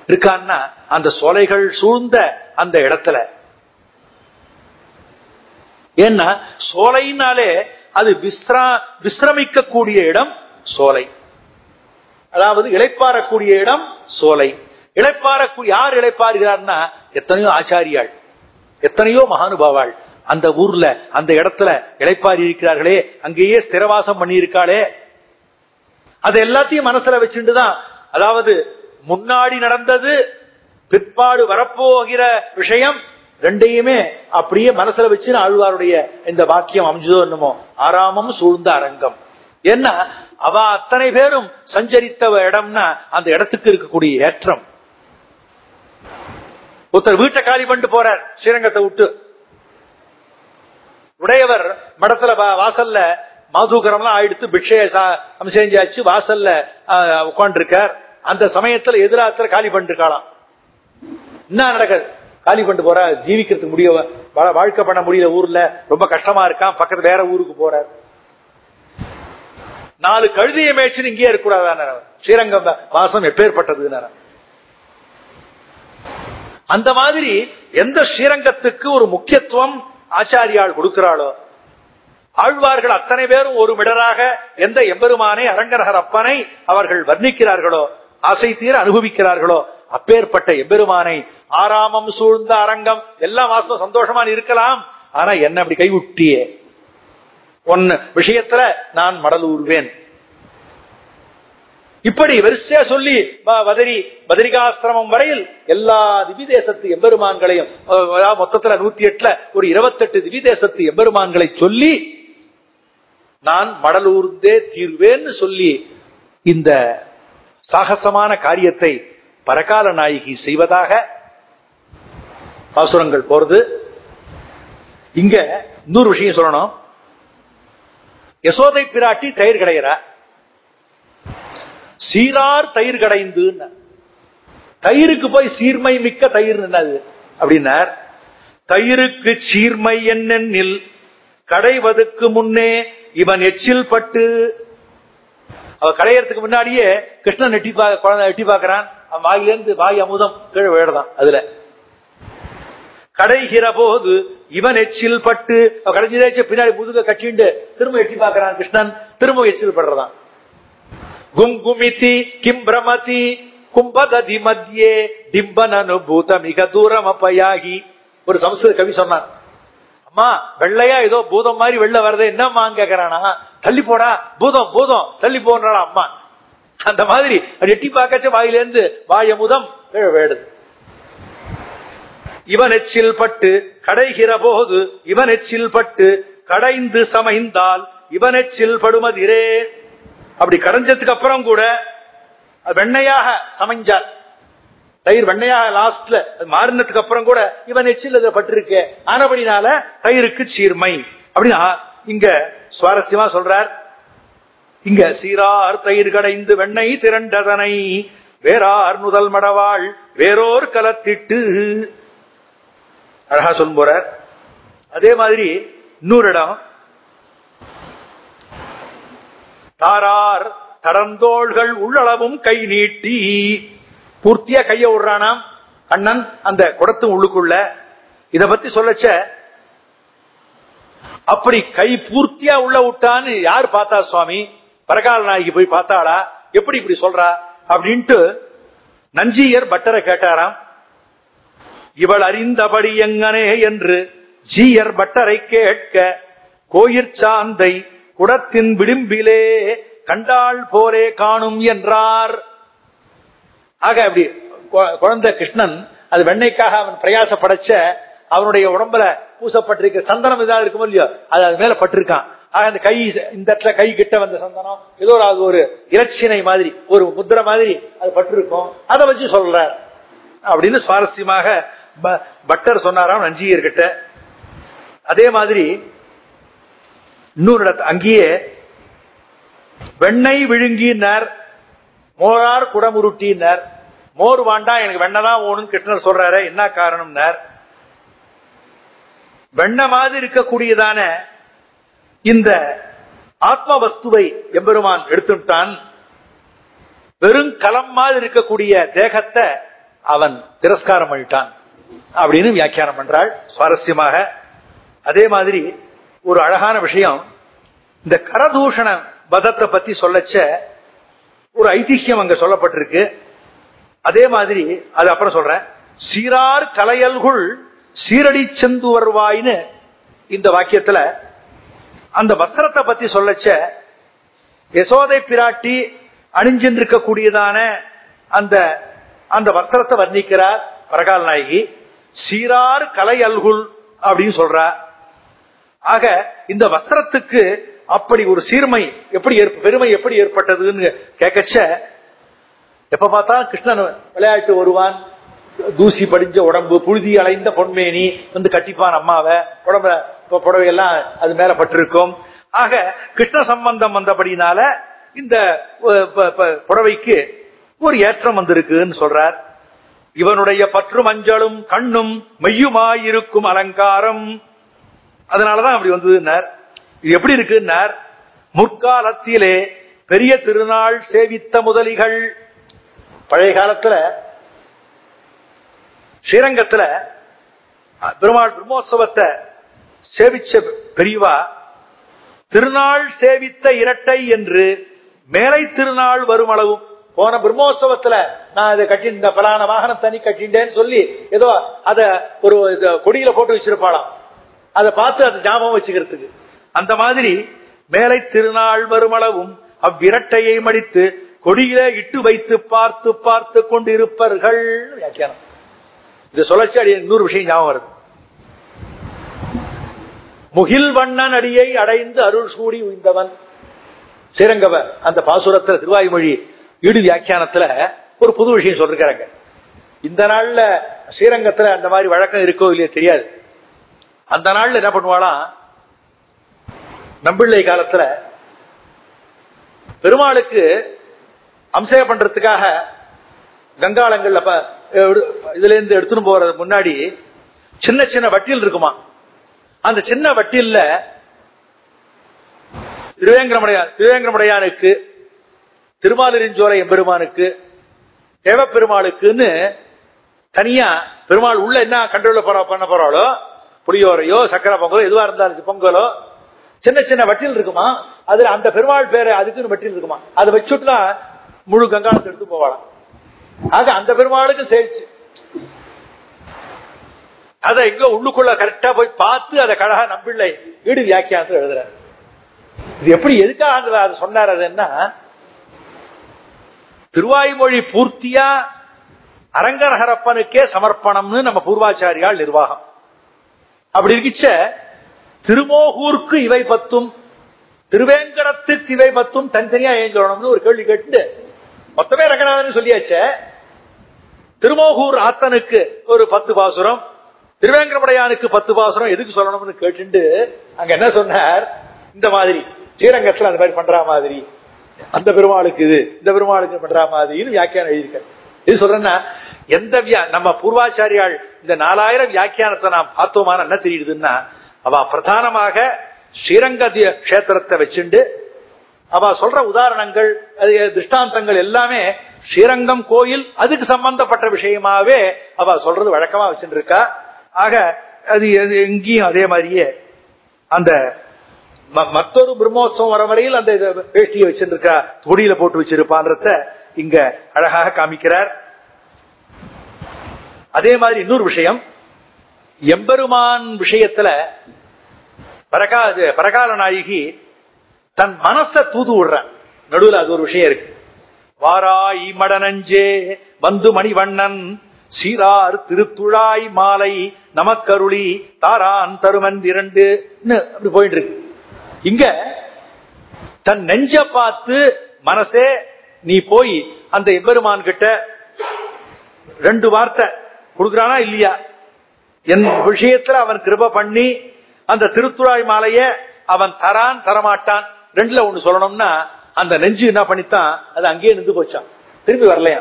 Speaker 1: இருக்கான்னா அந்த சோலைகள் சூழ்ந்த அந்த இடத்துல. ஏன்னா சோலைனாலே அது விஸ்ரா விசிரமிக்கக்கூடிய இடம் சோலை. அதாவது இளைப்பாறக்கூடிய இடம் சோலை. இழைப்பாறக்கூடிய யார் இழைப்பாருகிறார்னா எத்தனையோ ஆச்சாரியாள் எத்தனையோ மகானுபாவாள். அந்த ஊர்ல அந்த இடத்துல இளைப்பாரி இருக்கிறார்களே அங்கேயே ஸ்திரவாசம் பண்ணியிருக்காளே. அது எல்லாத்தையும் மனசுல வச்சுட்டுதான் அதாவது முன்னாடி நடந்தது பிற்பாடு வரப்போகிற விஷயம் ரெண்டையுமே அப்படியே மனசுல வச்சு ஆழ்வாருடைய இந்த வாக்கியம் அமைஞ்சதோ என்னமோ ஆறாமம் சூழ்ந்த அரங்கம். ஏன்னா அவ அத்தனை பேரும் சஞ்சரித்தவ இடம்னா அந்த இடத்துக்கு இருக்கக்கூடிய ஏற்றம். ஒருத்தர் வீட்டை காலி பண்ணிட்டு போறார் ஸ்ரீரங்கத்தை விட்டு. உடையவர் மடத்துல வாசல்ல மாதூகரம்லாம் ஆயிடுத்து பிக்ஷைய செஞ்சாச்சு வாசல்ல உட்காண்டிருக்கார் அந்த சமயத்துல எதிராத்துல காலி பண்ணிருக்காளாம். என்ன நடக்குது? காலி பண்ணிட்டு போற ஜீவிக்கிறதுக்கு முடிய வாழ்க்கை பண்ண முடியல ஊர்ல ரொம்ப கஷ்டமா இருக்கான் பக்கத்து வேற ஊருக்கு போறார். நாலு கழுதியை மேய்ச்சுன்னு இங்கே இருக்கக்கூடாது ஸ்ரீரங்கம் வாசம் எப்பேற்பட்டது அந்த மாதிரி எந்த ஸ்ரீரங்கத்துக்கு ஒரு முக்கியத்துவம் ஆச்சாரியால் கொடுக்கிறாளோ? ஆழ்வார்கள் அத்தனை பேரும் ஒரு மிடராக எந்த எம்பெருமானை அரங்கநகர் அப்பனை அவர்கள் வர்ணிக்கிறார்களோ ஆசை தீர அனுபவிக்கிறார்களோ அப்பேற்பட்ட எம்பெருமானை ஆராமம் சூழ்ந்த அரங்கம் எல்லாம் வாசம் சந்தோஷமா இருக்கலாம். ஆனா என்ன அப்படி கைவிட்டியே? ஒன்னு விஷயத்துல நான் மடலூர்வேன். இப்படி வரிசையா சொல்லி ப- பதரி பதரிகாசிரமம் வரையில் எல்லா திவிதேசத்து எம்பெருமான்களையும் மொத்தத்துல நூத்தி எட்டுல ஒரு இருபத்தெட்டு திவிதேசத்து எம்பெருமான்களை சொல்லி நான் மடலூர்ந்தே தீர்வேன்னு சொல்லி இந்த சாகசமான காரியத்தை பரகால நாயகி செய்வதாக பாசுரங்கள் போறது. இங்க இன்னொரு விஷயம் சொல்லணும். யசோதை பிராட்டி தயிர் கிடையிற? சீரார் தயிர் கடைந்து தயிருக்கு போய் சீர்மை மிக்க தயிர் என்னது? அப்படின்னார். தயிருக்கு சீர்மை என்னென்னில் கடைவதற்கு முன்னே இவன் எச்சில் பட்டு அவ கடையறதுக்கு முன்னாடியே கிருஷ்ணன் எட்டி பா குழந்தை எட்டி பாக்குறான் அவன் வாயிலிருந்து வாய் அமுதம் கீழே விழதான் அதுல. கடைகிற போது இவன் எச்சில் பட்டு அவ பின்னாடி முதுக கட்டிண்டு திரும்ப எட்டி பாக்குறான் கிருஷ்ணன். திரும்ப எச்சில் படுறதான். குங்குமிதி கிம்பிரமதி கிம் பிரமதி கும்பததி மத்தியே டிம்பன் மிக தூரம் அப்பயாகி ஒரு சமஸ்கிருத கவி சொன்னான் அம்மா வெள்ளையா ஏதோ பூதம் மாதிரி வெள்ள வர்றது என்னம்மா கேக்குறானா தள்ளி போடா பூதம் பூதம் தள்ளி போன்றாளா அம்மா அந்த மாதிரி எட்டி பார்க்கச்ச வாயிலிருந்து வாயமுதம் கீழே வேடுது இவன் எச்சில் பட்டு கடைகிற போது இவன் எச்சில் பட்டு கடைந்து சமைந்தால் இவன் எச்சில் படுமதிரே அப்படி கடைஞ்சதுக்கு அப்புறம் கூட அது வெண்ணையாக சமைஞ்சார் தயிர் வெண்ணையாக லாஸ்ட்ல அது மாறினதுக்கு அப்புறம் கூட இவன் எச்சில் அதுல பட்டிருக்க. ஆனபடினால தயிருக்கு சீர்மை. அப்படின்னா இங்க சுவாரஸ்யமா சொல்றார். இங்க சீரார் தயிர் கடைந்து வெண்ணெய் திரண்டதனை வேறார் முதல் மடவாள் வேறோர் கலத்திட்டு. அழகா சொல்லும் போறார். அதே மாதிரி இன்னொரு இடம் தாரார் தடந்தோள்கள் உள்ளளவும் கை நீட்டி. பூர்த்தியா கைய விடுறானாம் அண்ணன் அந்த குடத்து உள்ளுக்குள்ள. இத பத்தி சொல்லச்ச. அப்படி கை பூர்த்தியா உள்ள விட்டான்னு யார் பார்த்தா சுவாமி? பரகால நாய்க்கு போய் பார்த்தாளா? எப்படி இப்படி சொல்றா? அப்படின்ட்டு நஞ்சியர் பட்டரை கேட்டாராம். இவள் அறிந்தபடி எங்கனே என்று ஜீயர் பட்டரை கேட்க கோயிற் சாந்தை குடத்தின் விளிம்பிலே கண்டாள் போரே காணும் என்றார். ஆக அப்படி கு- குழந்தை கிருஷ்ணன் அது வெண்ணைக்காக அவன் பிரயாச படைச்ச அவனுடைய உடம்புல பூசப்பட்டிருக்க சந்தனம் ஏதாவது இருக்குமோ இல்லையோ? அது அது மேல பட்டிருக்கான். ஆக அந்த கை இந்த இடத்துல கை கிட்ட வந்த சந்தனம் ஏதோ ஒரு அது ஒரு இலச்சினை மாதிரி ஒரு முத்திரை மாதிரி அது பட்டிருக்கும். அதை வச்சு சொல்ற அப்படின்னு சுவாரஸ்யமாக ப- பட்டர் சொன்னாராம் நஞ்சியர்கிட்ட அதே மாதிரி இன்னொரு இடத்து அங்கேயே வெண்ணெய் விழுங்கினர் மோரார் குடமுருட்டினர். மோர் வாண்டா எனக்கு வெண்ணதான் ஓணும் கிருஷ்ணர் சொல்றாரு. என்ன காரணம்னார்? வெண்ண மாதிரி இருக்கக்கூடியதான இந்த ஆத்ம வஸ்துவை எம்பெருமான் எடுத்துட்டான். வெறும் களம் மாதிரி இருக்கக்கூடிய தேகத்தை அவன் திரஸ்காரம் பண்ணிட்டான். அப்படின்னு வியாக்கியானம் பண்றாள். சுவாரஸ்யமாக. அதே மாதிரி ஒரு அழகான விஷயம். இந்த கரதூஷண பதத்தை பத்தி சொல்லச்ச ஒரு ஐதிஹ்யம் அங்க சொல்லப்பட்டிருக்கு. அதே மாதிரி அது அப்புறம் சொல்றேன். சீரார் கலையல்குள் சீரடி செந்து வருவாயின்னு இந்த வாக்கியத்துல அந்த வஸ்திரத்தை பத்தி சொல்லச்ச யசோதை பிராட்டி அணிஞ்சின்றிருக்கக்கூடியதான அந்த அந்த வஸ்திரத்தை வர்ணிக்கிறார் பரகால் நாயகி. சீரார் கலை அல்குல் அப்படின்னு சொல்றார் ஆக இந்த வஸ்திரத்துக்கு அப்படி ஒரு சீர்மை எப்படி ஏற்ப- பெருமை எப்படி ஏற்பட்டதுன்னு கேட்கச்ச எப்ப பார்த்தா கிருஷ்ணன் விளையாட்டு வருவான். தூசி படிஞ்ச உடம்பு புழுதி அலைந்த பொன்மேனி வந்து கட்டிப்பான் அம்மாவை. உடம்புல புடவையெல்லாம் அது மேல பட்டிருக்கும். ஆக கிருஷ்ண சம்பந்தம் வந்தபடினால இந்த புடவைக்கு ஒரு ஏற்றம் வந்திருக்குன்னு சொல்றார். இவனுடைய பற்று மஞ்சளும் கண்ணும் மெய்யுமாயிருக்கும் அலங்காரம். அதனாலதான் அப்படி வந்ததுன்னார் இது எப்படி இருக்குன்னார் முற்காலத்திலே பெரிய திருநாள் சேவித்த முதலிகள். பழைய காலத்துல ஸ்ரீரங்கத்துல பெருமாள் பிரம்மோற்சவத்தை சேவிச்ச பெரியவா திருநாள் சேவித்த இரட்டை என்று மேலை திருநாள் வரும் அளவும் போன பிரம்மோற்சவத்துல நான் இதை கட்டி பலான வாகனம் தனி கட்டின்றேன்னு சொல்லி ஏதோ அத ஒரு கொடியில போட்டு வச்சிருப்பாளாம். அதை பார்த்து அதை ஞாபகம் வச்சுக்கிறதுக்கு. அந்த மாதிரி மேலை திருநாள் வருமளவும் அவ்விரட்டையை மடித்து கொடியில இட்டு வைத்து பார்த்து பார்த்து கொண்டிருப்பார்கள் வியாக்கியானம். இது சொல்லச்சு அடி இன்னொரு விஷயம் ஞாபகம் வருது. முகில் வண்ணன் அடியை அடைந்து அருள் சூடி உய்ந்தவன். சிறங்கவர் அந்த பாசுரத்துல திருவாய்மொழி ஈடு வியாக்கியானத்துல ஒரு புது விஷயம் சொல்லிருக்கிறாங்க இந்த நாள்ல ஸ்ரீரங்கத்துல அந்த மாதிரி வழக்கம் இருக்கோ இல்லையோ தெரியாது. அந்த நாள்ல என்ன பண்ணுவாளாம் நம்பிள்ளை காலத்துல பெருமாளுக்கு அம்சய பண்றதுக்காக கங்காளங்கள்ல இதுல இருந்து எடுத்துன்னு போறது முன்னாடி சின்ன சின்ன வட்டியில் இருக்குமா? அந்த சின்ன வட்டியில் திருவேங்கரமுடையான் திருவேங்கரமுடையானுக்கு திருமாலிருஞ்சோலை எம்பெருமானுக்கு தேவப்பெருமாளுக்குன்னு தனியா பெருமாள் உள்ள என்ன கண்ட்ரோல் பண்ண போறாளோ புளியோரையோ சக்கரை பொங்கலோ எதுவா இருந்தாலும் பொங்கலோ சின்ன சின்ன வட்டில் இருக்குமா? அதுல அந்த பெருமாள் பேரு அதுக்குன்னு வட்டில் இருக்குமா? அதை வச்சுட்டுனா முழு கங்காளத்தை எடுத்து போவாளாம். ஆக அந்த பெருமாளுக்கு சேர்த்து அதை எங்க உள்ளுக்குள்ள கரெக்டா போய் பார்த்து அதை கழகா நம்பிள்ளை வீடு வியாக்கியானத்தில் எழுதுறாரு. இது எப்படி எதுக்காக அதை சொன்னார் அது என்ன? திருவாய்மொழி பூர்த்தியா அரங்கரகரப்பனுக்கே சமர்ப்பணம்னு நம்ம பூர்வாச்சாரியால் நிர்வாகம். அப்படி இருக்கிச்ச. திருமோகூருக்கு இவை பத்தும் திருவேங்கடத்துக்கு இவை பத்தும் தனித்தனியா ஏன் சொல்லணும்னு ஒரு கேள்வி கேட்டு மொத்தமே ரங்கநாதன் சொல்லியாச்சே. திருமோகூர் ஆத்தனுக்கு ஒரு பத்து பாசுரம் திருவேங்கடமுடையானுக்கு பத்து பாசுரம் எதுக்கு சொல்லணும்னு கேட்டுண்டு அங்க என்ன சொன்னார்? இந்த மாதிரி ஸ்ரீரங்கத்துல அந்த மாதிரி பண்ற மாதிரி அந்த பெருமாளுக்கு இது இந்த பெருமாளுக்கு பண்ற மாதிரின்னு வியாக்கியானம் எழுதியிருக்க இது சொல்றேன்னா எந்த நம்ம பூர்வாச்சாரியால் இந்த நாலாயிரம் வியாக்கியானத்தை நாம் பார்த்தோமான என்ன தெரியுதுன்னா அவ பிரதானமாக ஸ்ரீரங்க கஷேத்திரத்தை வச்சுண்டு அவ சொல்ற உதாரணங்கள் அது திருஷ்டாந்தங்கள் எல்லாமே ஸ்ரீரங்கம் கோயில் அதுக்கு சம்பந்தப்பட்ட விஷயமாவே அவ சொல்றது வழக்கமா வச்சுட்டு இருக்கா ஆக அது எங்கேயும் அதே மாதிரியே அந்த ம- மற்றொரு பிரம்மோத்சவம் வர வரையில் அந்த இத வேஷ்டியை வச்சிருக்கா கொடியில போட்டு வச்சிருப்பான்றத இங்க அழகாக காமிக்கிறார். அதே மாதிரி இன்னொரு விஷயம். எம்பெருமான் விஷயத்துல பரகா இது பரகால நாயகி தன் மனச தூது விடுறேன். நடுவில் அது ஒரு விஷயம் இருக்கு. வாராய் மடனஞ்சே வந்து மணிவண்ணன் சீரார் திருத்துழாய் மாலை நமக்கருளி தாரான் தருமன் இரண்டு அப்படி போயிட்டு இருக்கு. இங்க தன் நெஞ்ச பார்த்து மனசே நீ போய் அந்த எம்பெருமான் கிட்ட ரெண்டு வார்த்தை கொடுக்குறானா இல்லையா? என் விஷயத்துல அவன் கிருப பண்ணி அந்த திருத்துறாய் மாலைய அவன் தரான் தரமாட்டான். ரெண்டுல ஒண்ணு சொல்லணும்னா அந்த நெஞ்சு என்ன பண்ணித்தான் அது அங்கேயே நின்று போச்சான் திரும்பி வரலையா?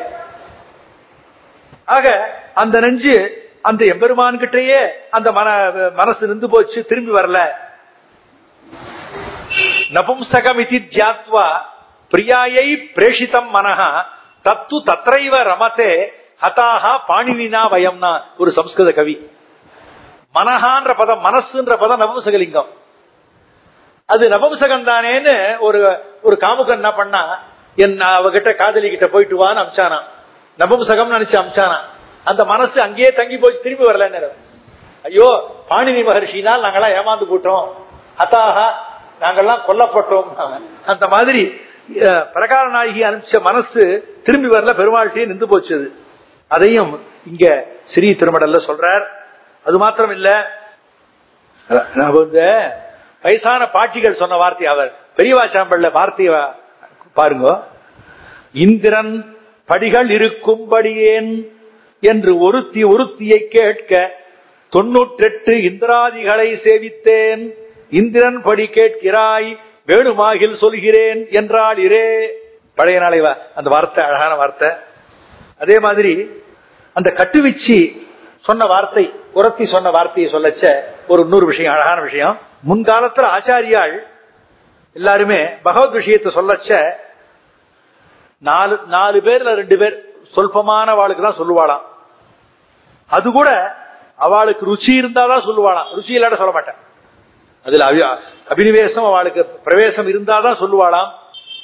Speaker 1: ஆக அந்த நெஞ்சு அந்த எம்பெருமான்கிட்டயே அந்த மன மனசு நின்று போச்சு திரும்பி வரல. நபும்சகம் இது தியாத்வா பிரியாயை பிரேஷிதம் மனஹா தத்து தத்தைவ ரமதே ஹதாஹா பாணினினா பயம்னா ஒரு சம்ஸ்கிருத கவி. மனஹான்ற பதம் மனசுன்ற பதம் நபம்சகலிங்கம் அது நபும்சகம் தானேன்னு ஒரு ஒரு காமுகன் என்ன பண்ணா என் அவகிட்ட காதலி கிட்ட போயிட்டு வான்னு அமிச்சானா. நபம்சகம் நினைச்சு அமிச்சானா. அந்த மனசு அங்கேயே தங்கி போய் திரும்பி வரலன்னு ஐயோ பாணினி மகர்ஷினால் நாங்கெல்லாம் ஏமாந்து போட்டோம். அத்தாகா நாங்கெல்லாம் கொல்லப்பட்டோம். அந்த மாதிரி பிரகாரநாயகி பிரகார நாயகி அனுப்பிச்ச மனசு திரும்பி வரல பெருமாள்கிட்டயே நின்று போச்சு அது. அதையும் இங்க ஸ்ரீ திருமடல்ல சொல்றார். அது மாத்திரம் இல்ல வயசான பாட்டிகள் சொன்ன வார்த்தை அவர். பெரியவா சாம்பல்ல வார்த்தைய பாருங்க. இந்திரன் படிகள் இருக்கும்படியேன் என்று ஒருத்தி ஒருத்தியை கேட்க தொன்னூற்றெட்டு இந்திராதிகளை சேவித்தேன். இந்திரன் படி கேட்கிறாய் வேணுமாகில் சொல்கிறேன் என்றால் இரே. பழைய நாளை வா- அந்த வார்த்தை அழகான வார்த்தை. அதே மாதிரி அந்த கட்டுவிச்சி சொன்ன வார்த்தை உரத்தி சொன்ன வார்த்தையை சொல்லச்ச ஒரு இன்னொரு விஷயம் அழகான விஷயம். முன்காலத்துல ஆச்சாரியாள் எல்லாருமே பகவத் விஷயத்தை சொல்லச்ச நாலு நாலு பேர்ல ரெண்டு பேர் சொல்பமான வாளுக்கு தான் சொல்லுவாளாம். அது கூட அவளுக்கு ருச்சி இருந்தாதான் சொல்லுவாளாம். ருச்சி இல்லாட சொல்ல மாட்டேன். அதுல அபினிவேசம் அவளுக்கு பிரவேசம் இருந்தாதான் சொல்லுவாளாம்.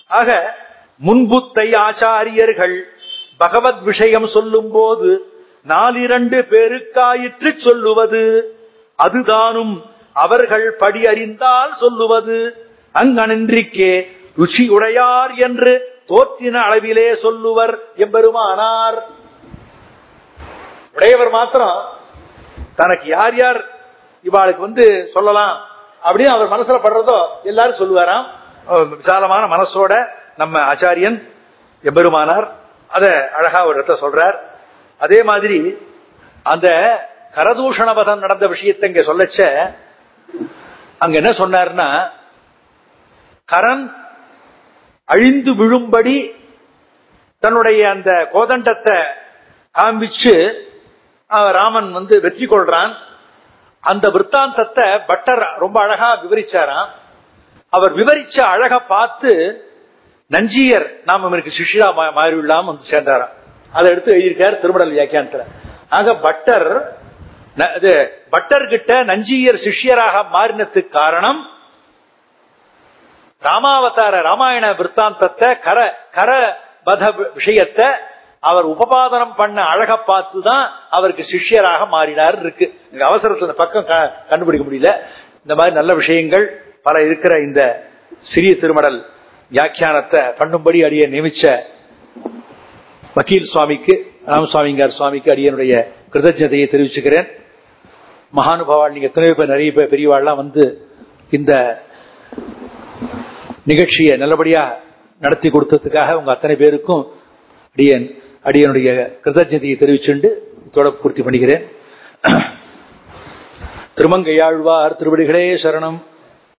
Speaker 1: ஆக முன்புத்தை ஆச்சாரியர்கள் பகவத் விஷயம் சொல்லும் போது நாலிரண்டு பேருக்காயிற்று சொல்லுவது. அதுதானும் அவர்கள் படி அறிந்தால் சொல்லுவது. அங்கனின்றிக்கே ருச்சி உடையார் என்று தோற்றின அளவிலே சொல்லுவர் எம்பெருமானார். உடையவர் மாத்திரம் தனக்கு யார் யார் இவாளுக்கு வந்து சொல்லலாம் அப்படின்னு அவர் மனசுல படுறதோ எல்லாரும் சொல்லுவாராம். விசாலமான மனசோட நம்ம ஆச்சாரியன் எம்பெருமானார் அத அழகா ஒரு இடத்த சொல்றார். அதே மாதிரி அந்த கரதூஷணபதம் நடந்த விஷயத்தை இங்க சொல்லச்ச அங்க என்ன சொன்னார்னா கரன் அழிந்து விழும்படி தன்னுடைய அந்த கோதண்டத்தை காமிச்சு ராமன் வந்து வெற்றி கொள்றான். அந்த விற்த்தாந்தத்தை பட்டர் ரொம்ப அழகா விவரிச்சாராம். அவர் விவரிச்ச அழக பார்த்து நஞ்சியர் நாம் இவருக்கு சிஷ்யா மா- மாறிவிடலாம் வந்து சேர்ந்தாராம். அதை எடுத்து எழுதியிருக்கார் திருமடல் வியாக்கியானத்துல. ஆக பட்டர் ந- இது பட்டர் கிட்ட நஞ்சியர் சிஷ்யராக மாறினதுக்கு காரணம் ராமாவதார ராமாயண விற்த்தாந்தத்தை கர கர பத விஷயத்தை அவர் உபபாதனம் பண்ண அழக பார்த்து தான் அவருக்கு சிஷ்யராக மாறினார் இருக்கு. அவசரத்துல பக்கம் க- கண்டுபிடிக்க முடியல. இந்த மாதிரி நல்ல விஷயங்கள் பல இருக்கிற இந்த சிறிய திருமடல் வியாக்கியானத்தை பண்ணும்படி அடிய நியமிச்ச வக்கீல் சுவாமிக்கு ராமசுவாமிங்கார் சுவாமிக்கு அடியனுடைய கிருதஜதையை தெரிவிச்சுக்கிறேன். மகானுபாவால் நீங்க எத்தனை பேர் நிறைய பேர் பெரியவாள்லாம் வந்து இந்த நிகழ்ச்சியை நல்லபடியா நடத்தி கொடுத்ததுக்காக உங்க அத்தனை பேருக்கும் அடியன் அடியனுடைய கிருதஜதையை தெரிவிச்சுண்டு இதோட பூர்த்தி பண்ணுகிறேன் திருமங்கையாழ்வார் திருவடிகளே சரணம்.